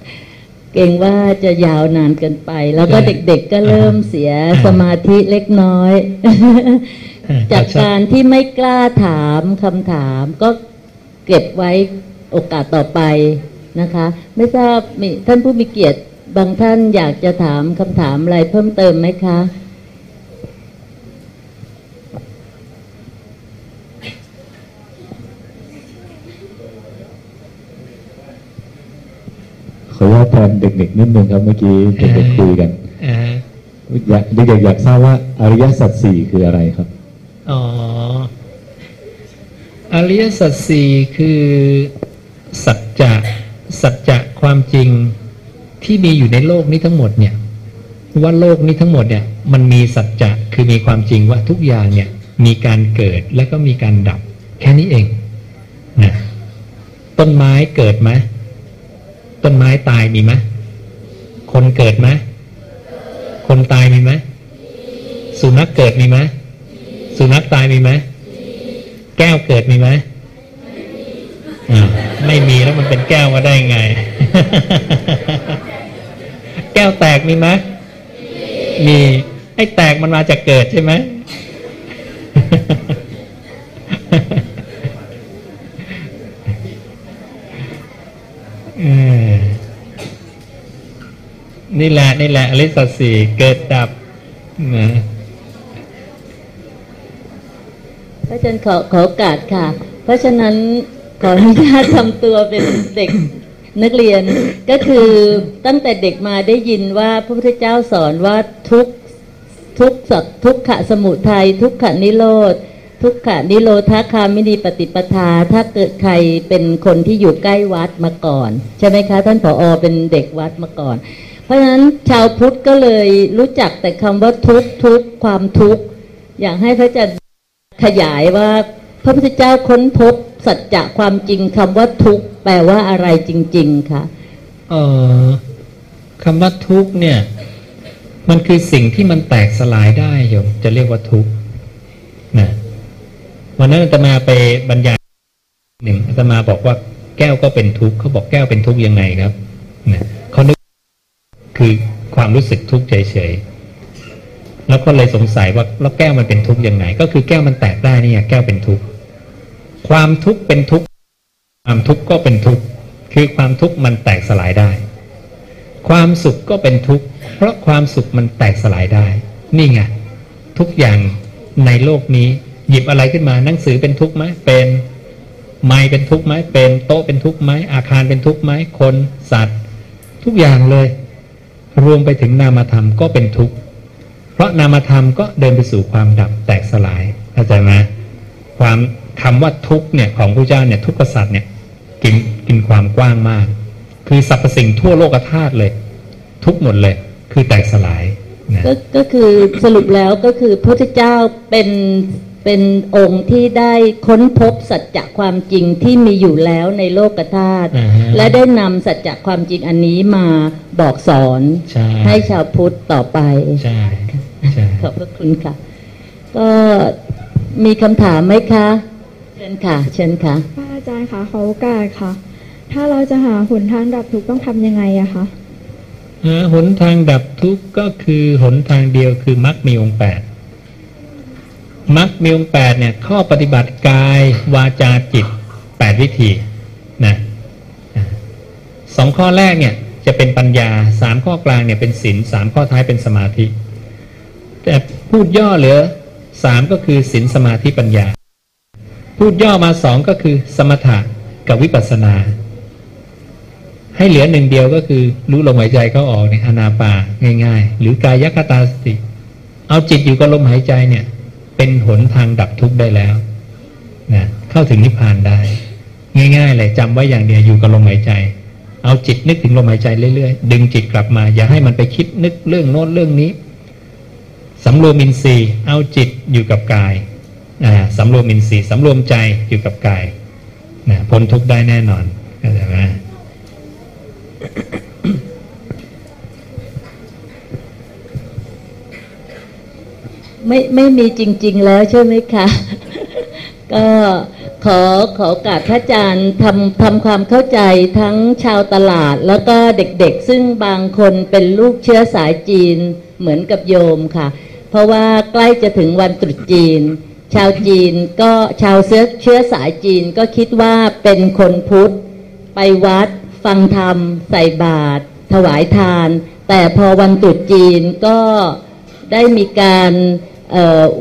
เก่งว่าจะยาวนานเกินไป แล้วก็เด็กๆก็เริ่มเสียสมาธิเล็กน้อย จากการที่ไม่กล้าถามคำถามก็เก็บไว้โอกาสต่อไปนะคะ ไม่ทราบมีท่านผู้มีเกียรติ บางท่านอยากจะถามคำถามอะไรเพิ่มเติมไหมคะ ขออนุญาตแทนเด็กๆนิดนึงครับเมื่อกี้เด็กๆคุยกันอยากเด็กๆอยากทราบว่าอริยสัจสี่คืออะไรครับ อ๋อ อริยสัจสี่คือ สัจจะ สัจจะความจริง ที่มีอยู่ในโลกนี้ทั้งหมดเนี่ย ว่าโลกนี้ทั้งหมดเนี่ย มันมีสัจจะคือมีความจริงว่าทุกอย่างเนี่ย มีการเกิดแล้วก็มีการดับ แค่นี้เองนะต้นไม้เกิดไหมต้นไม้ตายมีไหมคนเกิดไหมคนตายมีไหมสุนัขเกิดมีไหมสุนัขตายมีไหมแก้วเกิดมีไหมไม่มีแล้วมันเป็นแก้วมาได้ไง แก้วแตกมีไหมมีไอ้แตกมันมาจากเกิดใช่ไหมนี่แหละนี่แหละอริสสีเกิดดับนะพระอาจารย์ขอขอโอกาสค่ะ เพราะฉะนั้นขออนุญาตทำตัวเป็นเด็ก นักเรียนก็คือตั้งแต่เด็กมาได้ยินว่าพระพุทธเจ้าสอนว่าทุกทุกสัตทุกขะสมุทัยทุกขะนิโรธทุกขะนิโรธาคามินีปฏิปทา ถ้าเกิดใครเป็นคนที่อยู่ใกล้วัดมาก่อน ใช่ไหมคะ ท่านผออเป็นเด็กวัดมาก่อน เพราะฉะนั้นชาวพุทธก็เลยรู้จักแต่คำว่าทุกทุกความทุกข์อยากให้พระอาจารย์ขยายว่า พระพุทธเจ้าค้นพบสัจจะความจริงคำว่าทุกข์แปลว่าอะไรจริง ๆคะเออคำว่าทุกข์เนี่ย มันคือสิ่งที่มันแตกสลายได้โยมจะเรียกว่าทุกข์นะวันนั้นอาตมาไปบรรยายหนึ่งอาตมาบอกว่าแก้วก็เป็นทุกข์เขาบอกแก้วเป็นทุกข์ยังไงครับนะเขานึกคือความรู้สึกทุกข์เฉยๆ แล้วก็เลยสงสัยว่าแล้วแก้วมันเป็นทุกข์ยังไง ก็คือแก้วมันแตกได้นี่แก้วเป็นทุกข์ความทุกข์เป็นทุกข์ความทุกข์ก็เป็นทุกข์คือความทุกข์มันแตกสลายได้ ความสุขก็เป็นทุกข์เพราะความสุขมันแตกสลายได้ นี่ไงทุกอย่างในโลกนี้ หยิบอะไรขึ้นมาหนังสือเป็นทุกข์ไหมเป็นไม้เป็นทุกข์ไหมเป็นโต๊ะเป็นทุกข์ไหมอาคารเป็นทุกข์ไหมคนสัตว์ ทุกอย่างเลย รวมไปถึงนามธรรมก็เป็นทุกข์ ราะนามธรรมก็เดินไปสู่ความดับแตกสลายเข้าใจไหมความคำว่าทุกเนี่ยของพระเจ้าเนี่ยทุกขสัตว์เนี่ยกินกินความกว้างมาก คือสรรพสิ่งทั่วโลกธาตุเลย ทุกหมดเลย คือแตกสลายนะก็คือสรุปแล้วก็คือพระพุทธเจ้าเป็นเป็นองค์ที่ได้ค้นพบสัจจะความจริงที่มีอยู่แล้วในโลกธาตุและได้นำสัจจะความจริงอันนี้มาบอกสอนใให้ชาวพุทธต่อไปใช่ ขอบพระคุณค่ะ ก็มีคำถามไหมคะชิญค่ะ เชิญค่ะพระอาจารย์ค่ะขอโอกาสค่ะ ถ้าเราจะหาหนทางดับทุกข์ต้องทำยังไงอะคะหาหนทางดับทุกข์ก็คือหนทางเดียวคือมรรคมีองค์แปดมรรคมีองค์แปดเนี่ย ข้อปฏิบัติกายวาจาจิตแปดวิธีนะสองข้อแรกเนี่ยจะเป็นปัญญาสามข้อกลางเนี่ยเป็นศีลสามข้อท้ายเป็นสมาธิ แต่พูดย่อเหลือสามก็คือศีลสมาธิปัญญา พูดย่อมาสองก็คือสมถะกับวิปัสสนา ให้เหลือหนึ่งเดียวก็คือรู้ลมหายใจเข้าออกในอนาปาง่าย ๆ หรือกายคตาสติ เอาจิตอยู่กับลมหายใจเนี่ย เป็นหนทางดับทุกข์ได้แล้วนะเข้าถึงนิพพานได้ ง่ายๆเลยจำไว้อย่างเดียวอยู่กับลมหายใจ เอาจิตนึกถึงลมหายใจเรื่อยๆดึงจิตกลับมา อย่าให้มันไปคิดนึกเรื่องโน้นเรื่องนี้ สำรวมอินทรีย์เอาจิตอยู่กับกายสำรวมอินทรีย์สำรวมใจอยู่กับกายนะพ้นทุกข์ได้แน่นอนเข้าใจไหมไม่ไม่มีจริง ๆ แล้วใช่ไหมคะ ก็ขอขอโอกาสพระอาจารย์ทำทำความเข้าใจทั้งชาวตลาด แล้วก็เด็กๆ ซึ่งบางคนเป็นลูกเชื้อสายจีนเหมือนกับโยมค่ะ เพราะว่าใกล้จะถึงวันตรุษจีน ชาวจีนก็ชาวเชื้อเชื้อสายจีนก็คิดว่าเป็นคนพุทธ ไปวัด ฟังธรรม ใส่บาตรถวายทาน แต่พอวันตรุษจีนก็ได้มีการ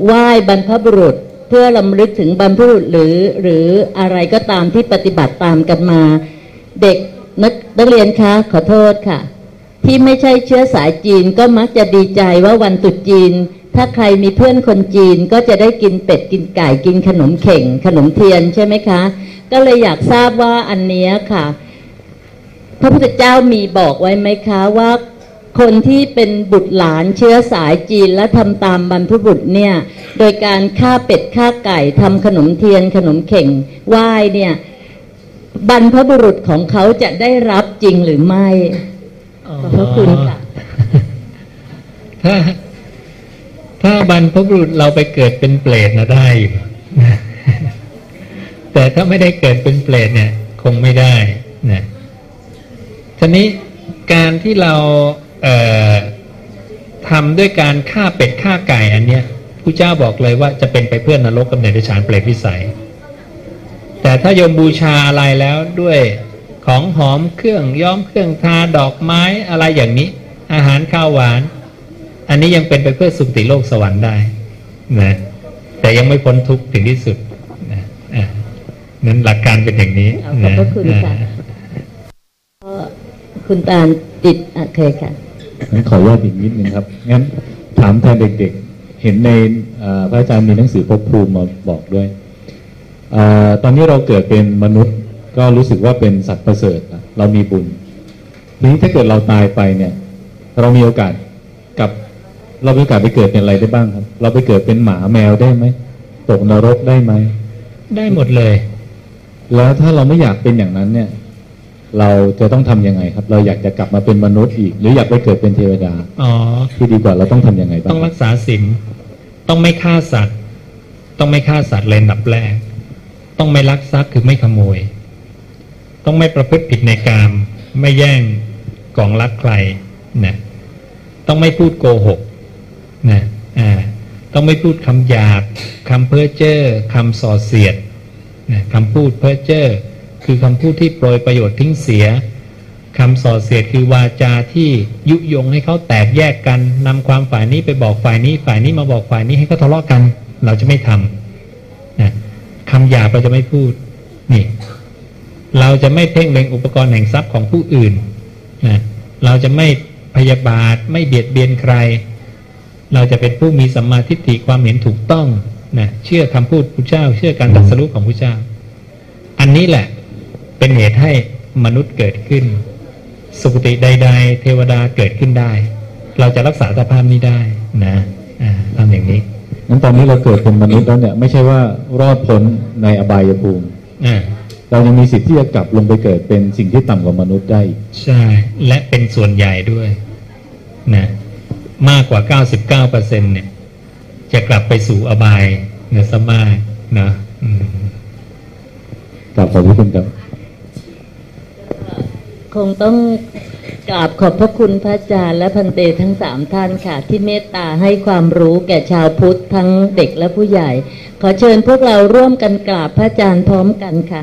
ไหว้บรรพบุรุษเพื่อลำลึกถึงบรรพบุรุษหรือหรืออะไรก็ตามที่ปฏิบัติตามกันมา เด็กนักนักเรียนคะขอโทษค่ะ ที่ไม่ใช่เชื้อสายจีนก็มักจะดีใจว่าวันตรุษจีน ถ้าใครมีเพื่อนคนจีนก็จะได้กินเป็ดกินไก่กินขนมเข่ง ขนมเทียนใช่ไหมคะ ก็เลยอยากทราบว่าอันนี้ค่ะ พระพุทธเจ้ามีบอกไว้ไหมคะว่าคนที่เป็นบุตรหลานเชื้อสายจีนและทำตามบรรพบุตรเนี่ย โดยการฆ่าเป็ดฆ่าไก่ทำขนมเทียน ขนมเข่งไหว้เนี่ย บรรพบุรุษของเขาจะได้รับจริงหรือไม่ขอบพระคุณค่ะ ถ้าบรรพบุรุษเราไปเกิดเป็นเปรตนะได้อยู่แต่ถ้าไม่ได้เกิดเป็นเปรตเนี่ย คงไม่ได้นะทีนี้การที่เราเทำด้วยการฆ่าเป็ดฆ่าไก่อันเนี้ยผู้เจ้าบอกเลยว่าจะเป็นไปเพื่อนนรกกำเนิดฉานเปรตวิสัย แต่ถ้าโยมบูชาอะไรแล้วด้วยของหอมเครื่องย้อมเครื่องทาดอกไม้อะไรอย่างนี้ อาหารข้าวหวาน อันนี้ยังเป็นไปเพื่อสุคติโลกสวรรค์ได้นะแต่ยังไม่พ้นทุกข์ถึงที่สุดนะนั้นหลักการเป็นอย่างนี้ขอบพระคุณค่ะคุณตาลติดเคยค่ะงั้นขออนุญาตอีกนิดนึงครับ งั้นถามแทนเด็กๆ เห็นในพระอาจารย์มีหนังสือพบภูมิมาบอกด้วยอตอนนี้เราเกิดเป็นมนุษย์ก็รู้สึกว่าเป็นสัตว์ประเสริฐ เรามีบุญทีนี้ถ้าเกิดเราตายไปเนี่ย เรามีโอกาสกับ เรามีโอกาสไปเกิดเป็นอะไรได้บ้างครับ เราไปเกิดเป็นหมาแมวได้ไหมตกนรกได้ไหม ได้หมดเลย แล้วถ้าเราไม่อยากเป็นอย่างนั้นเนี่ย เราจะต้องทํำยังไงครับ เราอยากจะกลับมาเป็นมนุษย์อีก หรืออยากไปเกิดเป็นเทวดาอ๋อที่ดีกว่าเราต้องทํำยังไงบ้าง ต้องรักษาศีลต้องไม่ฆ่าสัตว์ ต้องไม่ฆ่าสัตว์เลยนับแรก ต้องไม่ลักทรัพย์คือไม่ขโมย ต้องไม่ประพฤติผิดในกาม ไม่แย่งกองรักใครนะต้องไม่พูดโกหก นะอ่าต้องไม่พูดคำหยาบคำเพ้อเจ้อคำส่อเสียดนะคำพูดเพ้อเจ้อคือคำพูดที่โปรยประโยชน์ทิ้งเสียคำส่อเสียดคือวาจาที่ยุยงให้เขาแตกแยกกันนำความฝ่ายนี้ไปบอกฝ่ายนี้ ฝ่ายนี้มาบอกฝ่ายนี้ให้เขาทะเลาะกัน เราจะไม่ทำนะคำหยาบเราจะไม่พูดนี่เราจะไม่เพ่งเล็งอุปกรณ์แห่งทรัพย์ของผู้อื่นนะเราจะไม่พยาบาทไม่เบียดเบียนใคร เราจะเป็นผู้มีสัมมาทิฏฐิความเห็นถูกต้องนะเชื่อคำพูดพระเจ้า เชื่อการตรัสรู้ของพระเจ้า อันนี้แหละเป็นเหตุให้มนุษย์เกิดขึ้น สุคติใด ๆ เทวดาเกิดขึ้นได้ เราจะรักษาสภาพนี้ได้นะทำอย่างนี้งั้นตอนนี้เราเกิดเป็นมนุษย์แล้วเนี่ย ไม่ใช่ว่ารอดพ้นในอบายภูมิเรายังมีสิทธิ์ที่จะกลับลงไปเกิดเป็นสิ่งที่ต่ำกว่ามนุษย์ได้ ใช่ และเป็นส่วนใหญ่ด้วยนะ มากกว่าเก้าสิบเก้าเปอร์เซ็นเนี่ย จะกลับไปสู่อบายเนื้อสมากนะกลับขอบคุณครับ คงต้องกราบขอบพระคุณพระอาจารย์และพันเตทั้งสามท่านค่ะ ที่เมตตาให้ความรู้แก่ชาวพุทธทั้งเด็กและผู้ใหญ่ ขอเชิญพวกเราร่วมกันกราบพระอาจารย์พร้อมกันค่ะ